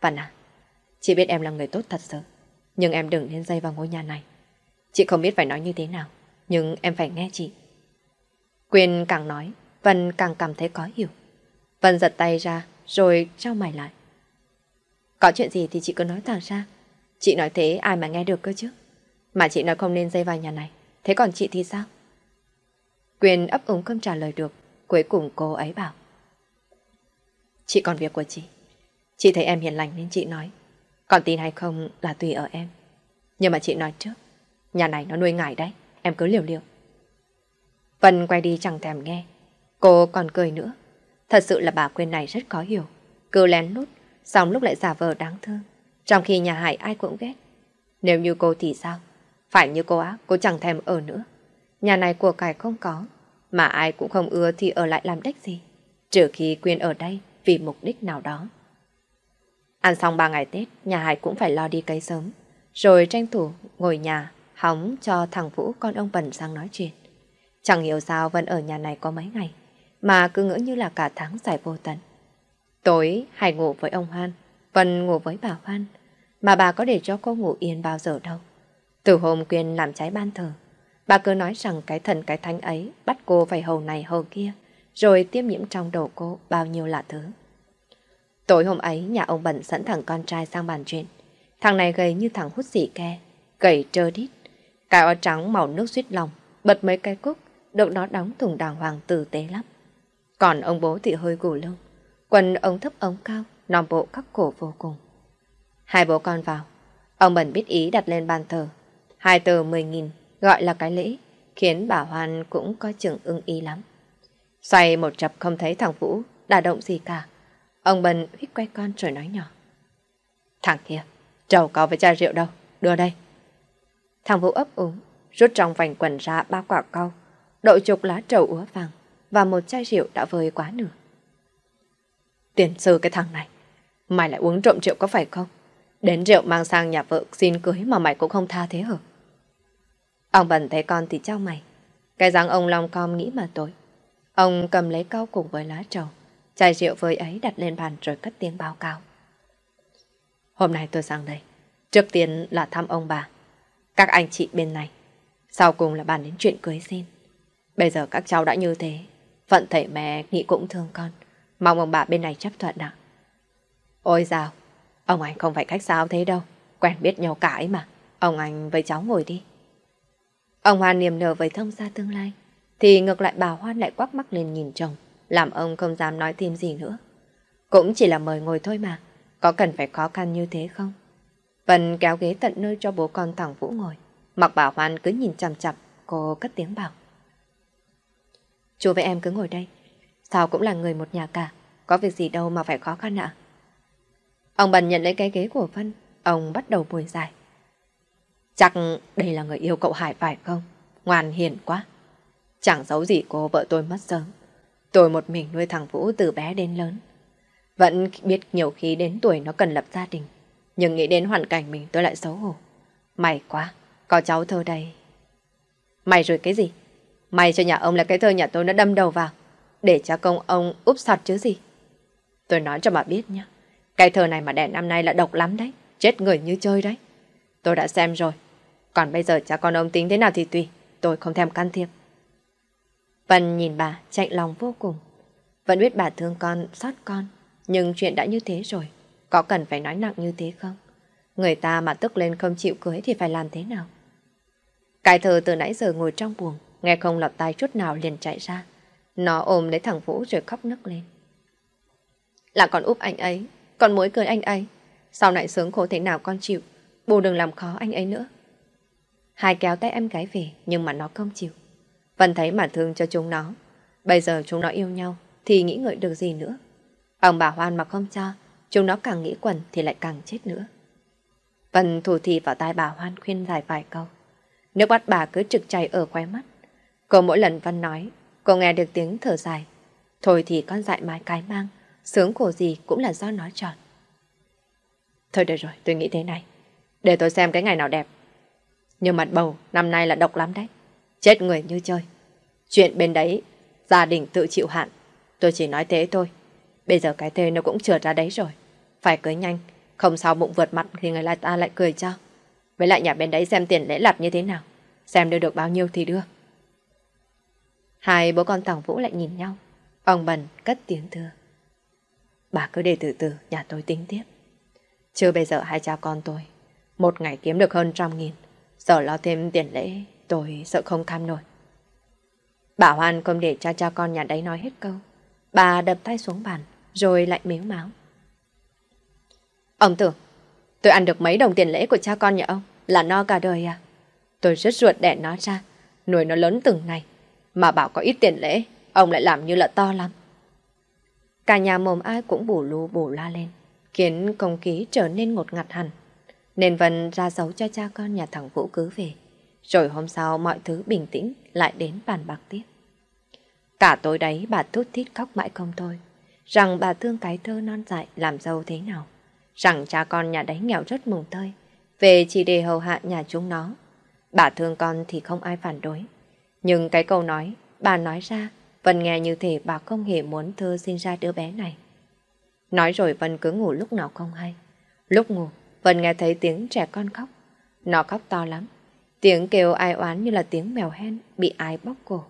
Vân à, chị biết em là người tốt thật sự, nhưng em đừng nên dây vào ngôi nhà này. Chị không biết phải nói như thế nào, nhưng em phải nghe chị. Quyền càng nói, Vân càng cảm thấy có hiểu. Vân giật tay ra, rồi trao mày lại. Có chuyện gì thì chị cứ nói thẳng ra. Chị nói thế ai mà nghe được cơ chứ. Mà chị nói không nên dây vào nhà này. Thế còn chị thì sao? Quyền ấp úng không trả lời được. Cuối cùng cô ấy bảo. Chị còn việc của chị. Chị thấy em hiền lành nên chị nói. Còn tin hay không là tùy ở em. Nhưng mà chị nói trước. Nhà này nó nuôi ngải đấy. Em cứ liều liều. Vân quay đi chẳng thèm nghe. Cô còn cười nữa. Thật sự là bà quên này rất khó hiểu. Cứ lén lút, xong lúc lại giả vờ đáng thương. Trong khi nhà Hải ai cũng ghét. Nếu như cô thì sao? Phải như cô á, cô chẳng thèm ở nữa. Nhà này của cải không có, mà ai cũng không ưa thì ở lại làm đếch gì. Trừ khi quyên ở đây vì mục đích nào đó. Ăn xong ba ngày Tết, nhà Hải cũng phải lo đi cấy sớm. Rồi tranh thủ ngồi nhà, hóng cho thằng Vũ con ông Bần sang nói chuyện. Chẳng hiểu sao vẫn ở nhà này có mấy ngày, mà cứ ngỡ như là cả tháng dài vô tận. Tối, Hải ngủ với ông Hoan, Vân ngủ với bà Phan, mà bà có để cho cô ngủ yên bao giờ đâu. Từ hôm Quyên làm trái ban thờ, bà cứ nói rằng cái thần cái thánh ấy bắt cô phải hầu này hầu kia, rồi tiêm nhiễm trong đầu cô bao nhiêu lạ thứ. Tối hôm ấy, nhà ông Bẩn dẫn thằng con trai sang bàn chuyện. Thằng này gầy như thằng hút xỉ ke, gầy trơ đít. Cái áo trắng màu nước suýt lòng, bật mấy cái cúc, được nó đóng thùng đàng hoàng tử tế lắm. Còn ông bố thì hơi gù lông, quần ống thấp ống cao, non bộ khắc cổ vô cùng. Hai bố con vào, ông Bẩn biết ý đặt lên bàn thờ. Hai tờ mười nghìn gọi là cái lễ, khiến bà Hoan cũng có chừng ưng ý lắm. Xoay một chập không thấy thằng Vũ đả động gì cả. Ông Bần hít quay con rồi nói nhỏ. Thằng kia, trầu có với chai rượu đâu, đưa đây. Thằng Vũ ấp úng, rút trong vành quần ra ba quả cau, đội chục lá trầu úa vàng và một chai rượu đã vơi quá nửa. Tiền sư cái thằng này, mày lại uống trộm rượu có phải không? Đến rượu mang sang nhà vợ xin cưới mà mày cũng không tha thế hả? Ông Bần thấy con thì trao mày. Cái dáng ông long com nghĩ mà tối. Ông cầm lấy cau cùng với lá trầu. Chai rượu vơi ấy đặt lên bàn rồi cất tiếng báo cáo. Hôm nay tôi sang đây. Trước tiên là thăm ông bà. Các anh chị bên này. Sau cùng là bàn đến chuyện cưới xin. Bây giờ các cháu đã như thế. Phận thầy mẹ nghĩ cũng thương con. Mong ông bà bên này chấp thuận ạ. Ôi dào, ông anh không phải khách sao thế đâu. Quen biết nhau cả ấy mà. Ông anh với cháu ngồi đi. Ông Hoan niềm nở với thông gia tương lai. Thì ngược lại bà Hoan lại quắc mắt lên nhìn chồng làm ông không dám nói thêm gì nữa. Cũng chỉ là mời ngồi thôi mà, có cần phải khó khăn như thế không? Vân kéo ghế tận nơi cho bố con thằng Vũ ngồi. Mặc bà Hoan cứ nhìn chằm chặp, cô cất tiếng bảo. Chú với em cứ ngồi đây, sao cũng là người một nhà cả, có việc gì đâu mà phải khó khăn ạ. Ông Bần nhận lấy cái ghế của Vân, ông bắt đầu bồi dài. Chắc đây là người yêu cậu Hải phải không? Ngoan hiền quá. Chẳng giấu gì cô vợ tôi mất sớm. Tôi một mình nuôi thằng Vũ từ bé đến lớn. Vẫn biết nhiều khi đến tuổi nó cần lập gia đình. Nhưng nghĩ đến hoàn cảnh mình tôi lại xấu hổ. May quá, có cháu thơ đây. Mày rồi cái gì? Mày cho nhà ông là cái thơ nhà tôi nó đâm đầu vào. Để cha công ông úp sọt chứ gì. Tôi nói cho bà biết nhé cái thơ này mà đẻ năm nay là độc lắm đấy. Chết người như chơi đấy. Tôi đã xem rồi. Còn bây giờ cha con ông tính thế nào thì tùy. Tôi không thèm can thiệp. Vân nhìn bà chạy lòng vô cùng. Vẫn biết bà thương con, xót con. Nhưng chuyện đã như thế rồi. Có cần phải nói nặng như thế không? Người ta mà tức lên không chịu cưới thì phải làm thế nào? Cái thờ từ nãy giờ ngồi trong buồng, nghe không lọt tai chút nào liền chạy ra. Nó ôm lấy thằng Vũ rồi khóc nức lên. Là con úp anh ấy, còn mới cười anh ấy. Sau này sướng khổ thế nào con chịu, bù đừng làm khó anh ấy nữa. Hai kéo tay em gái về nhưng mà nó không chịu. Vân thấy mà thương cho chúng nó. Bây giờ chúng nó yêu nhau thì nghĩ ngợi được gì nữa. Ông bà Hoan mà không cho, chúng nó càng nghĩ quẩn thì lại càng chết nữa. Vân thủ thì vào tai bà Hoan khuyên dài vài câu. Nước mắt bà cứ trực chảy ở khóe mắt. Cô mỗi lần Vân nói, cô nghe được tiếng thở dài. Thôi thì con dại mái cái mang, sướng khổ gì cũng là do nói tròn. Thôi được rồi, tôi nghĩ thế này. Để tôi xem cái ngày nào đẹp. Nhưng mặt bầu năm nay là độc lắm đấy. Chết người như chơi. Chuyện bên đấy, gia đình tự chịu hạn. Tôi chỉ nói thế thôi. Bây giờ cái tên nó cũng trượt ra đấy rồi. Phải cưới nhanh, không sao bụng vượt mặt thì người ta lại cười cho. Với lại nhà bên đấy xem tiền lễ lặt như thế nào. Xem đưa được bao nhiêu thì đưa. Hai bố con Tòng Vũ lại nhìn nhau. Ông Bần cất tiếng thưa. Bà cứ để từ từ, nhà tôi tính tiếp. Chưa bây giờ hai cha con tôi, một ngày kiếm được hơn trăm nghìn. Giờ lo thêm tiền lễ, tôi sợ không cam nổi. Bà Hoan không để cha cha con nhà đấy nói hết câu. Bà đập tay xuống bàn, rồi lại miếu máu. Ông tưởng, tôi ăn được mấy đồng tiền lễ của cha con nhà ông, là no cả đời à? Tôi rất ruột đẻ nó ra, nuôi nó lớn từng ngày. Mà bảo có ít tiền lễ, ông lại làm như là to lắm. Cả nhà mồm ai cũng bù lù bù la lên, khiến không khí trở nên ngột ngặt hẳn. Nên Vân ra dấu cho cha con nhà thằng Vũ cứ về. Rồi hôm sau mọi thứ bình tĩnh lại đến bàn bạc tiếp. Cả tối đấy bà thút thít khóc mãi không thôi. Rằng bà thương cái thơ non dại làm dâu thế nào. Rằng cha con nhà đấy nghèo rất mùng tơi. Về chỉ để hầu hạ nhà chúng nó. Bà thương con thì không ai phản đối. Nhưng cái câu nói, bà nói ra, Vân nghe như thể bà không hề muốn thơ sinh ra đứa bé này. Nói rồi Vân cứ ngủ lúc nào không hay. Lúc ngủ, Vân nghe thấy tiếng trẻ con khóc. Nó khóc to lắm. Tiếng kêu ai oán như là tiếng mèo hen bị ai bóc cổ.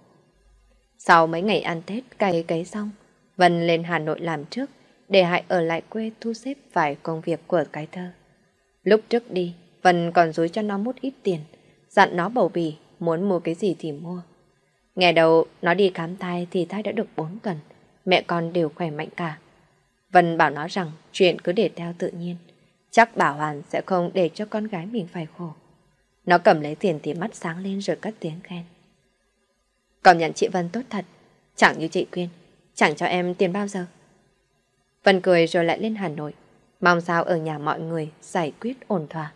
Sau mấy ngày ăn Tết cày cấy xong, Vân lên Hà Nội làm trước để hại ở lại quê thu xếp vài công việc của cái thơ. Lúc trước đi, Vân còn dối cho nó một ít tiền, dặn nó bầu bì, muốn mua cái gì thì mua nghe đầu nó đi khám thai thì thai đã được 4 tuần, mẹ con đều khỏe mạnh cả. Vân bảo nó rằng chuyện cứ để theo tự nhiên, chắc bảo Hoàn sẽ không để cho con gái mình phải khổ. Nó cầm lấy tiền thì mắt sáng lên rồi cất tiếng khen. Cảm nhận chị Vân tốt thật, chẳng như chị Quyên, chẳng cho em tiền bao giờ. Vân cười rồi lại lên Hà Nội, mong sao ở nhà mọi người giải quyết ổn thỏa.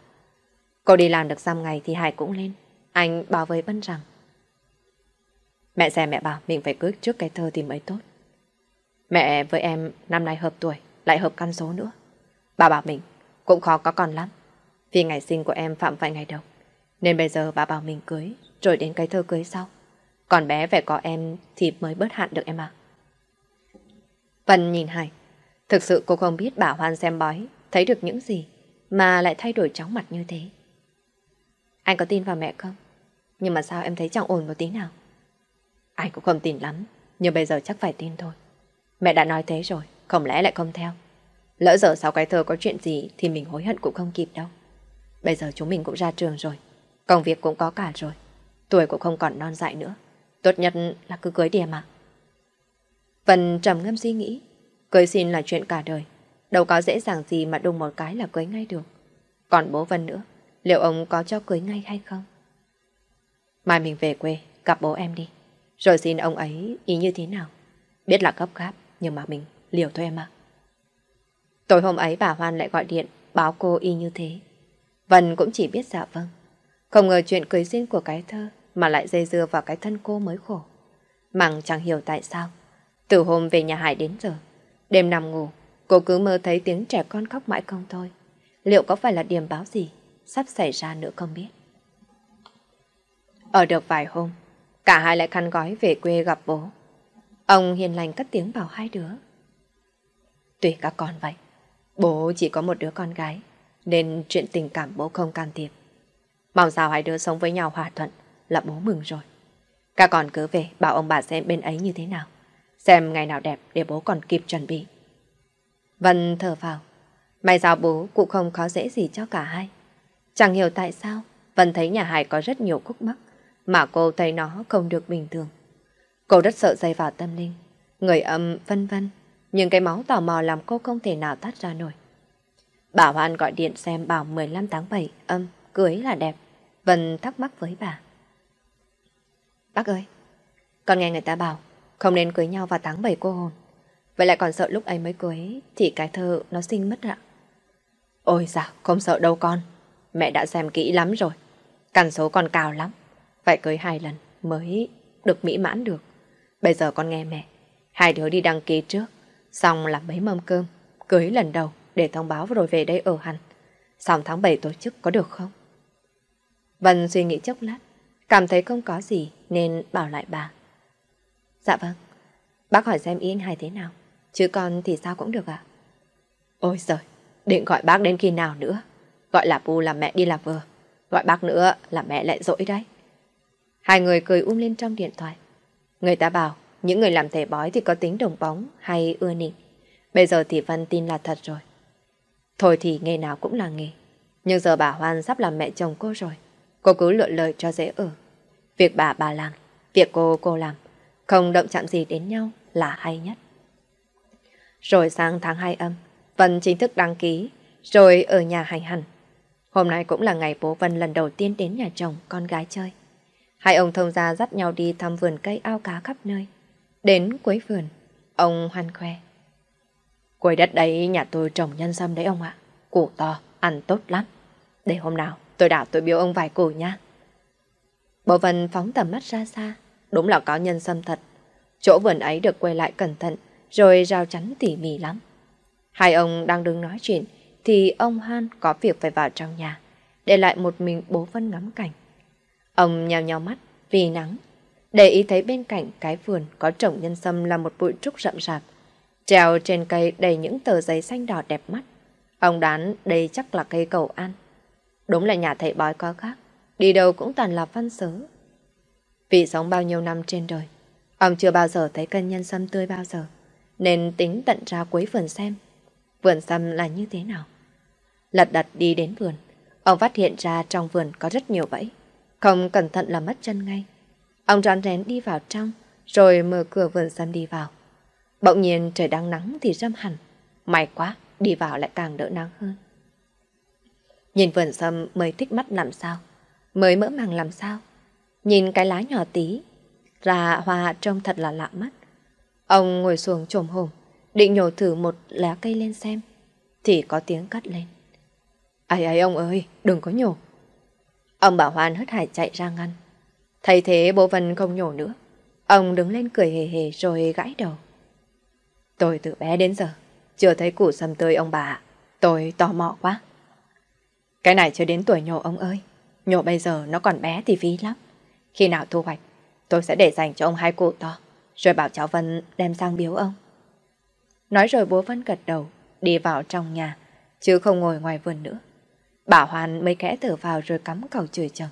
Cô đi làm được giam ngày thì Hải cũng lên, anh bảo với Vân rằng Mẹ xem mẹ bảo mình phải cưới trước cái thơ thì mới tốt. Mẹ với em năm nay hợp tuổi, lại hợp căn số nữa. Bà bảo mình cũng khó có con lắm, vì ngày sinh của em phạm phải ngày đầu. Nên bây giờ bà bảo mình cưới, rồi đến cái thơ cưới sau. Còn bé phải có em thì mới bớt hạn được em ạ. Vân nhìn Hải. Thực sự cô không biết bà Hoan xem bói, thấy được những gì, mà lại thay đổi chóng mặt như thế. Anh có tin vào mẹ không? Nhưng mà sao em thấy chẳng ổn một tí nào? Anh cũng không tin lắm, nhưng bây giờ chắc phải tin thôi. Mẹ đã nói thế rồi, không lẽ lại không theo. Lỡ giờ sau cái thơ có chuyện gì thì mình hối hận cũng không kịp đâu. Bây giờ chúng mình cũng ra trường rồi, công việc cũng có cả rồi. Tuổi cũng không còn non dại nữa. Tốt nhất là cứ cưới đi mà. Vân trầm ngâm suy nghĩ. Cưới xin là chuyện cả đời. Đâu có dễ dàng gì mà đùng một cái là cưới ngay được. Còn bố Vân nữa, liệu ông có cho cưới ngay hay không? Mai mình về quê, gặp bố em đi. Rồi xin ông ấy ý như thế nào. Biết là gấp gáp, nhưng mà mình liều thôi em ạ. Tối hôm ấy bà Hoan lại gọi điện báo cô y như thế. Vân cũng chỉ biết dạ vâng. Không ngờ chuyện cưới xin của cái thơ mà lại dây dưa vào cái thân cô mới khổ. Mằng chẳng hiểu tại sao. Từ hôm về nhà Hải đến giờ, đêm nằm ngủ, cô cứ mơ thấy tiếng trẻ con khóc mãi không thôi. Liệu có phải là điểm báo gì sắp xảy ra nữa không biết. Ở được vài hôm, cả hai lại khăn gói về quê gặp bố. Ông hiền lành cất tiếng bảo hai đứa. Tùy các con vậy, bố chỉ có một đứa con gái, nên chuyện tình cảm bố không can thiệp. Mong sao hai đứa sống với nhau hòa thuận, là bố mừng rồi. Các con cứ về bảo ông bà xem bên ấy như thế nào. Xem ngày nào đẹp để bố còn kịp chuẩn bị. Vân thở vào. May sao bố cũng không khó dễ gì cho cả hai. Chẳng hiểu tại sao Vân thấy nhà Hải có rất nhiều khúc mắc mà cô thấy nó không được bình thường. Cô rất sợ dây vào tâm linh, người âm vân vân, nhưng cái máu tò mò làm cô không thể nào thoát ra nổi. Bảo Hoan gọi điện xem bảo 15 tháng 7 âm cưới là đẹp. Vân thắc mắc với bà. Bác ơi, con nghe người ta bảo không nên cưới nhau vào tháng 7 cô hồn. Vậy lại còn sợ lúc ấy mới cưới thì cái thơ nó sinh mất ạ. Ôi dạ, không sợ đâu con. Mẹ đã xem kỹ lắm rồi. Cằn số còn cao lắm. Phải cưới hai lần mới được mỹ mãn được. Bây giờ con nghe mẹ. Hai đứa đi đăng ký trước. Xong làm mấy mâm cơm. Cưới lần đầu để thông báo rồi về đây ở hẳn. Xong tháng 7 tổ chức có được không? Vân suy nghĩ chốc lát. Cảm thấy không có gì nên bảo lại bà. Dạ vâng. Bác hỏi xem ý anh hai thế nào. Chứ con thì sao cũng được ạ. Ôi giời, định gọi bác đến khi nào nữa. Gọi là bu là mẹ đi là vừa. Gọi bác nữa là mẹ lại dỗi đấy. Hai người cười um lên trong điện thoại. Người ta bảo, những người làm thầy bói thì có tính đồng bóng hay ưa nịnh. Bây giờ thì Vân tin là thật rồi. Thôi thì nghề nào cũng là nghề. Nhưng giờ bà Hoan sắp làm mẹ chồng cô rồi. Cô cứ lựa lời cho dễ ở. Việc bà bà làm, việc cô cô làm. Không động chạm gì đến nhau là hay nhất. Rồi sang tháng 2 âm, Vân chính thức đăng ký, rồi ở nhà hành hành. Hôm nay cũng là ngày bố Vân lần đầu tiên đến nhà chồng con gái chơi. Hai ông thông gia dắt nhau đi thăm vườn cây ao cá khắp nơi. Đến cuối vườn, ông hoan khoe. Quầy đất đấy nhà tôi trồng nhân sâm đấy ông ạ. Củ to, ăn tốt lắm. Để hôm nào tôi đảo tôi biếu ông vài củ nha. Bố Vân phóng tầm mắt ra xa. Đúng là có nhân sâm thật. Chỗ vườn ấy được quay lại cẩn thận, rồi rào chắn tỉ mỉ lắm. Hai ông đang đứng nói chuyện, thì ông Han có việc phải vào trong nhà, để lại một mình bố Vân ngắm cảnh. Ông nhào nhào mắt vì nắng, để ý thấy bên cạnh cái vườn có trồng nhân sâm là một bụi trúc rậm rạp, treo trên cây đầy những tờ giấy xanh đỏ đẹp mắt. Ông đoán đây chắc là cây cầu an. Đúng là nhà thầy bói có khác, đi đâu cũng toàn là văn sớ. Vì sống bao nhiêu năm trên đời, ông chưa bao giờ thấy cân nhân sâm tươi bao giờ, nên tính tận ra cuối vườn xem vườn sâm là như thế nào. Lật đật đi đến vườn, ông phát hiện ra trong vườn có rất nhiều bẫy, không cẩn thận là mất chân ngay. Ông rón rén đi vào trong, rồi mở cửa vườn sâm đi vào. Bỗng nhiên trời đang nắng thì râm hẳn, may quá, đi vào lại càng đỡ nắng hơn. Nhìn vườn sâm mới thích mắt làm sao, mới mỡ màng làm sao. Nhìn cái lá nhỏ tí, ra hoa trông thật là lạ mắt. Ông ngồi xuống trồm hồn, định nhổ thử một lá cây lên xem, thì có tiếng cắt lên. Ai ấy ông ơi, đừng có nhổ. Ông bảo Hoan hất hải chạy ra ngăn. Thấy thế bố Vân không nhổ nữa. Ông đứng lên cười hề hề rồi gãi đầu. Tôi từ bé đến giờ, chưa thấy củ sâm tươi ông bà. Tôi tò mò quá. Cái này chưa đến tuổi nhổ ông ơi. Nhổ bây giờ nó còn bé thì phí lắm. Khi nào thu hoạch, tôi sẽ để dành cho ông hai củ to, rồi bảo cháu Vân đem sang biếu ông. Nói rồi bố Vân gật đầu, đi vào trong nhà, chứ không ngồi ngoài vườn nữa. Bà Hoàn mới kẽ thở vào rồi cắm cầu chửi chồng.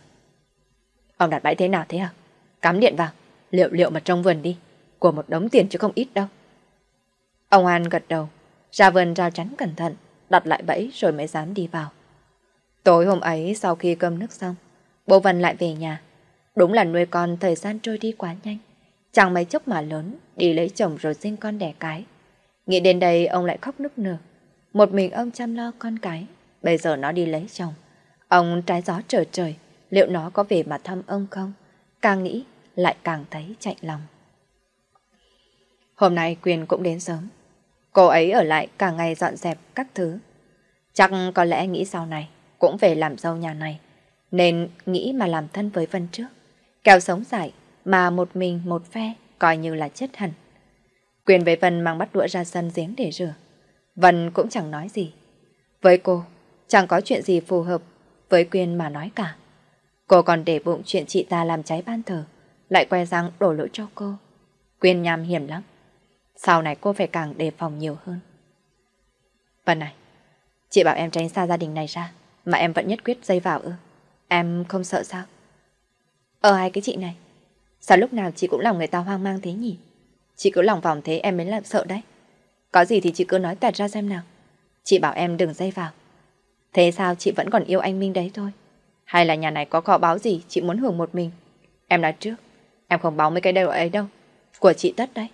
Ông đặt bẫy thế nào thế à? Cắm điện vào, liệu liệu mà trong vườn đi, của một đống tiền chứ không ít đâu. Ông Hoàn gật đầu, ra vườn rào chắn cẩn thận, đặt lại bẫy rồi mới dám đi vào. Tối hôm ấy sau khi cơm nước xong, bố Vân lại về nhà. Đúng là nuôi con thời gian trôi đi quá nhanh. Chẳng mấy chốc mà lớn, đi lấy chồng rồi sinh con đẻ cái. Nghĩ đến đây ông lại khóc nức nở. Một mình ông chăm lo con cái, bây giờ nó đi lấy chồng. Ông trái gió trở trời, liệu nó có về mà thăm ông không? Càng nghĩ, lại càng thấy chạy lòng. Hôm nay Quyền cũng đến sớm. Cô ấy ở lại cả ngày dọn dẹp các thứ. Chắc có lẽ nghĩ sau này cũng về làm dâu nhà này. Nên nghĩ mà làm thân với Vân trước. Kéo sống dài mà một mình một phe coi như là chết hẳn. Quyền với Vân mang bắt đũa ra sân giếng để rửa. Vân cũng chẳng nói gì. Với cô, chẳng có chuyện gì phù hợp với Quyên mà nói cả. Cô còn để bụng chuyện chị ta làm cháy ban thờ, lại quay răng đổ lỗi cho cô. Quyên nham hiểm lắm. Sau này cô phải càng đề phòng nhiều hơn. Vân này, chị bảo em tránh xa gia đình này ra, mà em vẫn nhất quyết dây vào ư. Em không sợ sao? Ờ hai cái chị này, sao lúc nào chị cũng làm người ta hoang mang thế nhỉ? Chị cứ lòng vòng thế em mới làm sợ đấy. Có gì thì chị cứ nói tẹt ra xem nào. Chị bảo em đừng dây vào. Thế sao chị vẫn còn yêu anh Minh đấy thôi? Hay là nhà này có kho báo gì chị muốn hưởng một mình? Em nói trước, em không báo mấy cái đều ấy đâu. Của chị Tất đấy.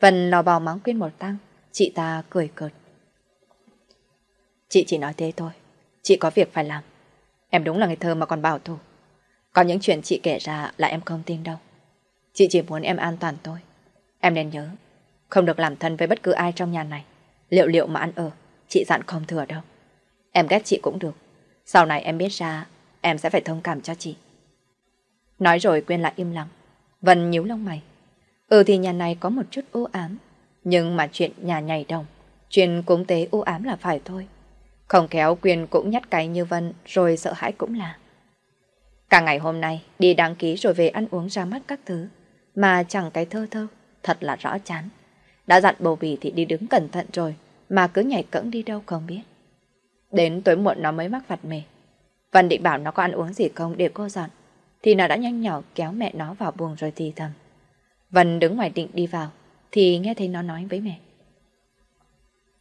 Vân lò bò mắng Quyên một tăng, chị ta cười cợt. Chị chỉ nói thế thôi, chị có việc phải làm. Em đúng là người thơ mà còn bảo thủ. Có những chuyện chị kể ra là em không tin đâu. Chị chỉ muốn em an toàn thôi. Em nên nhớ, không được làm thân với bất cứ ai trong nhà này. Liệu liệu mà ăn ở, chị dặn không thừa đâu. Em ghét chị cũng được. Sau này em biết ra, em sẽ phải thông cảm cho chị. Nói rồi quên lại im lặng. Vân nhíu lông mày. Ừ thì nhà này có một chút u ám. Nhưng mà chuyện nhà nhảy đồng, chuyện cúng tế u ám là phải thôi. Không kéo quyền cũng nhát cái như Vân rồi sợ hãi cũng là. Cả ngày hôm nay đi đăng ký rồi về ăn uống ra mắt các thứ. Mà chẳng cái thơ thơ, thật là rõ chán. Đã dặn bầu bì thì đi đứng cẩn thận rồi, mà cứ nhảy cẫng đi đâu không biết. Đến tối muộn nó mới mắc vặt mề. Vân định bảo nó có ăn uống gì không để cô dọn. Thì nó đã nhanh nhỏ kéo mẹ nó vào buồng rồi thì thầm. Vân đứng ngoài định đi vào, thì nghe thấy nó nói với mẹ.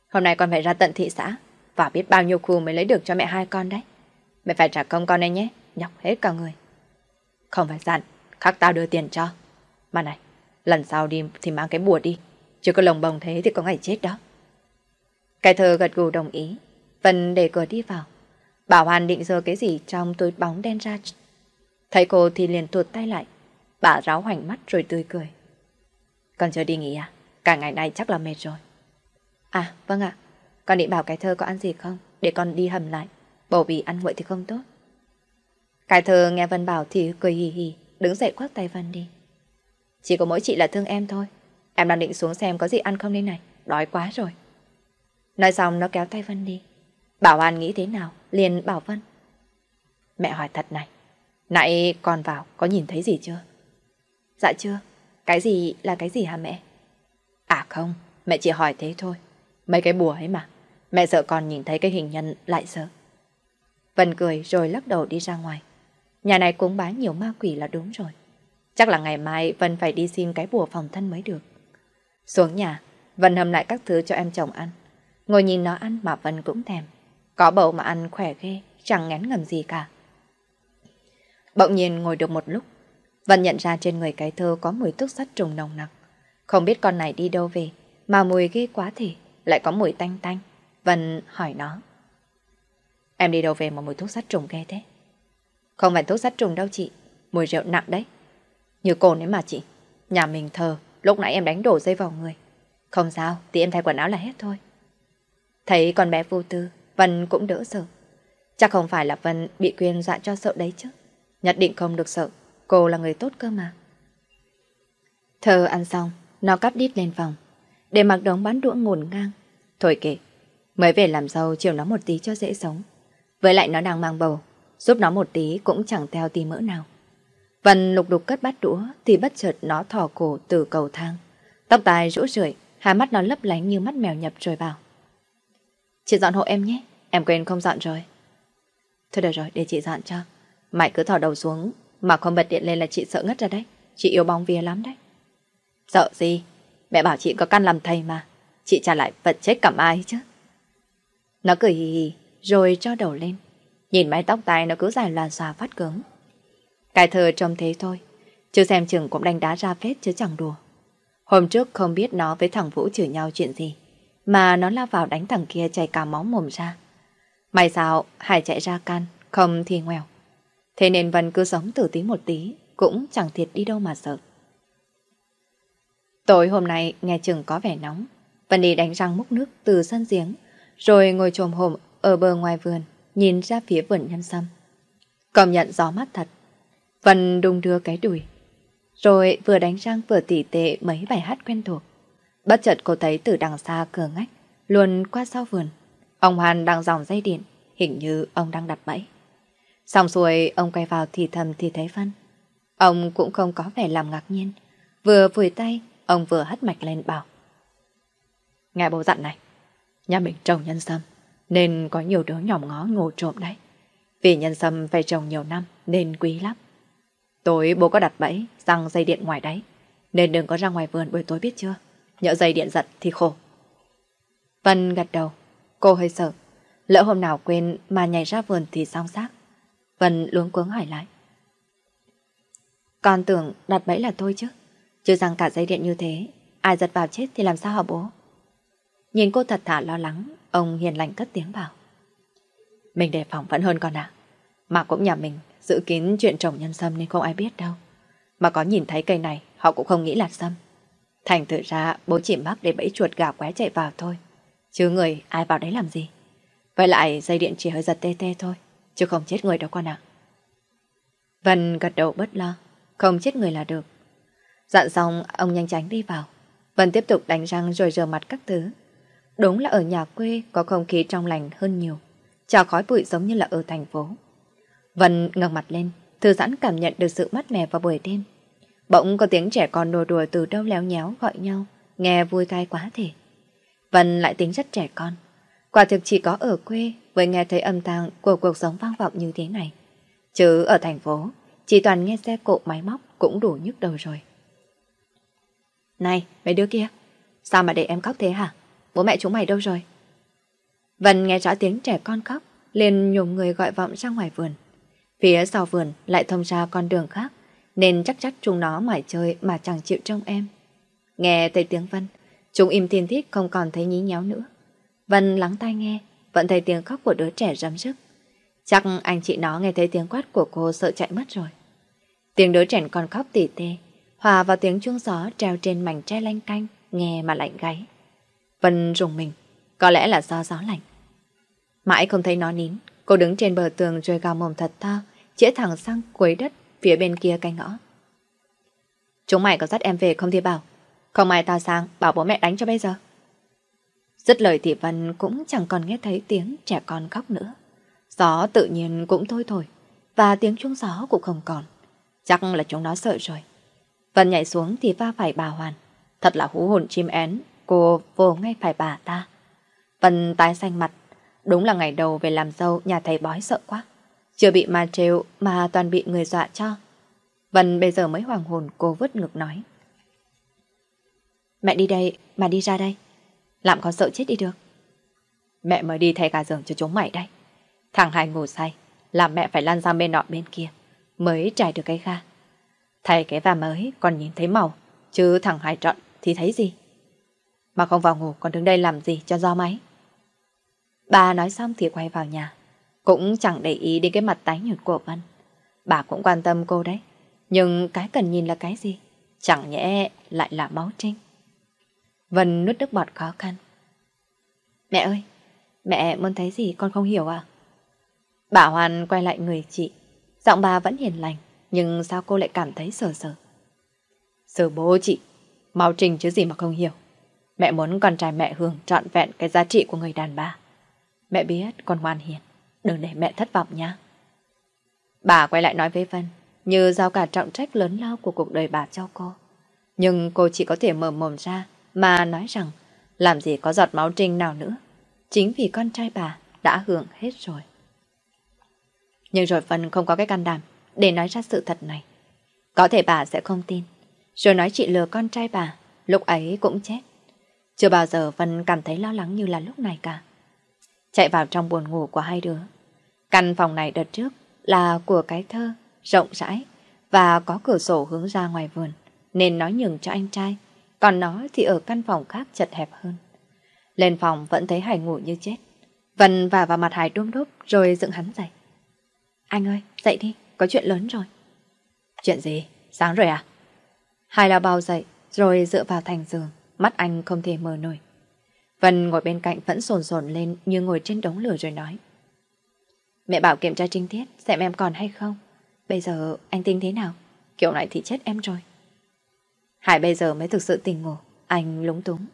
Hôm nay con phải ra tận thị xã, và biết bao nhiêu khu mới lấy được cho mẹ hai con đấy. Mẹ phải trả công con đây nhé, nhọc hết cả người. Không phải dặn, khắc tao đưa tiền cho. Mà này, lần sau đi thì mang cái bùa đi, chứ có lồng bồng thế thì có ngày chết đó. Cái thơ gật gù đồng ý, Vân để cửa đi vào. Bảo Hoàn định giơ cái gì trong túi bóng đen ra. Thấy cô thì liền tuột tay lại. Bà ráo hoảnh mắt rồi tươi cười. Con chưa đi nghỉ à? Cả ngày nay chắc là mệt rồi. À, vâng ạ. Con định bảo cái thơ có ăn gì không? Để con đi hầm lại. Bầu vì ăn nguội thì không tốt. Cái thơ nghe Vân bảo thì cười hì hì, đứng dậy khoác tay Vân đi. Chỉ có mỗi chị là thương em thôi. Em đang định xuống xem có gì ăn không đây này. Đói quá rồi. Nói xong nó kéo tay Vân đi. Bảo An nghĩ thế nào? Liền bảo Vân. Mẹ hỏi thật này. Nãy con vào có nhìn thấy gì chưa? Dạ chưa. Cái gì là cái gì hả mẹ? À không, mẹ chỉ hỏi thế thôi. Mấy cái bùa ấy mà. Mẹ sợ con nhìn thấy cái hình nhân lại sợ. Vân cười rồi lắc đầu đi ra ngoài. Nhà này cũng bán nhiều ma quỷ là đúng rồi. Chắc là ngày mai Vân phải đi xin cái bùa phòng thân mới được. Xuống nhà, Vân hầm lại các thứ cho em chồng ăn. Ngồi nhìn nó ăn mà Vân cũng thèm. Có bầu mà ăn khỏe ghê, chẳng ngén ngầm gì cả. Bỗng nhiên ngồi được một lúc, Vân nhận ra trên người cái thơ có mùi thuốc sắt trùng nồng nặc. Không biết con này đi đâu về, mà mùi ghê quá thì lại có mùi tanh tanh. Vân hỏi nó. Em đi đâu về mà mùi thuốc sắt trùng ghê thế? Không phải thuốc sắt trùng đâu chị, mùi rượu nặng đấy. Như cồn ấy mà chị, nhà mình thờ, lúc nãy em đánh đổ dây vào người. Không sao, thì em thay quần áo là hết thôi. Thấy con bé vô tư, Vân cũng đỡ sợ. Chắc không phải là Vân bị quyền dọa cho sợ đấy chứ. Nhất định không được sợ, cô là người tốt cơ mà. Thơ ăn xong, nó cắp đít lên phòng. Để mặc đống bán đũa ngổn ngang. Thôi kệ, mới về làm giàu chiều nó một tí cho dễ sống. Với lại nó đang mang bầu, giúp nó một tí cũng chẳng theo tí mỡ nào. Vân lục đục cất bát đũa thì bất chợt nó thò cổ từ cầu thang. Tóc tai rũ rượi, hai mắt nó lấp lánh như mắt mèo nhập rồi bảo. Chị dọn hộ em nhé, em quên không dọn rồi. Thôi được rồi, để chị dọn cho. Mày cứ thò đầu xuống, mà không bật điện lên là chị sợ ngất ra đấy. Chị yêu bóng vía lắm đấy. Sợ gì? Mẹ bảo chị có căn làm thầy mà. Chị trả lại vật chết cầm ai chứ. Nó cười hì hì, rồi cho đầu lên. Nhìn mái tóc tai nó cứ dài loàn xòa phát cứng. Cái thơ trông thế thôi, chứ xem chừng cũng đánh đá ra phết chứ chẳng đùa. Hôm trước không biết nó với thằng Vũ chửi nhau chuyện gì, mà nó lao vào đánh thằng kia chảy cả máu mồm ra. May sao Hải chạy ra can, không thì nghèo Thế nên Vân cứ sống tử tí một tí, cũng chẳng thiệt đi đâu mà sợ. Tối hôm nay nghe chừng có vẻ nóng, Vân đi đánh răng múc nước từ sân giếng, rồi ngồi trồm hồm ở bờ ngoài vườn, nhìn ra phía vườn nhân sâm. Công nhận gió mát thật. Vân đung đưa cái đùi. Rồi vừa đánh răng vừa tỉ tệ mấy bài hát quen thuộc. Bất chợt cô thấy từ đằng xa cửa ngách, luôn qua sau vườn. Ông Hoan đang dòng dây điện, hình như ông đang đặt bẫy. Xong xuôi, ông quay vào thì thầm thì thấy Vân. Ông cũng không có vẻ làm ngạc nhiên. Vừa vùi tay, ông vừa hất mạch lên bảo. Nghe bố dặn này, nhà mình trồng nhân sâm, nên có nhiều đứa nhỏ ngó ngồi trộm đấy. Vì nhân sâm phải trồng nhiều năm nên quý lắm. Tối bố có đặt bẫy, răng dây điện ngoài đấy, nên đừng có ra ngoài vườn buổi tối biết chưa. Nhỡ dây điện giật thì khổ. Vân gật đầu, cô hơi sợ. Lỡ hôm nào quên mà nhảy ra vườn thì xong xác. Vân luống cuống hỏi lại. Con tưởng đặt bẫy là thôi chứ. Chứ rằng cả dây điện như thế, ai giật vào chết thì làm sao hả bố? Nhìn cô thật thà lo lắng, ông hiền lành cất tiếng bảo. Mình đề phòng vẫn hơn con ạ. Mà cũng nhà mình giữ kín chuyện trồng nhân sâm nên không ai biết đâu. Mà có nhìn thấy cây này, họ cũng không nghĩ là sâm. Thành thử ra bố chỉ mắc để bẫy chuột gà qué chạy vào thôi. Chứ người ai vào đấy làm gì? Vậy lại dây điện chỉ hơi giật tê tê thôi, chứ không chết người đâu con ạ. Vân gật đầu bất lo, không chết người là được. Dặn xong, ông nhanh chóng đi vào. Vân tiếp tục đánh răng rồi rửa mặt các thứ. Đúng là ở nhà quê có không khí trong lành hơn nhiều. Chào khói bụi giống như là ở thành phố. Vân ngẩng mặt lên, thư giãn cảm nhận được sự mát mẻ vào buổi đêm. Bỗng có tiếng trẻ con đùa đùa từ đâu léo nhéo gọi nhau, nghe vui tai quá thể. Vân lại tính rất trẻ con. Quả thực chỉ có ở quê mới nghe thấy âm thanh của cuộc sống vang vọng như thế này. Chứ ở thành phố, chỉ toàn nghe xe cộ máy móc cũng đủ nhức đầu rồi. Này, mấy đứa kia, sao mà để em khóc thế hả? Bố mẹ chúng mày đâu rồi? Vân nghe rõ tiếng trẻ con khóc, liền nhùng người gọi vọng ra ngoài vườn. Phía sau vườn lại thông ra con đường khác, nên chắc chắc chúng nó mải chơi mà chẳng chịu trông em. Nghe thấy tiếng Vân, chúng im thiên thích không còn thấy nhí nhéo nữa. Vân lắng tai nghe, vẫn thấy tiếng khóc của đứa trẻ rấm rức. Chắc anh chị nó nghe thấy tiếng quát của cô sợ chạy mất rồi. Tiếng đứa trẻ còn khóc tỉ tê, hòa vào tiếng chuông gió treo trên mảnh tre lanh canh, nghe mà lạnh gáy. Vân rùng mình, có lẽ là do gió lạnh. Mãi không thấy nó nín, cô đứng trên bờ tường rồi gào mồm thật to, chĩa thẳng sang cuối đất phía bên kia canh ngõ. Chúng mày có dắt em về không thì bảo, không ai tao sang bảo bố mẹ đánh cho bây giờ. Dứt lời thì Vân cũng chẳng còn nghe thấy tiếng trẻ con khóc nữa. Gió tự nhiên cũng thôi thôi, và tiếng chuông gió cũng không còn. Chắc là chúng nó sợ rồi. Vân nhảy xuống thì va phải bà Hoàn. Thật là hú hồn chim én, cô vô ngay phải bà ta. Vân tái xanh mặt, đúng là ngày đầu về làm dâu nhà thầy bói sợ quá. Chưa bị ma trêu mà toàn bị người dọa cho. Vân bây giờ mới hoàng hồn cô vứt ngực nói. Mẹ đi đây, mà đi ra đây. Làm con sợ chết đi được. Mẹ mới đi thay cả giường cho chúng mày đây. Thằng hai ngủ say, làm mẹ phải lăn ra bên nọ bên kia, mới trải được cái ga. Thay cái va mới còn nhìn thấy màu, chứ thằng hai trọn thì thấy gì. Mà không vào ngủ còn đứng đây làm gì cho do máy. Bà nói xong thì quay vào nhà. Cũng chẳng để ý đến cái mặt tái nhợt của Vân. Bà cũng quan tâm cô đấy. Nhưng cái cần nhìn là cái gì? Chẳng nhẽ lại là máu trinh. Vân nuốt nước bọt khó khăn. Mẹ ơi, mẹ muốn thấy gì con không hiểu à? Bà Hoàn quay lại người chị. Giọng bà vẫn hiền lành, nhưng sao cô lại cảm thấy sờ sờ? Sờ bố chị, mau trình chứ gì mà không hiểu. Mẹ muốn con trai mẹ hưởng trọn vẹn cái giá trị của người đàn bà. Mẹ biết con ngoan hiền, đừng để mẹ thất vọng nhá. Bà quay lại nói với Vân, như giao cả trọng trách lớn lao của cuộc đời bà cho cô. Nhưng cô chỉ có thể mở mồm ra mà nói rằng làm gì có giọt máu trinh nào nữa. Chính vì con trai bà đã hưởng hết rồi. Nhưng rồi Vân không có cái can đảm để nói ra sự thật này. Có thể bà sẽ không tin. Rồi nói chị lừa con trai bà, lúc ấy cũng chết. Chưa bao giờ Vân cảm thấy lo lắng như là lúc này cả. Chạy vào trong buồn ngủ của hai đứa. Căn phòng này đợt trước là của cái thơ, rộng rãi và có cửa sổ hướng ra ngoài vườn, nên nói nhường cho anh trai. Còn nó thì ở căn phòng khác chật hẹp hơn. Lên phòng vẫn thấy Hải ngủ như chết. Vân và vào mặt Hải đôm đốp rồi dựng hắn dậy. Anh ơi, dậy đi, có chuyện lớn rồi. Chuyện gì? Sáng rồi à? Hải là bao dậy rồi dựa vào thành giường, mắt anh không thể mở nổi. Vân ngồi bên cạnh vẫn sồn sồn lên như ngồi trên đống lửa rồi nói. Mẹ bảo kiểm tra trinh tiết xem em còn hay không. Bây giờ anh tính thế nào? Kiểu này thì chết em rồi. Hải bây giờ mới thực sự tỉnh ngủ, anh lúng túng.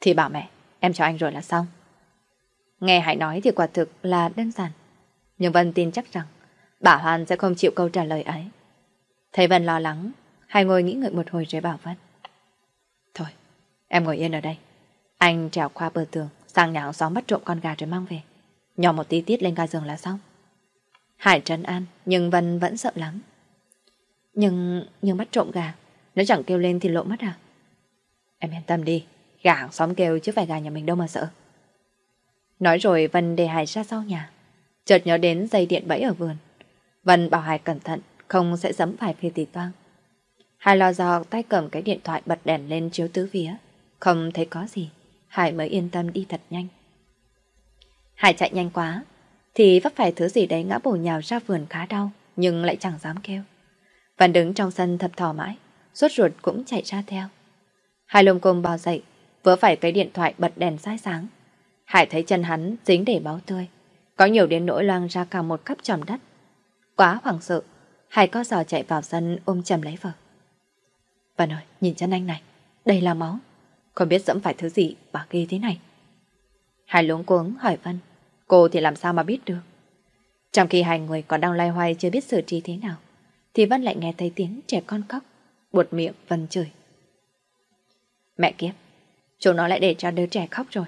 Thì bảo mẹ, em cho anh rồi là xong. Nghe Hải nói thì quả thực là đơn giản. Nhưng Vân tin chắc rằng bà Hoan sẽ không chịu câu trả lời ấy. Thấy Vân lo lắng, Hải ngồi nghĩ ngợi một hồi rồi bảo Vân. Thôi, em ngồi yên ở đây. Anh trèo qua bờ tường, sang nhà hàng xóm bắt trộm con gà rồi mang về. Nhỏ một tí tiết lên ga giường là xong. Hải trấn an, nhưng Vân vẫn sợ lắm. Nhưng, nhưng bắt trộm gà, nếu chẳng kêu lên thì lộ mất à? Em yên tâm đi, gà hàng xóm kêu chứ phải gà nhà mình đâu mà sợ. Nói rồi Vân để Hải ra sau nhà. Chợt nhớ đến dây điện bẫy ở vườn. Vân bảo Hải cẩn thận, không sẽ dẫm phải phi tỷ toang. Hải lo dò tay cầm cái điện thoại bật đèn lên chiếu tứ phía. Không thấy có gì, Hải mới yên tâm đi thật nhanh. Hải chạy nhanh quá, thì vấp phải thứ gì đấy ngã bổ nhào ra vườn khá đau, nhưng lại chẳng dám kêu. Vân đứng trong sân thập thò mãi, suốt ruột cũng chạy ra theo. Hai lông cồm bò dậy, vỡ phải cái điện thoại bật đèn sai sáng. Hải thấy chân hắn dính để máu tươi, có nhiều đến nỗi loang ra cả một khắp tròn đất. Quá hoảng sợ, Hải co giò chạy vào sân ôm chầm lấy vợ. Bà nội, nhìn chân anh này, đây là máu. Không biết dẫm phải thứ gì bà ghê thế này. Hải luống cuống hỏi Vân, cô thì làm sao mà biết được. Trong khi hai người còn đang loay hoay chưa biết xử trí thế nào, thì Vân lại nghe thấy tiếng trẻ con khóc, buột miệng Vân chửi. Mẹ kiếp, chúng nó lại để cho đứa trẻ khóc rồi.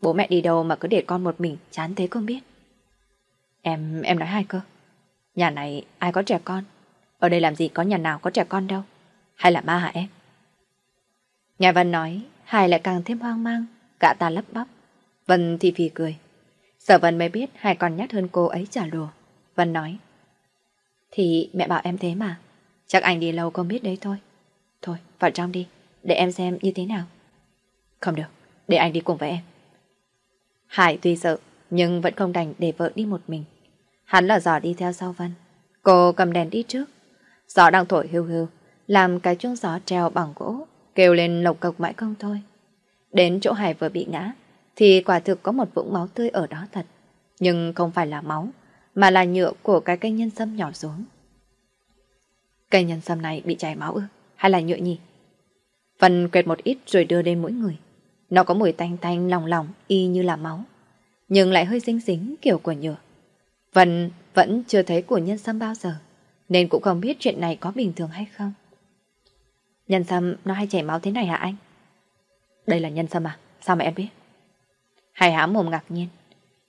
Bố mẹ đi đâu mà cứ để con một mình, chán thế không biết. Em, em nói hai cơ. Nhà này ai có trẻ con? Ở đây làm gì có nhà nào có trẻ con đâu? Hay là ma hả em? Nhà Vân nói, Hải lại càng thêm hoang mang, gã ta lấp bắp. Vân thì phì cười. Sở Vân mới biết Hải còn nhát hơn cô ấy trả đùa. Vân nói, thì mẹ bảo em thế mà. Chắc anh đi lâu không biết đấy thôi. Vào trong đi, để em xem như thế nào. Không được, để anh đi cùng với em. Hải tuy sợ, nhưng vẫn không đành để vợ đi một mình. Hắn là giỏ đi theo sau Vân. Cô cầm đèn đi trước. Gió đang thổi hưu hưu, làm cái chuông gió treo bằng gỗ, kêu lên lộc cộc mãi không thôi. Đến chỗ Hải vừa bị ngã, thì quả thực có một vũng máu tươi ở đó thật. Nhưng không phải là máu, mà là nhựa của cái cây nhân sâm nhỏ xuống. Cây nhân sâm này bị chảy máu ư? Hay là nhựa nhỉ? Vân quẹt một ít rồi đưa lên mỗi người. Nó có mùi tanh tanh lòng lòng y như là máu, nhưng lại hơi dính dính kiểu của nhựa. Vân vẫn chưa thấy của nhân sâm bao giờ, nên cũng không biết chuyện này có bình thường hay không. Nhân sâm nó hay chảy máu thế này hả anh? Đây là nhân sâm à? Sao mà em biết? Hải há mồm ngạc nhiên.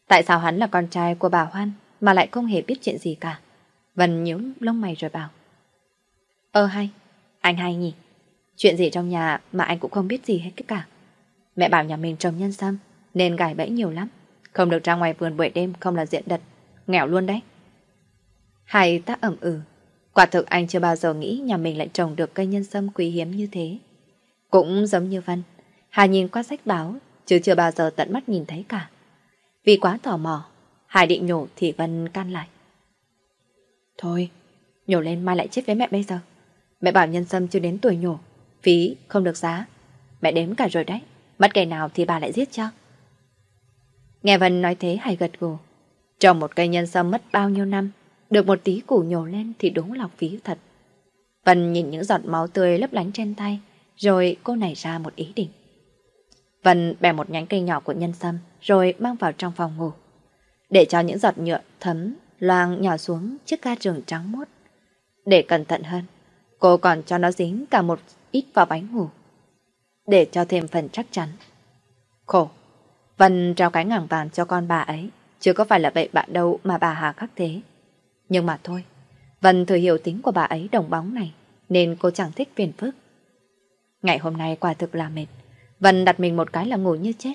Tại sao hắn là con trai của bà Hoan mà lại không hề biết chuyện gì cả? Vân nhíu lông mày rồi bảo. Ơ hay, anh hay nhỉ? Chuyện gì trong nhà mà anh cũng không biết gì hết cả. Mẹ bảo nhà mình trồng nhân sâm nên gài bẫy nhiều lắm. Không được ra ngoài vườn buổi đêm không là diện đật. Nghèo luôn đấy. Hải tác ẩm ừ. Quả thực anh chưa bao giờ nghĩ nhà mình lại trồng được cây nhân sâm quý hiếm như thế. Cũng giống như Vân, Hà nhìn qua sách báo, chứ chưa bao giờ tận mắt nhìn thấy cả. Vì quá tò mò, Hải định nhổ thì Vân can lại. Thôi, nhổ lên mai lại chết với mẹ bây giờ. Mẹ bảo nhân sâm chưa đến tuổi nhổ, phí không được giá. Mẹ đếm cả rồi đấy, mất cây nào thì bà lại giết cho. Nghe Vân nói thế hay gật gù. Trồng một cây nhân sâm mất bao nhiêu năm, được một tí củ nhổ lên thì đúng là phí thật. Vân nhìn những giọt máu tươi lấp lánh trên tay, rồi cô nảy ra một ý định. Vân bẻ một nhánh cây nhỏ của nhân sâm, rồi mang vào trong phòng ngủ. Để cho những giọt nhựa thấm, loang nhỏ xuống chiếc ga giường trắng mốt. Để cẩn thận hơn, cô còn cho nó dính cả một ít vào bánh ngủ. Để cho thêm phần chắc chắn. Khổ, Vân trao cái ngẳng vàng cho con bà ấy, chứ có phải là vậy bạn đâu mà bà Hà khắc thế. Nhưng mà thôi, Vân thừa hiểu tính của bà ấy đồng bóng này, nên cô chẳng thích phiền phức. Ngày hôm nay quả thực là mệt, Vân đặt mình một cái là ngủ như chết.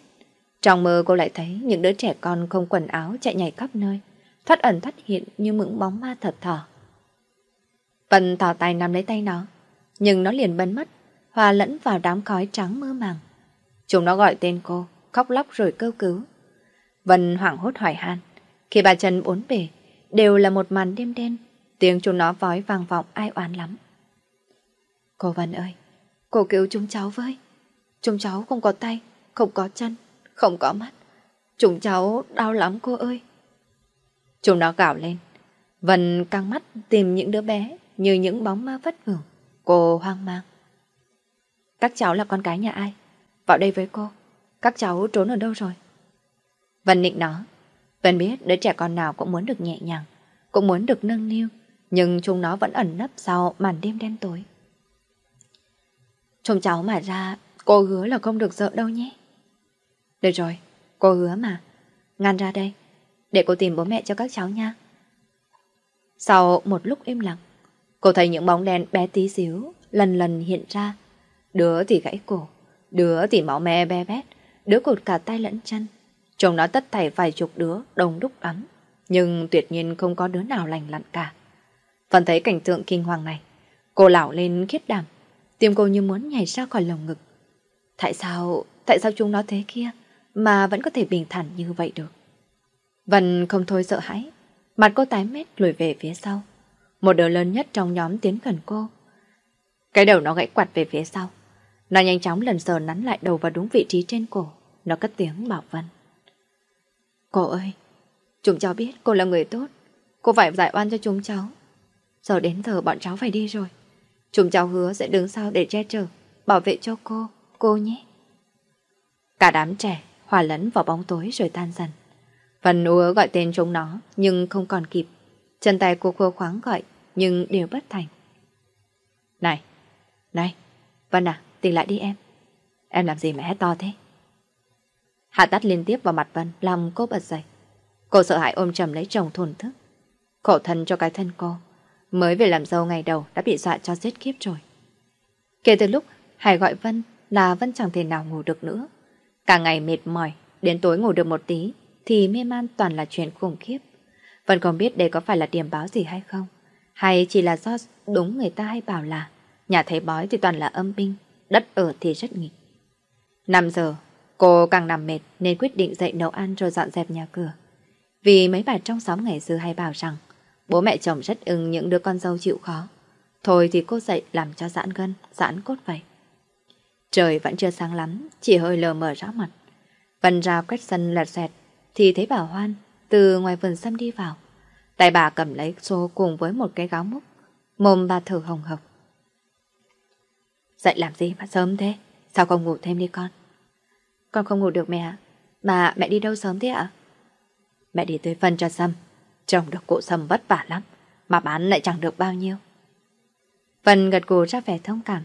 Trong mơ cô lại thấy những đứa trẻ con không quần áo chạy nhảy khắp nơi, thoát ẩn thoát hiện như mững bóng ma thật thỏ. Vân thỏ tay nắm lấy tay nó, nhưng nó liền bấn mất, hòa lẫn vào đám khói trắng mơ màng. Chúng nó gọi tên cô, khóc lóc rồi kêu cứu. Vân hoảng hốt hỏi han, khi bà Trần bốn bề, đều là một màn đêm đen, tiếng chúng nó vói vang vọng ai oán lắm. Cô Vân ơi, cô cứu chúng cháu với. Chúng cháu không có tay, không có chân, không có mắt. Chúng cháu đau lắm cô ơi. Chúng nó gào lên. Vân căng mắt tìm những đứa bé như những bóng ma vất vưởng. Cô hoang mang. Các cháu là con cái nhà ai? Vào đây với cô. Các cháu trốn ở đâu rồi? Vân nịnh nó. Vân biết đứa trẻ con nào cũng muốn được nhẹ nhàng, cũng muốn được nâng niu, nhưng chúng nó vẫn ẩn nấp sau màn đêm đen tối. Chúng cháu mà ra, cô hứa là không được sợ đâu nhé. Được rồi, cô hứa mà. Ngăn ra đây, để cô tìm bố mẹ cho các cháu nha. Sau một lúc im lặng, cô thấy những bóng đen bé tí xíu lần lần hiện ra. Đứa thì gãy cổ, đứa thì máu me be bét, đứa cột cả tay lẫn chân. Chồng nó tất thảy vài chục đứa đông đúc lắm, nhưng tuyệt nhiên không có đứa nào lành lặn cả. Phần thấy cảnh tượng kinh hoàng này, Cô lảo lên khiết đảm, tim cô như muốn nhảy ra khỏi lồng ngực. Tại sao, tại sao chúng nó thế kia mà vẫn có thể bình thản như vậy được? Vân không thôi sợ hãi, mặt cô tái mét lùi về phía sau. Một đứa lớn nhất trong nhóm tiến gần cô. Cái đầu nó gãy quạt về phía sau. Nó nhanh chóng lần sờ nắn lại đầu vào đúng vị trí trên cổ. Nó cất tiếng bảo Vân. Cô ơi, chúng cháu biết cô là người tốt. Cô phải giải oan cho chúng cháu. Giờ đến giờ bọn cháu phải đi rồi. Chúng cháu hứa sẽ đứng sau để che chở, bảo vệ cho cô, cô nhé. Cả đám trẻ hòa lẫn vào bóng tối rồi tan dần. Vân úa gọi tên chúng nó nhưng không còn kịp. Chân tay cô khô khoáng gọi nhưng đều bất thành. Này, này, Vân à, tỉnh lại đi em. Em làm gì mà hét to thế? Hạ tắt liên tiếp vào mặt Vân làm cô bật dậy. Cô sợ hãi ôm chầm lấy chồng thổn thức. Khổ thân cho cái thân cô. Mới về làm dâu ngày đầu đã bị dọa cho giết kiếp rồi. Kể từ lúc Hải gọi Vân là Vân chẳng thể nào ngủ được nữa. Cả ngày mệt mỏi, đến tối ngủ được một tí thì mê man toàn là chuyện khủng khiếp. Vân không biết đây có phải là điểm báo gì hay không. Hay chỉ là do đúng người ta hay bảo là nhà thầy bói thì toàn là âm binh, đất ở thì rất nghịch. 5 giờ, cô càng nằm mệt nên quyết định dậy nấu ăn rồi dọn dẹp nhà cửa. Vì mấy bà trong xóm ngày xưa hay bảo rằng bố mẹ chồng rất ưng những đứa con dâu chịu khó. Thôi thì cô dậy làm cho giãn gân, giãn cốt vậy. Trời vẫn chưa sáng lắm, chỉ hơi lờ mờ rõ mặt. Vân ra quét sân lẹt xẹt, thì thấy bà Hoan từ ngoài vườn xăm đi vào. Tay bà cầm lấy xô cùng với một cái gáo múc, mồm bà thở hồng hộc. Dậy làm gì mà sớm thế? Sao không ngủ thêm đi con? Con không ngủ được mẹ ạ. Mà mẹ đi đâu sớm thế ạ? Mẹ đi tới phân cho Sâm. trồng được cụ Sâm vất vả lắm, mà bán lại chẳng được bao nhiêu. Vân gật gù ra vẻ thông cảm.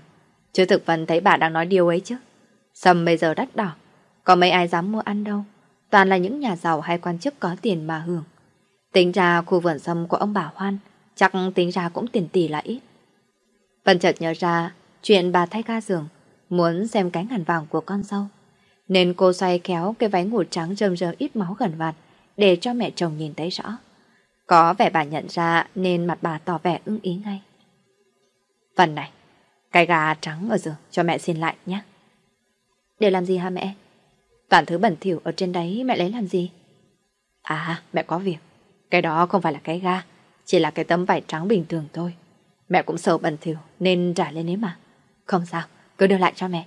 Chứ thực Vân thấy bà đang nói điều ấy chứ. Sâm bây giờ đắt đỏ, có mấy ai dám mua ăn đâu. Toàn là những nhà giàu hay quan chức có tiền mà hưởng. Tính ra khu vườn sâm của ông bà Hoan chắc tính ra cũng tiền tỷ là ít. Vân chợt nhớ ra chuyện bà thay ga giường muốn xem cái ngàn vàng của con dâu. Nên cô xoay kéo cái váy ngủ trắng rơm rơm ít máu gần vạt để cho mẹ chồng nhìn thấy rõ. Có vẻ bà nhận ra nên mặt bà tỏ vẻ ưng ý ngay. Phần này, cái gà trắng ở giường cho mẹ xin lại nhé. Để làm gì hả mẹ? Toàn thứ bẩn thỉu ở trên đấy mẹ lấy làm gì? À, mẹ có việc. Cái đó không phải là cái ga, chỉ là cái tấm vải trắng bình thường thôi. Mẹ cũng sợ bẩn thỉu nên trả lên ấy mà. Không sao, cứ đưa lại cho mẹ.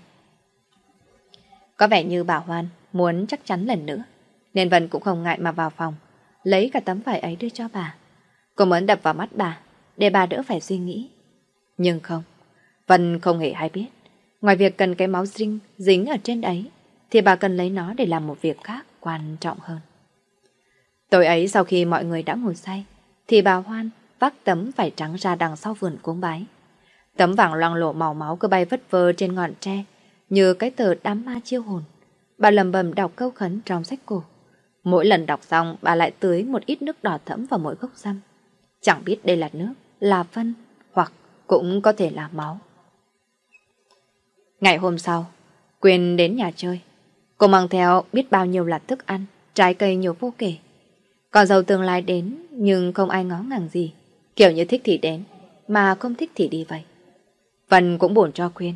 Có vẻ như bà Hoan muốn chắc chắn lần nữa, nên Vân cũng không ngại mà vào phòng, lấy cả tấm vải ấy đưa cho bà. Cô muốn đập vào mắt bà, để bà đỡ phải suy nghĩ. Nhưng không, Vân không hề hay biết. Ngoài việc cần cái máu dinh dính ở trên đấy, thì bà cần lấy nó để làm một việc khác quan trọng hơn. Tối ấy sau khi mọi người đã ngồi say, thì bà Hoan vác tấm vải trắng ra đằng sau vườn cuống bái. Tấm vàng loang lộ màu máu cứ bay vất vơ trên ngọn tre, như cái tờ đám ma chiêu hồn. Bà lầm bầm đọc câu khấn trong sách cổ. Mỗi lần đọc xong, bà lại tưới một ít nước đỏ thẫm vào mỗi gốc răm. Chẳng biết đây là nước, là phân, hoặc cũng có thể là máu. Ngày hôm sau, Quyên đến nhà chơi. Cô mang theo biết bao nhiêu là thức ăn, trái cây nhiều vô kể. Còn giàu tương lai đến nhưng không ai ngó ngàng gì. Kiểu như thích thì đến, mà không thích thì đi vậy. Vân cũng buồn cho khuyên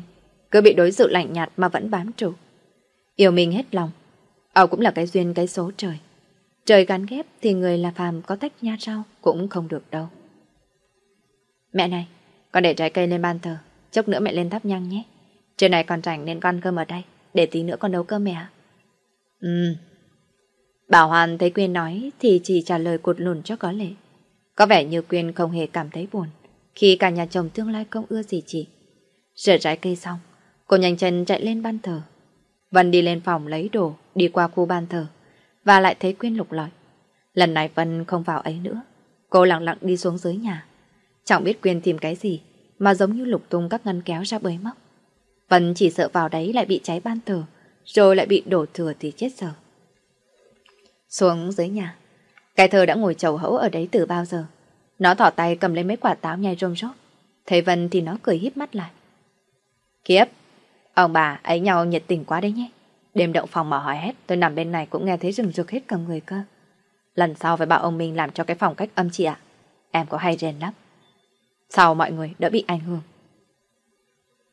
cứ bị đối xử lạnh nhạt mà vẫn bám trụ. Yêu mình hết lòng, ở cũng là cái duyên cái số trời. Trời gắn ghép thì người là phàm có tách nha rau cũng không được đâu. Mẹ này, con để trái cây lên ban thờ, chốc nữa mẹ lên thắp nhang nhé. trên này còn rảnh nên con cơm ở đây, để tí nữa con nấu cơm mẹ. Ừ. Bảo Hoàn thấy Quyên nói thì chỉ trả lời cột lùn cho có lệ. Có vẻ như Quyên không hề cảm thấy buồn khi cả nhà chồng tương lai không ưa gì chị. Rửa trái cây xong, cô nhanh chân chạy lên ban thờ. Vân đi lên phòng lấy đồ, đi qua khu ban thờ, và lại thấy Quyên lục lọi. Lần này Vân không vào ấy nữa. Cô lặng lặng đi xuống dưới nhà. Chẳng biết Quyên tìm cái gì, mà giống như lục tung các ngăn kéo ra bới móc. Vân chỉ sợ vào đấy lại bị cháy ban thờ, rồi lại bị đổ thừa thì chết giờ. Xuống dưới nhà, cái thơ đã ngồi chầu hẫu ở đấy từ bao giờ. Nó thỏ tay cầm lấy mấy quả táo nhai rôm rốt. Thấy Vân thì nó cười híp mắt lại. Kiếp, ông bà ấy nhau nhiệt tình quá đấy nhé. Đêm động phòng mà hỏi hết, tôi nằm bên này cũng nghe thấy rừng rực hết cả người cơ. Lần sau phải bảo ông Minh làm cho cái phòng cách âm chị ạ. Em có hay rèn lắm. Sau mọi người đỡ bị ảnh hưởng,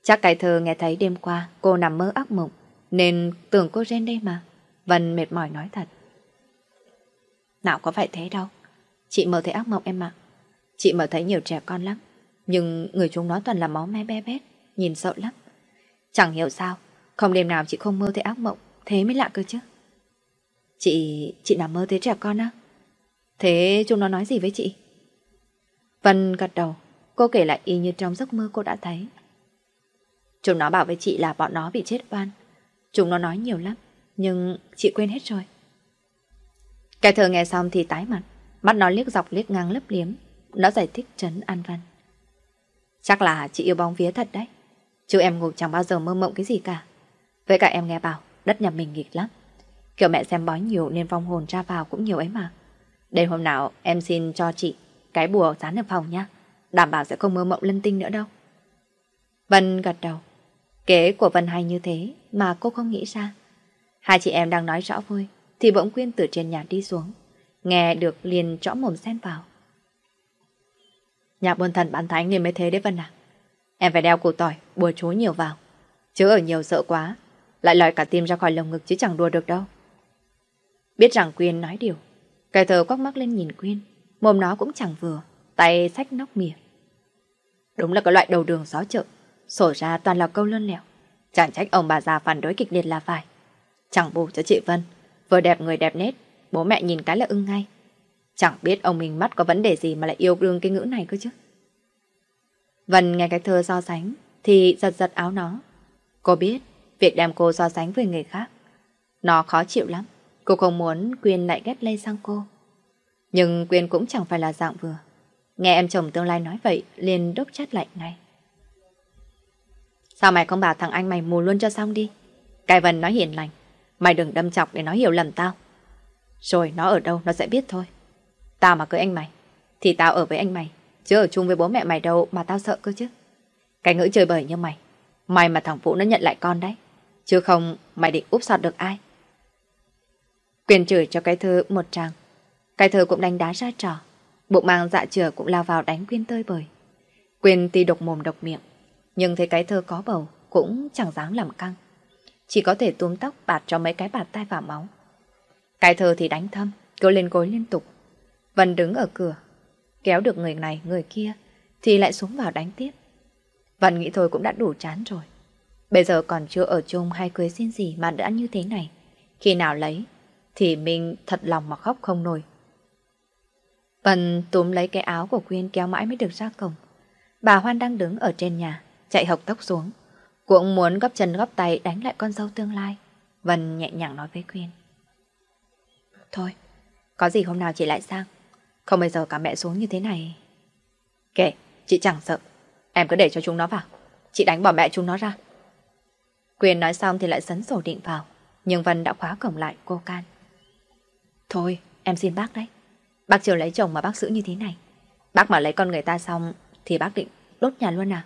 Chắc cái thơ nghe thấy đêm qua cô nằm mơ ác mộng, nên tưởng cô rên đây mà. Vân mệt mỏi nói thật. Nào có phải thế đâu. Chị mơ thấy ác mộng em ạ. Chị mơ thấy nhiều trẻ con lắm. Nhưng người chúng nó toàn là máu me be bét, nhìn sợ lắm. Chẳng hiểu sao, không đêm nào chị không mơ thấy ác mộng, thế mới lạ cơ chứ. Chị, chị nằm mơ thấy trẻ con á? Thế chúng nó nói gì với chị? Vân gật đầu, cô kể lại y như trong giấc mơ cô đã thấy. Chúng nó bảo với chị là bọn nó bị chết oan. Chúng nó nói nhiều lắm, nhưng chị quên hết rồi. Cái thơ nghe xong thì tái mặt, mắt nó liếc dọc liếc ngang lấp liếm. Nó giải thích trấn an văn. Chắc là chị yêu bóng vía thật đấy. Chứ em ngủ chẳng bao giờ mơ mộng cái gì cả. Với cả em nghe bảo, đất nhà mình nghịch lắm. Kiểu mẹ xem bói nhiều nên vong hồn ra vào cũng nhiều ấy mà. Đến hôm nào em xin cho chị cái bùa dán ở phòng nha. Đảm bảo sẽ không mơ mộng linh tinh nữa đâu. Vân gật đầu. Kế của Vân hay như thế mà cô không nghĩ ra. Hai chị em đang nói rõ vui thì bỗng Quyên từ trên nhà đi xuống. Nghe được liền trõ mồm xen vào. Nhà buôn thần bán thánh nên mới thế đấy Vân à. Em phải đeo củ tỏi, bùa chú nhiều vào. Chứ ở nhiều sợ quá, lại lòi cả tim ra khỏi lồng ngực chứ chẳng đùa được đâu. Biết rằng Quyên nói điều, cái thờ quắc mắt lên nhìn Quyên, mồm nó cũng chẳng vừa, tay sách nóc mỉa. Đúng là cái loại đầu đường gió chợ, sổ ra toàn là câu lươn lẹo. Chẳng trách ông bà già phản đối kịch liệt là phải. Chẳng bù cho chị Vân, vừa đẹp người đẹp nét, bố mẹ nhìn cái là ưng ngay. Chẳng biết ông mình mắt có vấn đề gì mà lại yêu đương cái ngữ này cơ chứ. Vân nghe cái thơ so sánh thì giật giật áo nó. Cô biết việc đem cô so sánh với người khác. Nó khó chịu lắm. Cô không muốn Quyên lại ghét lây sang cô. Nhưng Quyên cũng chẳng phải là dạng vừa. Nghe em chồng tương lai nói vậy liền đốc chát lạnh ngay. Sao mày không bảo thằng anh mày mù luôn cho xong đi? Cái Vân nói hiền lành. Mày đừng đâm chọc để nó hiểu lầm tao. Rồi nó ở đâu nó sẽ biết thôi. Tao mà cưới anh mày, thì tao ở với anh mày, chứ ở chung với bố mẹ mày đâu mà tao sợ cơ chứ. Cái ngữ chơi bời như mày, mày mà thằng Vũ nó nhận lại con đấy, chứ không mày định úp sọt được ai. Quyền chửi cho cái thơ một tràng, cái thơ cũng đánh đá ra trò, bụng mang dạ chửa cũng lao vào đánh Quyên tơi bời. Quyên tuy độc mồm độc miệng, nhưng thấy cái thơ có bầu cũng chẳng dám làm căng. Chỉ có thể túm tóc bạt cho mấy cái bạt tai vào máu. Cái thơ thì đánh thâm, cứ lên gối liên tục, Vân đứng ở cửa, kéo được người này người kia, thì lại xuống vào đánh tiếp. Vân nghĩ thôi cũng đã đủ chán rồi. Bây giờ còn chưa ở chung hay cưới xin gì mà đã như thế này. Khi nào lấy, thì mình thật lòng mà khóc không nổi. Vân túm lấy cái áo của Quyên kéo mãi mới được ra cổng. Bà Hoan đang đứng ở trên nhà, chạy hộc tóc xuống. Cũng muốn góp chân góp tay đánh lại con dâu tương lai. Vân nhẹ nhàng nói với Quyên. Thôi, có gì hôm nào chị lại sang. Không bây giờ cả mẹ xuống như thế này. Kệ, chị chẳng sợ. Em cứ để cho chúng nó vào. Chị đánh bỏ mẹ chúng nó ra. Quyền nói xong thì lại sấn sổ định vào. Nhưng Vân đã khóa cổng lại cô can. Thôi, em xin bác đấy. Bác chưa lấy chồng mà bác giữ như thế này. Bác mà lấy con người ta xong thì bác định đốt nhà luôn à?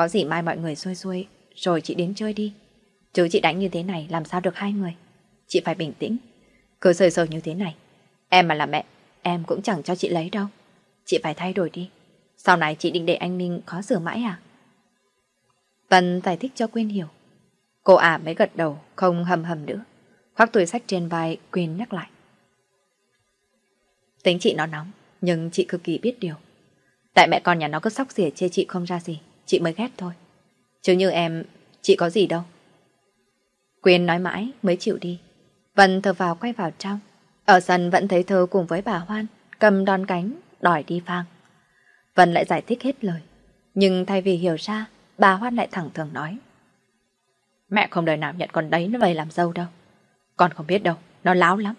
Có gì mai mọi người xuôi xuôi, rồi chị đến chơi đi. Chứ chị đánh như thế này, làm sao được hai người. Chị phải bình tĩnh. Cứ sơi sờ như thế này. Em mà là mẹ, Em cũng chẳng cho chị lấy đâu Chị phải thay đổi đi Sau này chị định để anh Minh khó xử mãi à Vân giải thích cho Quyên hiểu Cô ả mới gật đầu, Không hầm hầm nữa Khoác túi sách trên vai, Quyên nhắc lại Tính chị nó nóng, Nhưng chị cực kỳ biết điều Tại mẹ con nhà nó cứ sóc xỉa chê chị không ra gì Chị mới ghét thôi Chứ như em Chị có gì đâu Quyên nói mãi mới chịu đi Vân thở vào quay vào trong ở sân vẫn thấy thơ cùng với bà Hoan cầm đòn cánh, đòi đi phang. Vân lại giải thích hết lời. Nhưng thay vì hiểu ra, bà Hoan lại thẳng thường nói. Mẹ không đời nào nhận con đấy nó về làm dâu đâu. Con không biết đâu, nó láo lắm.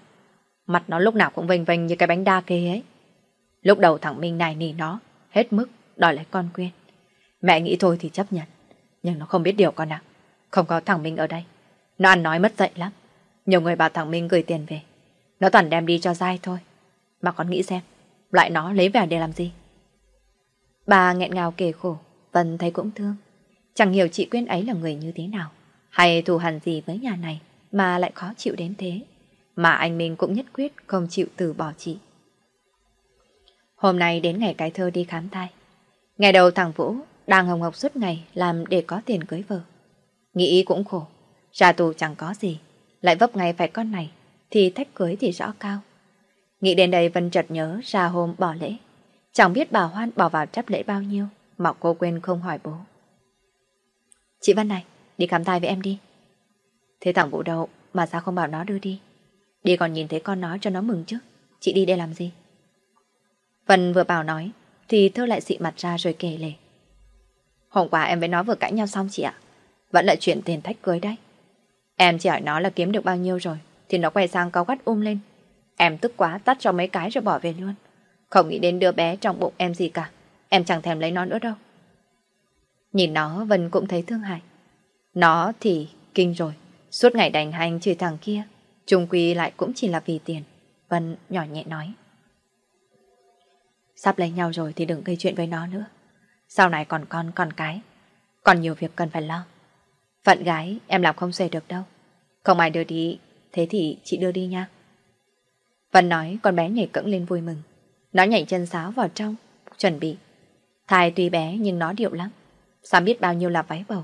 Mặt nó lúc nào cũng vênh vênh như cái bánh đa kê ấy. Lúc đầu thằng Minh này nỉ nó, hết mức, đòi lấy con quyên. Mẹ nghĩ thôi thì chấp nhận. Nhưng nó không biết điều con ạ. Không có thằng Minh ở đây. Nó ăn nói mất dạy lắm. Nhiều người bảo thằng Minh gửi tiền về. Nó toàn đem đi cho dai thôi. Mà con nghĩ xem, loại nó lấy về để làm gì? Bà nghẹn ngào kể khổ, Vân thấy cũng thương. Chẳng hiểu chị Quyên ấy là người như thế nào, hay thù hằn gì với nhà này mà lại khó chịu đến thế. Mà anh Minh cũng nhất quyết không chịu từ bỏ chị. Hôm nay đến ngày cái thơ đi khám thai. Ngày đầu thằng Vũ đang hồng học suốt ngày làm để có tiền cưới vợ. Nghĩ cũng khổ, ra tù chẳng có gì, lại vấp ngay phải con này, thì thách cưới thì rõ cao. Nghĩ đến đây Vân chợt nhớ ra hôm bỏ lễ. Chẳng biết bà Hoan bỏ vào chấp lễ bao nhiêu, mà cô quên không hỏi bố. Chị Vân này, đi khám thai với em đi. Thế thằng Vũ đâu mà sao không bảo nó đưa đi? Đi còn nhìn thấy con nó cho nó mừng chứ. Chị đi đây làm gì? Vân vừa bảo nói, thì Thơ lại xị mặt ra rồi kể lể. Hôm qua em với nó vừa cãi nhau xong chị ạ. Vẫn là chuyện tiền thách cưới đấy. Em chỉ hỏi nó là kiếm được bao nhiêu rồi, thì nó quay sang cao gắt um lên. Em tức quá tắt cho mấy cái rồi bỏ về luôn. Không nghĩ đến đứa bé trong bụng em gì cả. Em chẳng thèm lấy nó nữa đâu. Nhìn nó Vân cũng thấy thương hại. Nó thì kinh rồi. Suốt ngày đành hành chửi thằng kia. Trung quy lại cũng chỉ là vì tiền. Vân nhỏ nhẹ nói. Sắp lấy nhau rồi thì đừng gây chuyện với nó nữa. Sau này còn con còn cái. Còn nhiều việc cần phải lo. Phận gái em làm không xuề được đâu. Không ai đưa đi, thế thì chị đưa đi nha. Vân nói con bé nhảy cẫng lên vui mừng. Nó nhảy chân sáo vào trong, chuẩn bị. Thai tuy bé nhưng nó điệu lắm. Sao biết bao nhiêu là váy bầu.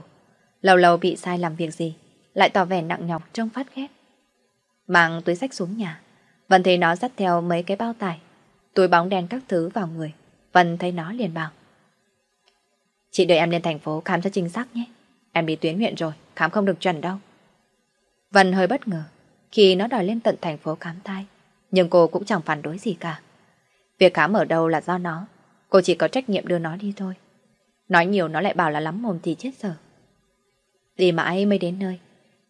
Lâu lâu bị sai làm việc gì, lại tỏ vẻ nặng nhọc trông phát ghét. Mang túi sách xuống nhà, Vân thấy nó dắt theo mấy cái bao tải, túi bóng đen các thứ vào người. Vân thấy nó liền bảo. Chị đợi em lên thành phố khám cho chính xác nhé. Em đi tuyến huyện rồi, khám không được chuẩn đâu. Vân hơi bất ngờ khi nó đòi lên tận thành phố khám thai. Nhưng cô cũng chẳng phản đối gì cả. Việc khám ở đâu là do nó. Cô chỉ có trách nhiệm đưa nó đi thôi. Nói nhiều nó lại bảo là lắm mồm thì chết giờ. Đi mãi mới đến nơi.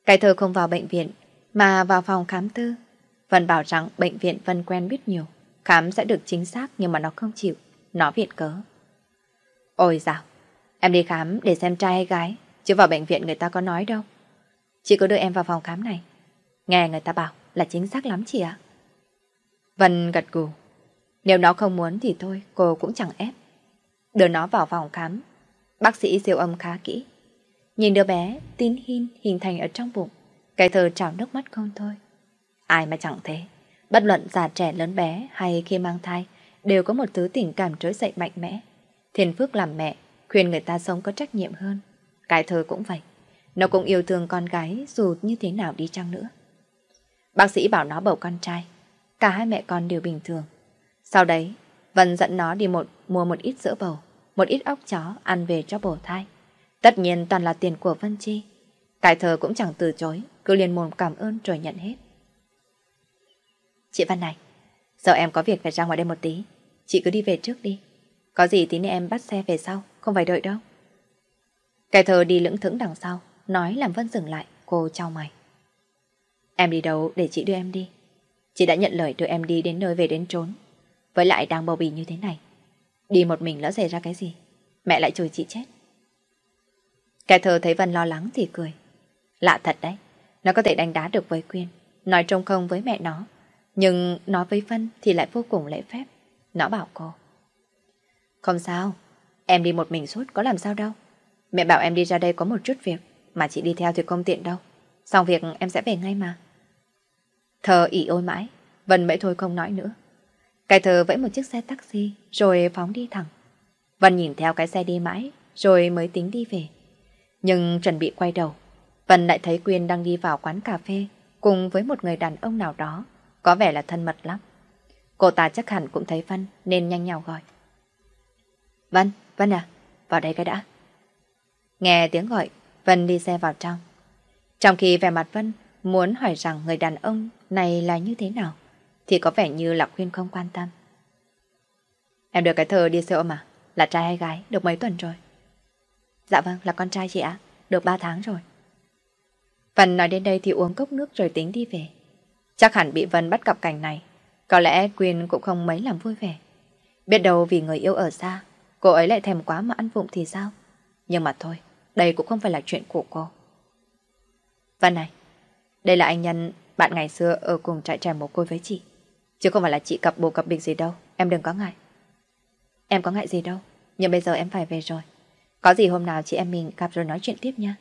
Cái thơ không vào bệnh viện mà vào phòng khám tư. Vân bảo rằng bệnh viện Vân quen biết nhiều. Khám sẽ được chính xác nhưng mà nó không chịu. Nó viện cớ. Ôi dào, em đi khám để xem trai hay gái. Chứ vào bệnh viện người ta có nói đâu. Chị có đưa em vào phòng khám này. Nghe người ta bảo là chính xác lắm chị ạ. Vân gật gù. Nếu nó không muốn thì thôi, cô cũng chẳng ép. Đưa nó vào phòng khám. Bác sĩ siêu âm khá kỹ. Nhìn đứa bé, tin hin hình thành ở trong bụng. Cái thơ trào nước mắt không thôi. Ai mà chẳng thế. Bất luận già trẻ lớn bé hay khi mang thai, đều có một thứ tình cảm trỗi dậy mạnh mẽ. Thiền Phước làm mẹ, khuyên người ta sống có trách nhiệm hơn. Cái thơ cũng vậy. Nó cũng yêu thương con gái dù như thế nào đi chăng nữa. Bác sĩ bảo nó bầu con trai. Cả hai mẹ con đều bình thường. Sau đấy, Vân dẫn nó đi một mua một ít sữa bầu, một ít ốc chó ăn về cho bổ thai. Tất nhiên toàn là tiền của Vân Chi. Cái thờ cũng chẳng từ chối, cứ liền mồm cảm ơn rồi nhận hết. Chị Văn này, giờ em có việc phải ra ngoài đây một tí. Chị cứ đi về trước đi. Có gì tí nữa em bắt xe về sau, không phải đợi đâu. Cái thờ đi lững thững đằng sau, nói làm Vân dừng lại, cô trao mày. Em đi đâu để chị đưa em đi? Chị đã nhận lời đưa em đi đến nơi về đến trốn. Với lại đang bầu bì như thế này. Đi một mình lỡ xảy ra cái gì? Mẹ lại chửi chị chết. Cái thơ thấy Vân lo lắng thì cười. Lạ thật đấy. Nó có thể đánh đá được với Quyên. Nói trông không với mẹ nó. Nhưng nói với Vân thì lại vô cùng lễ phép. Nó bảo cô. Không sao. Em đi một mình suốt có làm sao đâu. Mẹ bảo em đi ra đây có một chút việc. Mà chị đi theo thì không tiện đâu. Xong việc em sẽ về ngay mà. Thờ ỉ ôi mãi, Vân mãi thôi không nói nữa. Cái thờ vẫy một chiếc xe taxi rồi phóng đi thẳng. Vân nhìn theo cái xe đi mãi rồi mới tính đi về. Nhưng chuẩn bị quay đầu, Vân lại thấy Quyên đang đi vào quán cà phê cùng với một người đàn ông nào đó, có vẻ là thân mật lắm. Cô ta chắc hẳn cũng thấy Vân nên nhanh nhào gọi. Vân, Vân à, vào đây cái đã. Nghe tiếng gọi, Vân đi xe vào trong. Trong khi vẻ mặt Vân muốn hỏi rằng người đàn ông này là như thế nào, thì có vẻ như là khuyên không quan tâm. Em được cái thơ đi siêu mà, là trai hay gái, được mấy tuần rồi? Dạ vâng, là con trai chị ạ, được ba tháng rồi. Vân nói đến đây thì uống cốc nước rồi tính đi về. Chắc hẳn bị Vân bắt gặp cảnh này, có lẽ Quyên cũng không mấy làm vui vẻ. Biết đâu vì người yêu ở xa, cô ấy lại thèm quá mà ăn vụng thì sao? Nhưng mà thôi, đây cũng không phải là chuyện của cô. Vân này, đây là anh Nhân, bạn ngày xưa ở cùng trại trẻ mồ côi với chị. Chứ không phải là chị cặp bồ cặp bịch gì đâu, em đừng có ngại. Em có ngại gì đâu, nhưng bây giờ em phải về rồi. Có gì hôm nào chị em mình gặp rồi nói chuyện tiếp nha.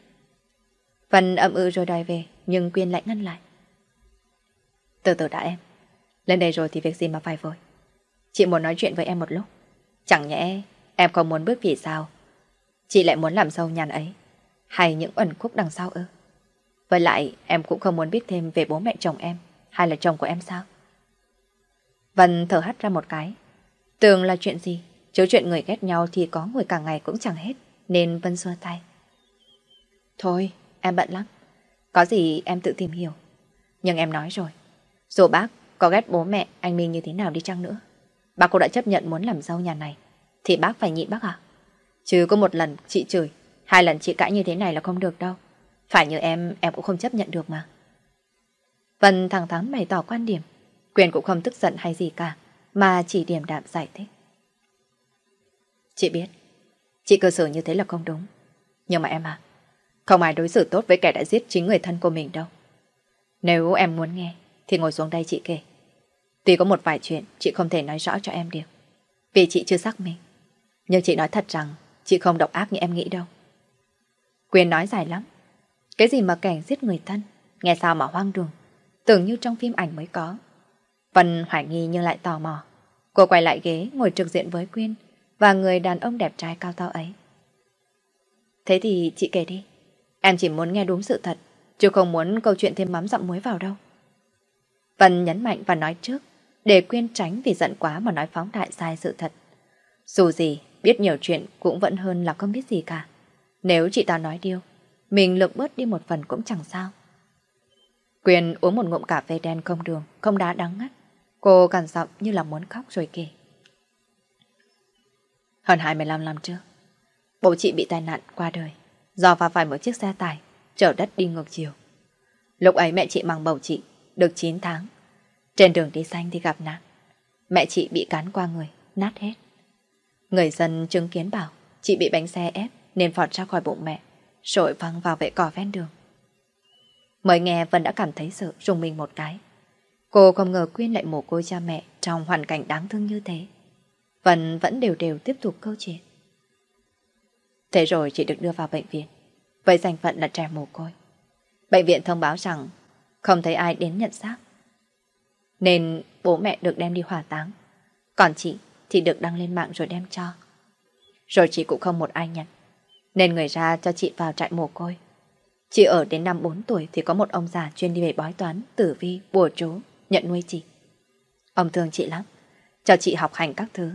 Vân ậm ư rồi đòi về, nhưng Quyên lại ngăn lại. Từ từ đã em. Lên đây rồi thì việc gì mà phải vội. Chị muốn nói chuyện với em một lúc. Chẳng nhẽ em không muốn bước vì sao. Chị lại muốn làm sâu nhàn ấy, hay những ẩn khúc đằng sau ư? Với lại em cũng không muốn biết thêm về bố mẹ chồng em, hay là chồng của em sao? Vân thở hắt ra một cái. Tường là chuyện gì? Chứ chuyện người ghét nhau thì có người cả ngày cũng chẳng hết, nên Vân xua tay. Thôi, em bận lắm. Có gì em tự tìm hiểu. Nhưng em nói rồi, dù bác có ghét bố mẹ anh Minh như thế nào đi chăng nữa, bác cũng đã chấp nhận muốn làm dâu nhà này, thì bác phải nhịn bác à? Chứ có một lần chị chửi, hai lần chị cãi như thế này là không được đâu. Phải như em, em cũng không chấp nhận được mà. Vân thẳng thắn bày tỏ quan điểm, quyền cũng không tức giận hay gì cả, mà chỉ điểm đạm giải thích. Chị biết, chị cơ sở như thế là không đúng. Nhưng mà em à, không ai đối xử tốt với kẻ đã giết chính người thân của mình đâu. Nếu em muốn nghe, thì ngồi xuống đây chị kể. Tuy có một vài chuyện chị không thể nói rõ cho em được. Vì chị chưa xác minh. Nhưng chị nói thật rằng chị không độc ác như em nghĩ đâu. Quyền nói dài lắm. Cái gì mà kẻ giết người thân, nghe sao mà hoang đường, tưởng như trong phim ảnh mới có. Vân hoài nghi nhưng lại tò mò. Cô quay lại ghế ngồi trực diện với Quyên và người đàn ông đẹp trai cao to ấy. Thế thì chị kể đi. Em chỉ muốn nghe đúng sự thật, chứ không muốn câu chuyện thêm mắm dặm muối vào đâu. Vân nhấn mạnh và nói trước, để Quyên tránh vì giận quá mà nói phóng đại sai sự thật. Dù gì, biết nhiều chuyện cũng vẫn hơn là không biết gì cả. Nếu chị ta nói điều, mình lộng bớt đi một phần cũng chẳng sao. Quyên uống một ngụm cà phê đen không đường, không đá đắng ngắt. Cô cằn giọng như là muốn khóc rồi kể. Hơn 25 năm trước, bố chị bị tai nạn qua đời do va phải một chiếc xe tải chở đất đi ngược chiều. Lúc ấy mẹ chị mang bầu chị được 9 tháng. Trên đường đi xanh thì gặp nạn. Mẹ chị bị cán qua người, nát hết. Người dân chứng kiến bảo chị bị bánh xe ép nên phọt ra khỏi bụng mẹ, rồi văng vào vệ cỏ ven đường. Mới nghe Vân đã cảm thấy sợ rùng mình một cái. Cô không ngờ Quyên lại mồ côi cha mẹ trong hoàn cảnh đáng thương như thế. Vân vẫn đều đều tiếp tục câu chuyện. Thế rồi chị được đưa vào bệnh viện. Với danh phận là trẻ mồ côi. Bệnh viện thông báo rằng không thấy ai đến nhận xác. Nên bố mẹ được đem đi hỏa táng. Còn chị thì được đăng lên mạng rồi đem cho. Rồi chị cũng không một ai nhận. Nên người ra cho chị vào trại mồ côi. Chị ở đến năm 4 tuổi thì có một ông già chuyên đi về bói toán, tử vi, bùa chú, nhận nuôi chị. Ông thương chị lắm, cho chị học hành các thứ.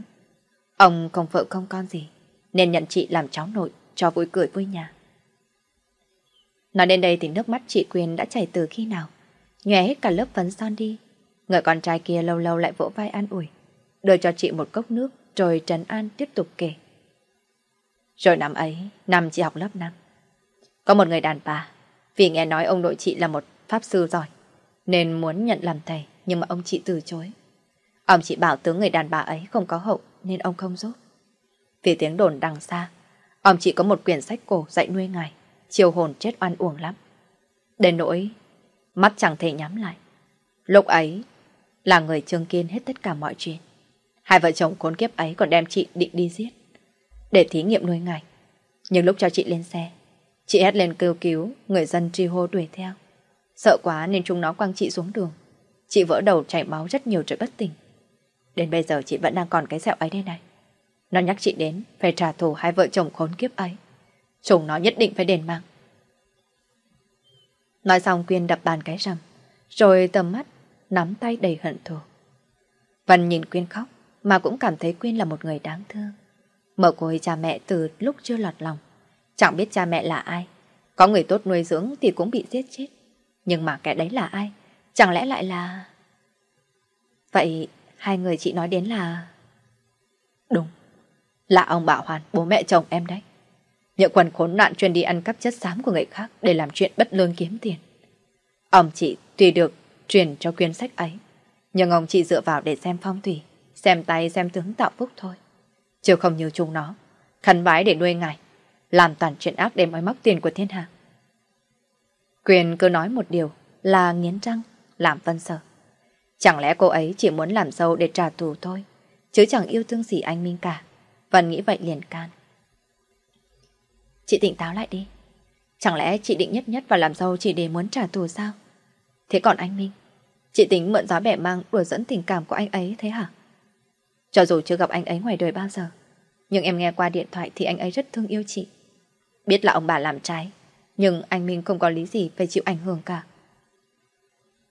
Ông không vợ không con gì, nên nhận chị làm cháu nội cho vui cười vui nhà. Nói đến đây thì nước mắt chị Quyên đã chảy từ khi nào, nhòe hết cả lớp phấn son đi. Người con trai kia lâu lâu lại vỗ vai an ủi, đưa cho chị một cốc nước rồi Trần An tiếp tục kể. Rồi năm ấy, năm chị học lớp 5. Có một người đàn bà, vì nghe nói ông nội chị là một pháp sư giỏi, nên muốn nhận làm thầy, nhưng mà ông chị từ chối. Ông chị bảo tướng người đàn bà ấy không có hậu, nên ông không giúp. Vì tiếng đồn đằng xa, ông chị có một quyển sách cổ dạy nuôi ngài, chiều hồn chết oan uổng lắm. Đến nỗi, mắt chẳng thể nhắm lại. Lúc ấy, là người chứng kiến hết tất cả mọi chuyện. Hai vợ chồng khốn kiếp ấy còn đem chị định đi giết, để thí nghiệm nuôi ngài. Nhưng lúc cho chị lên xe, chị hét lên kêu cứu, người dân tri hô đuổi theo. Sợ quá nên chúng nó quăng chị xuống đường. Chị vỡ đầu chảy máu rất nhiều rồi bất tỉnh. Đến bây giờ chị vẫn đang còn cái sẹo ấy đây này. Nó nhắc chị đến phải trả thù hai vợ chồng khốn kiếp ấy. Chúng nó nhất định phải đền mạng. Nói xong Quyên đập bàn cái rầm, rồi tầm mắt, nắm tay đầy hận thù. Vân nhìn Quyên khóc, mà cũng cảm thấy Quyên là một người đáng thương. Mở côi cha mẹ từ lúc chưa lọt lòng. Chẳng biết cha mẹ là ai. Có người tốt nuôi dưỡng thì cũng bị giết chết. Nhưng mà kẻ đấy là ai? Chẳng lẽ lại là... Vậy hai người chị nói đến là... Đúng, là ông Bảo Hoàn, bố mẹ chồng em đấy. Những quần khốn nạn chuyên đi ăn cắp chất xám của người khác để làm chuyện bất lương kiếm tiền. Ông chị tùy được truyền cho quyên sách ấy, nhưng ông chị dựa vào để xem phong thủy, xem tay xem tướng tạo phúc thôi. Chứ không như chúng nó, khăn vái để nuôi ngài, làm toàn chuyện ác để mói móc tiền của thiên hạ. Quyền cứ nói một điều là nghiến răng, làm phân sợ. Chẳng lẽ cô ấy chỉ muốn làm sâu để trả thù thôi, chứ chẳng yêu thương gì anh Minh cả. Vân nghĩ vậy liền can. Chị tỉnh táo lại đi. Chẳng lẽ chị định nhất nhất và làm dâu chỉ để muốn trả thù sao? Thế còn anh Minh, chị tính mượn gió bẻ mang đùa dẫn tình cảm của anh ấy thế hả? Cho dù chưa gặp anh ấy ngoài đời bao giờ, nhưng em nghe qua điện thoại thì anh ấy rất thương yêu chị. Biết là ông bà làm trái, nhưng anh Minh không có lý gì phải chịu ảnh hưởng cả.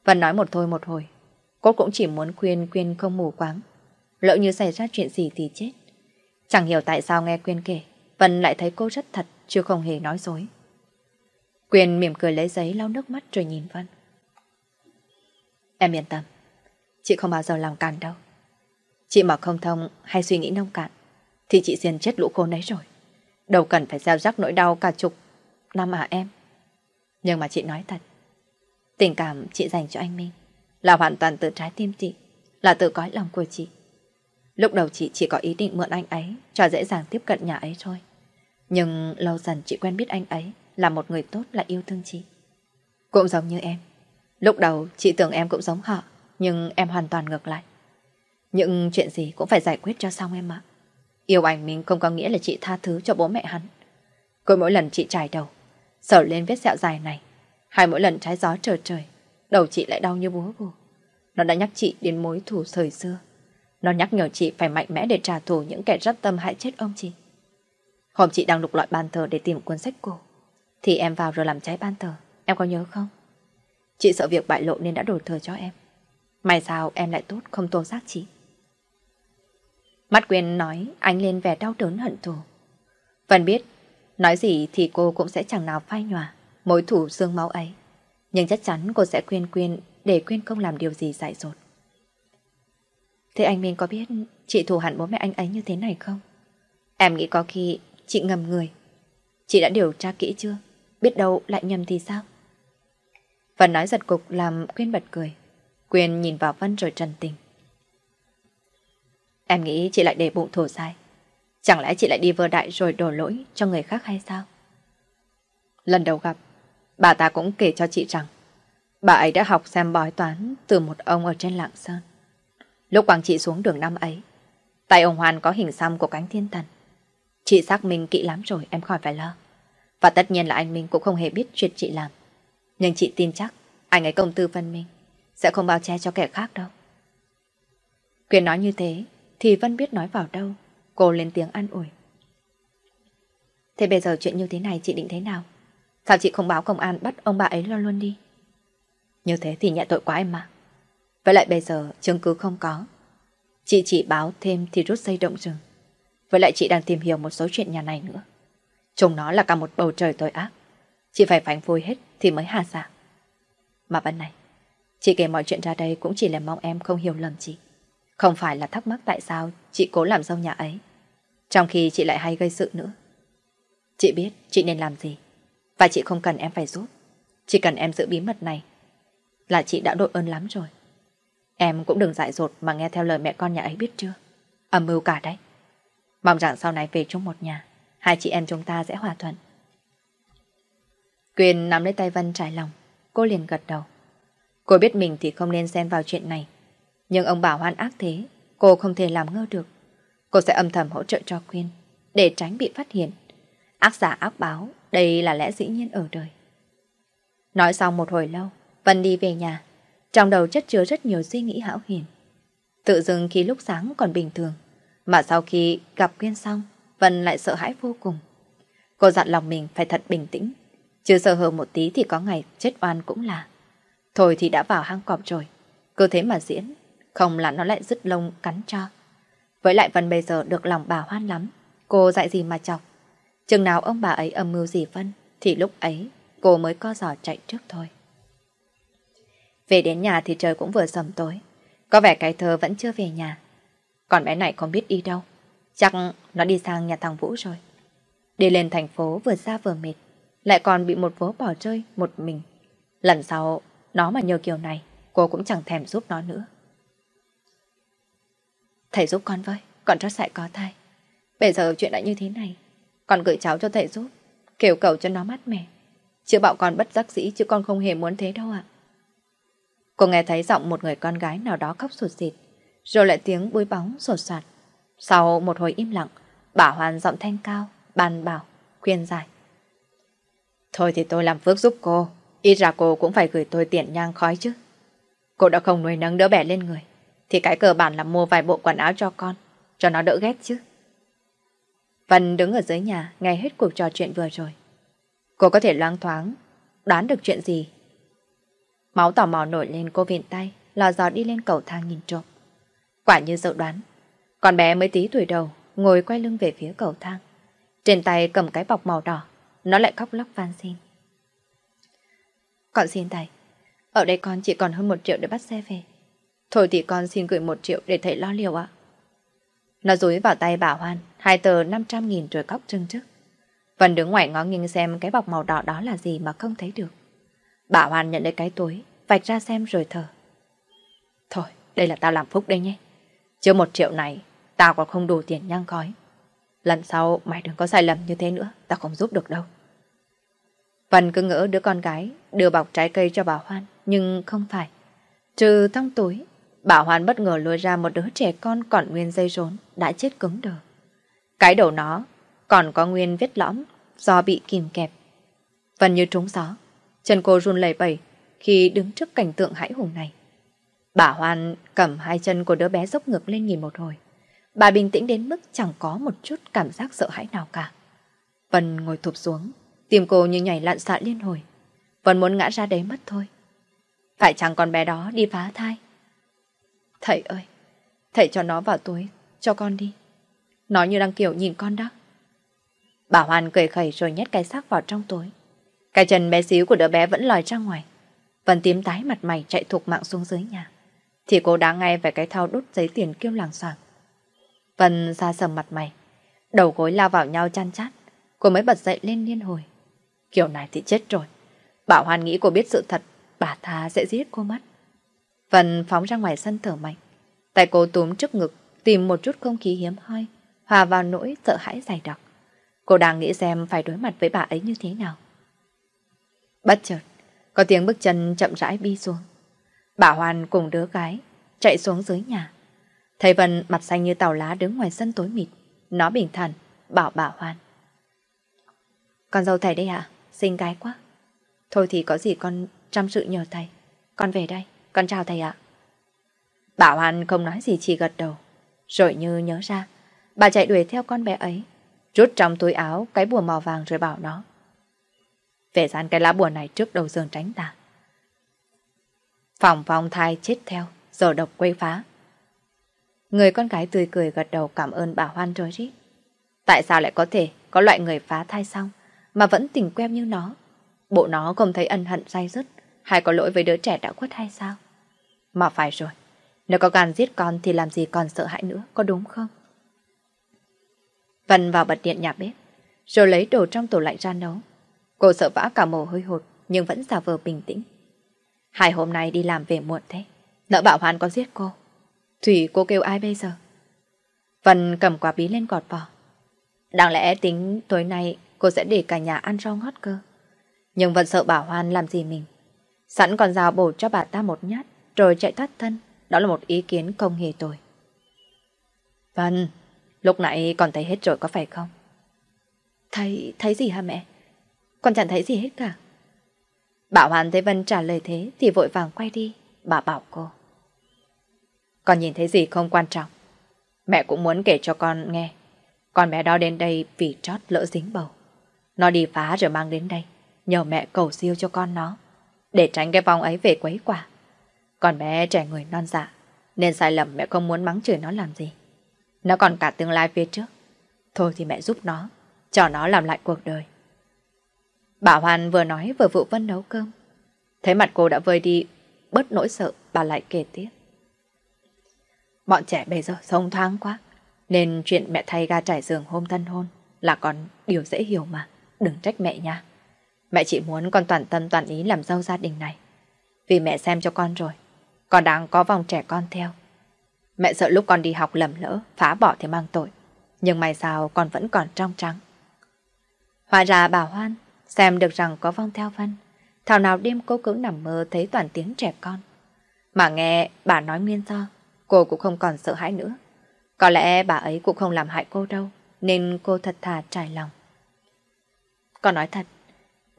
Vân nói một thôi một hồi, cô cũng chỉ muốn khuyên Quyên không mù quáng. Lỡ như xảy ra chuyện gì thì chết. Chẳng hiểu tại sao nghe Quyên kể, Vân lại thấy cô rất thật, chứ không hề nói dối. Quyên mỉm cười lấy giấy lau nước mắt rồi nhìn Vân. Em yên tâm, chị không bao giờ làm càn đâu. Chị mà không thông hay suy nghĩ nông cạn, thì chị diệt chết lũ khôn ấy rồi. Đâu cần phải gieo rắc nỗi đau cả chục năm à em. Nhưng mà chị nói thật, tình cảm chị dành cho anh Minh là hoàn toàn từ trái tim chị, là từ cõi lòng của chị. Lúc đầu chị chỉ có ý định mượn anh ấy cho dễ dàng tiếp cận nhà ấy thôi. Nhưng lâu dần chị quen biết anh ấy là một người tốt lại yêu thương chị. Cũng giống như em. Lúc đầu chị tưởng em cũng giống họ, nhưng em hoàn toàn ngược lại. Những chuyện gì cũng phải giải quyết cho xong em ạ. Yêu anh mình không có nghĩa là chị tha thứ cho bố mẹ hắn. Cứ mỗi lần chị trải đầu, sở lên vết sẹo dài này, hay mỗi lần trái gió trở trời, đầu chị lại đau như búa vù. Nó đã nhắc chị đến mối thù thời xưa. Nó nhắc nhở chị phải mạnh mẽ để trả thù những kẻ rất tâm hại chết ông chị. Hôm chị đang lục loại ban thờ để tìm cuốn sách cổ, thì em vào rồi làm cháy ban thờ, em có nhớ không? Chị sợ việc bại lộ nên đã đổ thừa cho em. May sao em lại tốt không tô giác chị. Mắt Quyên nói anh lên vẻ đau đớn hận thù. Vân biết, nói gì thì cô cũng sẽ chẳng nào phai nhòa mối thủ xương máu ấy. Nhưng chắc chắn cô sẽ khuyên Quyên để Quyên không làm điều gì dại dột. Thế anh Minh có biết chị thù hẳn bố mẹ anh ấy như thế này không? Em nghĩ có khi chị ngầm người. Chị đã điều tra kỹ chưa? Biết đâu lại nhầm thì sao? Vân nói giật cục làm Quyên bật cười. Quyên nhìn vào Vân rồi trần tình. Em nghĩ chị lại để bụng thổ dài, Chẳng lẽ chị lại đi vơ đại rồi đổ lỗi cho người khác hay sao? Lần đầu gặp, bà ta cũng kể cho chị rằng bà ấy đã học xem bói toán từ một ông ở trên Lạng Sơn. Lúc quang chị xuống đường năm ấy, tay ông Hoàn có hình xăm của cánh thiên thần. Chị xác minh kỹ lắm rồi, em khỏi phải lo. Và tất nhiên là anh Minh cũng không hề biết chuyện chị làm. Nhưng chị tin chắc anh ấy công tư phân minh, sẽ không bao che cho kẻ khác đâu. Quyền nói như thế, thì Vân biết nói vào đâu. Cô lên tiếng an ủi. Thế bây giờ chuyện như thế này chị định thế nào? Sao chị không báo công an bắt ông bà ấy lo luôn đi? Như thế thì nhẹ tội quá em mà. Với lại bây giờ chứng cứ không có. Chị chỉ báo thêm thì rút dây động rừng. Với lại chị đang tìm hiểu một số chuyện nhà này nữa. Chúng nó là cả một bầu trời tội ác. Chị phải phánh phôi hết thì mới hạ dạ. Mà Vân này, chị kể mọi chuyện ra đây cũng chỉ là mong em không hiểu lầm chị. Không phải là thắc mắc tại sao chị cố làm dâu nhà ấy. Trong khi chị lại hay gây sự nữa. Chị biết chị nên làm gì. Và chị không cần em phải giúp. Chỉ cần em giữ bí mật này là chị đã đội ơn lắm rồi. Em cũng đừng dại dột mà nghe theo lời mẹ con nhà ấy biết chưa. Âm mưu cả đấy. Mong rằng sau này về chung một nhà, hai chị em chúng ta sẽ hòa thuận. Quyền nắm lấy tay Vân trải lòng, cô liền gật đầu. Cô biết mình thì không nên xen vào chuyện này, nhưng ông bảo hoan ác thế, cô không thể làm ngơ được. Cô sẽ âm thầm hỗ trợ cho Quyên, để tránh bị phát hiện. Ác giả ác báo, đây là lẽ dĩ nhiên ở đời. Nói xong một hồi lâu, Vân đi về nhà, trong đầu chất chứa rất nhiều suy nghĩ hão huyền. Tự dưng khi lúc sáng còn bình thường, mà sau khi gặp Quyên xong, Vân lại sợ hãi vô cùng. Cô dặn lòng mình phải thật bình tĩnh, chứ sợ hờ một tí thì có ngày chết oan cũng là. Thôi thì đã vào hang cọp rồi, cứ thế mà diễn, không là nó lại dứt lông cắn cho. Với lại Vân bây giờ được lòng bà hoan lắm, cô dạy gì mà chọc. Chừng nào ông bà ấy âm mưu gì Vân, thì lúc ấy cô mới co giò chạy trước thôi. Về đến nhà thì trời cũng vừa sầm tối. Có vẻ cái thơ vẫn chưa về nhà. Còn bé này không biết đi đâu. Chắc nó đi sang nhà thằng Vũ rồi. Đi lên thành phố vừa xa vừa mệt. Lại còn bị một vố bỏ rơi một mình. Lần sau nó mà nhờ kiểu này cô cũng chẳng thèm giúp nó nữa. Thầy giúp con với, con rất sẽ có thai. Bây giờ chuyện đã như thế này, con gửi cháu cho thầy giúp, kêu cầu cho nó mát mẻ. Chứ bảo con bất giác dĩ chứ con không hề muốn thế đâu ạ. Cô nghe thấy giọng một người con gái nào đó khóc sụt xịt, rồi lại tiếng bối bóng sột soạt. Sau một hồi im lặng, bà Hoàn giọng thanh cao, bàn bảo, khuyên giải. Thôi thì tôi làm phước giúp cô, ít ra cô cũng phải gửi tôi tiền nhang khói chứ. Cô đã không nuôi nấng đỡ bẻ lên người, thì cái cơ bản là mua vài bộ quần áo cho con, cho nó đỡ ghét chứ. Vân đứng ở dưới nhà, nghe hết cuộc trò chuyện vừa rồi. Cô có thể loáng thoáng, đoán được chuyện gì. Máu tò mò nổi lên cô viện tay, lò dò đi lên cầu thang nhìn trộm. Quả như dự đoán, con bé mới tí tuổi đầu, ngồi quay lưng về phía cầu thang. Trên tay cầm cái bọc màu đỏ, nó lại khóc lóc van xin. Con xin thầy, ở đây con chỉ còn hơn một triệu để bắt xe về. Thôi thì con xin gửi một triệu để thầy lo liệu ạ. Nó dúi vào tay bà Hoan, hai tờ 500 nghìn rồi cóc trưng trước. Vân đứng ngoài ngó nghiêng xem cái bọc màu đỏ đó là gì mà không thấy được. Bà Hoan nhận lấy cái túi, vạch ra xem rồi thở. Thôi, đây là tao làm phúc đây nhé. Chứ một triệu này, tao còn không đủ tiền nhang khói. Lần sau mày đừng có sai lầm như thế nữa, tao không giúp được đâu. Vân cứ ngỡ đứa con gái đưa bọc trái cây cho bà Hoan, nhưng không phải. Trừ trong túi, bà Hoan bất ngờ lôi ra một đứa trẻ con còn nguyên dây rốn, đã chết cứng đờ. Cái đầu nó còn có nguyên vết lõm do bị kìm kẹp. Vân như trúng gió, chân cô run lẩy bẩy khi đứng trước cảnh tượng hãi hùng này. Bà Hoan cầm hai chân của đứa bé dốc ngược lên nhìn một hồi. Bà bình tĩnh đến mức chẳng có một chút cảm giác sợ hãi nào cả. Vân ngồi thụp xuống, tim cô như nhảy lặn xạ liên hồi. Vân muốn ngã ra đấy mất thôi. Phải chăng con bé đó đi phá thai? Thầy ơi, thầy cho nó vào túi, cho con đi. Nó như đang kiểu nhìn con đó. Bà Hoan cười khẩy rồi nhét cái xác vào trong túi. Cái chân bé xíu của đứa bé vẫn lòi ra ngoài. Vân tím tái mặt mày chạy thục mạng xuống dưới nhà. Thì cô đã ngay về cái thao đút giấy tiền kêu làng soảng. Vân ra sầm mặt mày. Đầu gối lao vào nhau chăn chát. Cô mới bật dậy lên liên hồi. Kiểu này thì chết rồi. Bảo Hoan nghĩ cô biết sự thật, bà tha sẽ giết cô mất. Vân phóng ra ngoài sân thở mạnh. Tay cô túm trước ngực, tìm một chút không khí hiếm hoi, hòa vào nỗi sợ hãi dày đặc. Cô đang nghĩ xem phải đối mặt với bà ấy như thế nào. Bất chợt, có tiếng bước chân chậm rãi bi xuống. Bà hoàn cùng đứa gái chạy xuống dưới nhà. Thầy Vân mặt xanh như tàu lá đứng ngoài sân tối mịt. Nó bình thản, bảo bà hoàn. Con dâu thầy đây ạ, xinh gái quá. Thôi thì có gì con chăm sự nhờ thầy. Con về đây, con chào thầy ạ. Bà Hoan không nói gì chỉ gật đầu. Rồi như nhớ ra, bà chạy đuổi theo con bé ấy, rút trong túi áo cái bùa màu vàng rồi bảo nó. Về dán cái lá bùa này trước đầu giường tránh ta. Phòng phòng thai chết theo, giờ độc quấy phá. Người con gái tươi cười gật đầu cảm ơn bà Hoan rồi rít. Tại sao lại có thể có loại người phá thai xong mà vẫn tình quen như nó? Bộ nó không thấy ân hận say dứt hay có lỗi với đứa trẻ đã khuất hay sao? Mà phải rồi, nếu có gan giết con thì làm gì còn sợ hãi nữa, có đúng không? Vân vào bật điện nhà bếp, rồi lấy đồ trong tủ lạnh ra nấu. Cô sợ vã cả mồ hôi hột, nhưng vẫn giả vờ bình tĩnh. Hai hôm nay đi làm về muộn thế, nợ bảo Hoan có giết cô. Thủy cô kêu ai bây giờ? Vân cầm quả bí lên cọt vỏ. Đáng lẽ tính tối nay cô sẽ để cả nhà ăn rau ngót cơ. Nhưng vẫn sợ bảo Hoan làm gì mình. Sẵn còn rào bổ cho bà ta một nhát, rồi chạy thoát thân. Đó là một ý kiến không hề tồi. Vân, lúc nãy còn thấy hết rồi có phải không? Thấy, thấy gì hả mẹ? Con chẳng thấy gì hết cả. Bảo Hoàn thấy Vân trả lời thế thì vội vàng quay đi. Bà bảo cô. Con nhìn thấy gì không quan trọng. Mẹ cũng muốn kể cho con nghe. Con bé đó đến đây vì trót lỡ dính bầu. Nó đi phá rồi mang đến đây. Nhờ mẹ cầu siêu cho con nó. Để tránh cái vòng ấy về quấy quả. Còn bé trẻ người non dạ. Nên sai lầm mẹ không muốn mắng chửi nó làm gì. Nó còn cả tương lai phía trước. Thôi thì mẹ giúp nó. Cho nó làm lại cuộc đời. Bà Hoàn vừa nói vừa vụ Vân nấu cơm. Thấy mặt cô đã vơi đi, bớt nỗi sợ, bà lại kể tiếp. Bọn trẻ bây giờ sống thoáng quá, nên chuyện mẹ thay ga trải giường hôm thân hôn là còn điều dễ hiểu mà, đừng trách mẹ nha. Mẹ chỉ muốn con toàn tâm toàn ý làm dâu gia đình này. Vì mẹ xem cho con rồi, con đang có vòng trẻ con theo. Mẹ sợ lúc con đi học lầm lỡ, phá bỏ thì mang tội. Nhưng may sao con vẫn còn trong trắng. Hóa ra bà Hoan xem được rằng có vong theo Vân. Thảo nào đêm cô cứ nằm mơ thấy toàn tiếng trẻ con. Mà nghe bà nói nguyên do, cô cũng không còn sợ hãi nữa. Có lẽ bà ấy cũng không làm hại cô đâu, nên cô thật thà trải lòng. Con nói thật,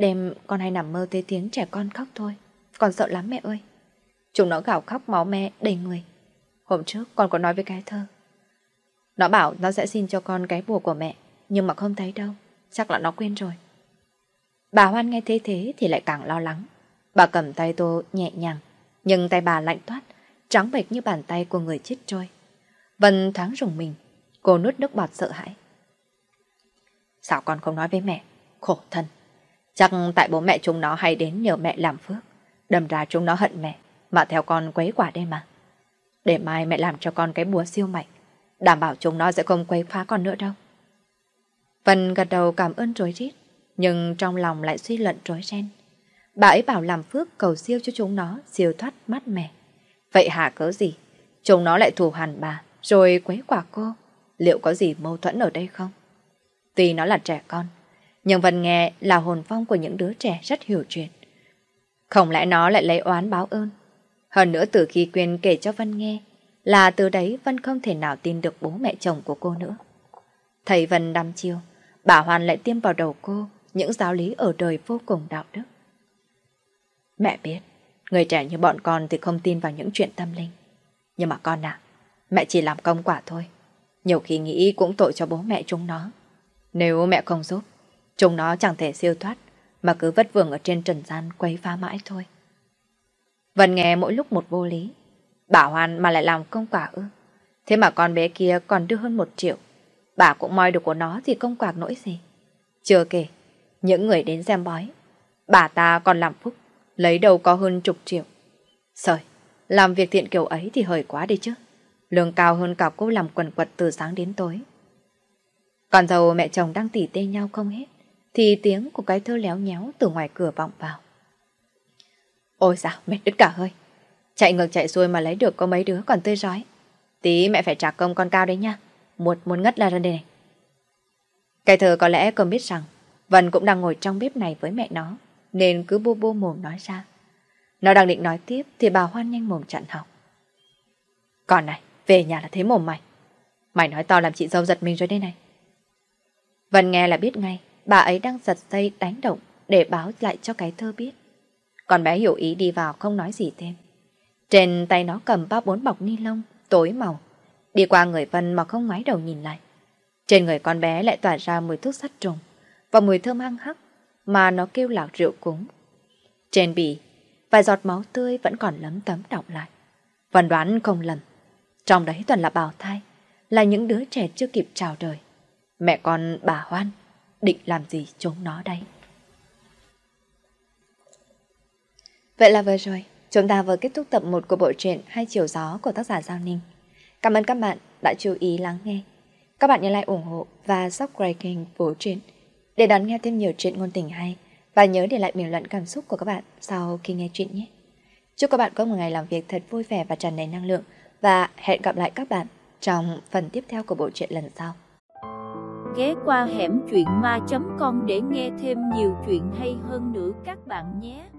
đêm con hay nằm mơ thấy tiếng trẻ con khóc thôi, con sợ lắm mẹ ơi. Chúng nó gào khóc máu me đầy người. Hôm trước con có nói với cái thơ. Nó bảo nó sẽ xin cho con cái bùa của mẹ, nhưng mà không thấy đâu, chắc là nó quên rồi. Bà Hoan nghe thế thế thì lại càng lo lắng. Bà cầm tay Tô nhẹ nhàng, nhưng tay bà lạnh toát, trắng bệch như bàn tay của người chết trôi. Vân thoáng rùng mình, cô nuốt nước bọt sợ hãi. Sao con không nói với mẹ? Khổ thân. Chắc tại bố mẹ chúng nó hay đến nhờ mẹ làm phước. Đâm ra chúng nó hận mẹ, mà theo con quấy quả đây mà. Để mai mẹ làm cho con cái búa siêu mạnh, đảm bảo chúng nó sẽ không quấy phá con nữa đâu. Vân gật đầu cảm ơn rối rít, nhưng trong lòng lại suy luận rối ren. Bà ấy bảo làm phước cầu siêu cho chúng nó siêu thoát mát mẻ. Vậy hả cớ gì? Chúng nó lại thù hằn bà, rồi quấy quả cô. Liệu có gì mâu thuẫn ở đây không? Tuy nó là trẻ con, nhưng Vân nghe là hồn phong của những đứa trẻ rất hiểu chuyện. Không lẽ nó lại lấy oán báo ơn? Hơn nữa từ khi Quyên kể cho Vân nghe, là từ đấy Vân không thể nào tin được bố mẹ chồng của cô nữa. Thầy Vân đăm chiêu, bà Hoàn lại tiêm vào đầu cô những giáo lý ở đời vô cùng đạo đức. Mẹ biết, người trẻ như bọn con thì không tin vào những chuyện tâm linh. Nhưng mà con ạ, mẹ chỉ làm công quả thôi. Nhiều khi nghĩ cũng tội cho bố mẹ chúng nó. Nếu mẹ không giúp, chúng nó chẳng thể siêu thoát, mà cứ vất vưởng ở trên trần gian quấy phá mãi thôi. Vân nghe mỗi lúc một vô lý. Bảo Hoàn mà lại làm công quả ư. Thế mà con bé kia còn đưa hơn một triệu. Bà cũng moi được của nó thì công quạc nỗi gì. Chưa kể, những người đến xem bói. Bà ta còn làm phúc, lấy đâu có hơn chục triệu. Sời, làm việc thiện kiểu ấy thì hời quá đi chứ. Lương cao hơn cả cô làm quần quật từ sáng đến tối. Còn dầu mẹ chồng đang tỉ tê nhau không hết, thì tiếng của cái thơ léo nhéo từ ngoài cửa vọng vào. Ôi sao, mệt đứt cả hơi. Chạy ngược chạy xuôi mà lấy được có mấy đứa còn tươi rói. Tí mẹ phải trả công con cao đấy nha. Một muốn ngất là ra đây này. Cái thơ có lẽ không biết rằng Vân cũng đang ngồi trong bếp này với mẹ nó, nên cứ bô bô mồm nói ra. Nó đang định nói tiếp thì bà Hoan nhanh mồm chặn học. Còn này, về nhà là thế mồm mày. Mày nói to làm chị dâu giật mình rồi đây này. Vân nghe là biết ngay, bà ấy đang giật dây đánh động để báo lại cho cái thơ biết. Còn bé hiểu ý đi vào không nói gì thêm. Trên tay nó cầm ba bốn bọc ni lông tối màu. Đi qua người Vân mà không ngoái đầu nhìn lại. Trên người con bé lại tỏa ra mùi thuốc sắt trùng và mùi thơm hăng hắc mà nó kêu lạc rượu cúng. Trên bì, vài giọt máu tươi vẫn còn lấm tấm đọng lại. Vân đoán không lầm. Trong đấy toàn là bào thai, là những đứa trẻ chưa kịp chào đời. Mẹ con bà Hoan định làm gì chúng nó đây? Vậy là vừa rồi, chúng ta vừa kết thúc tập 1 của bộ truyện Hai Chiều Gió của tác giả Giao Ninh. Cảm ơn các bạn đã chú ý lắng nghe. Các bạn nhớ like ủng hộ và subscribe kênh Bộ Truyện để đón nghe thêm nhiều chuyện ngôn tình hay và nhớ để lại bình luận cảm xúc của các bạn sau khi nghe chuyện nhé. Chúc các bạn có một ngày làm việc thật vui vẻ và tràn đầy năng lượng và hẹn gặp lại các bạn trong phần tiếp theo của bộ truyện lần sau.
Ghé qua hẻm truyện ma.com để nghe thêm nhiều chuyện hay hơn nữa các bạn nhé.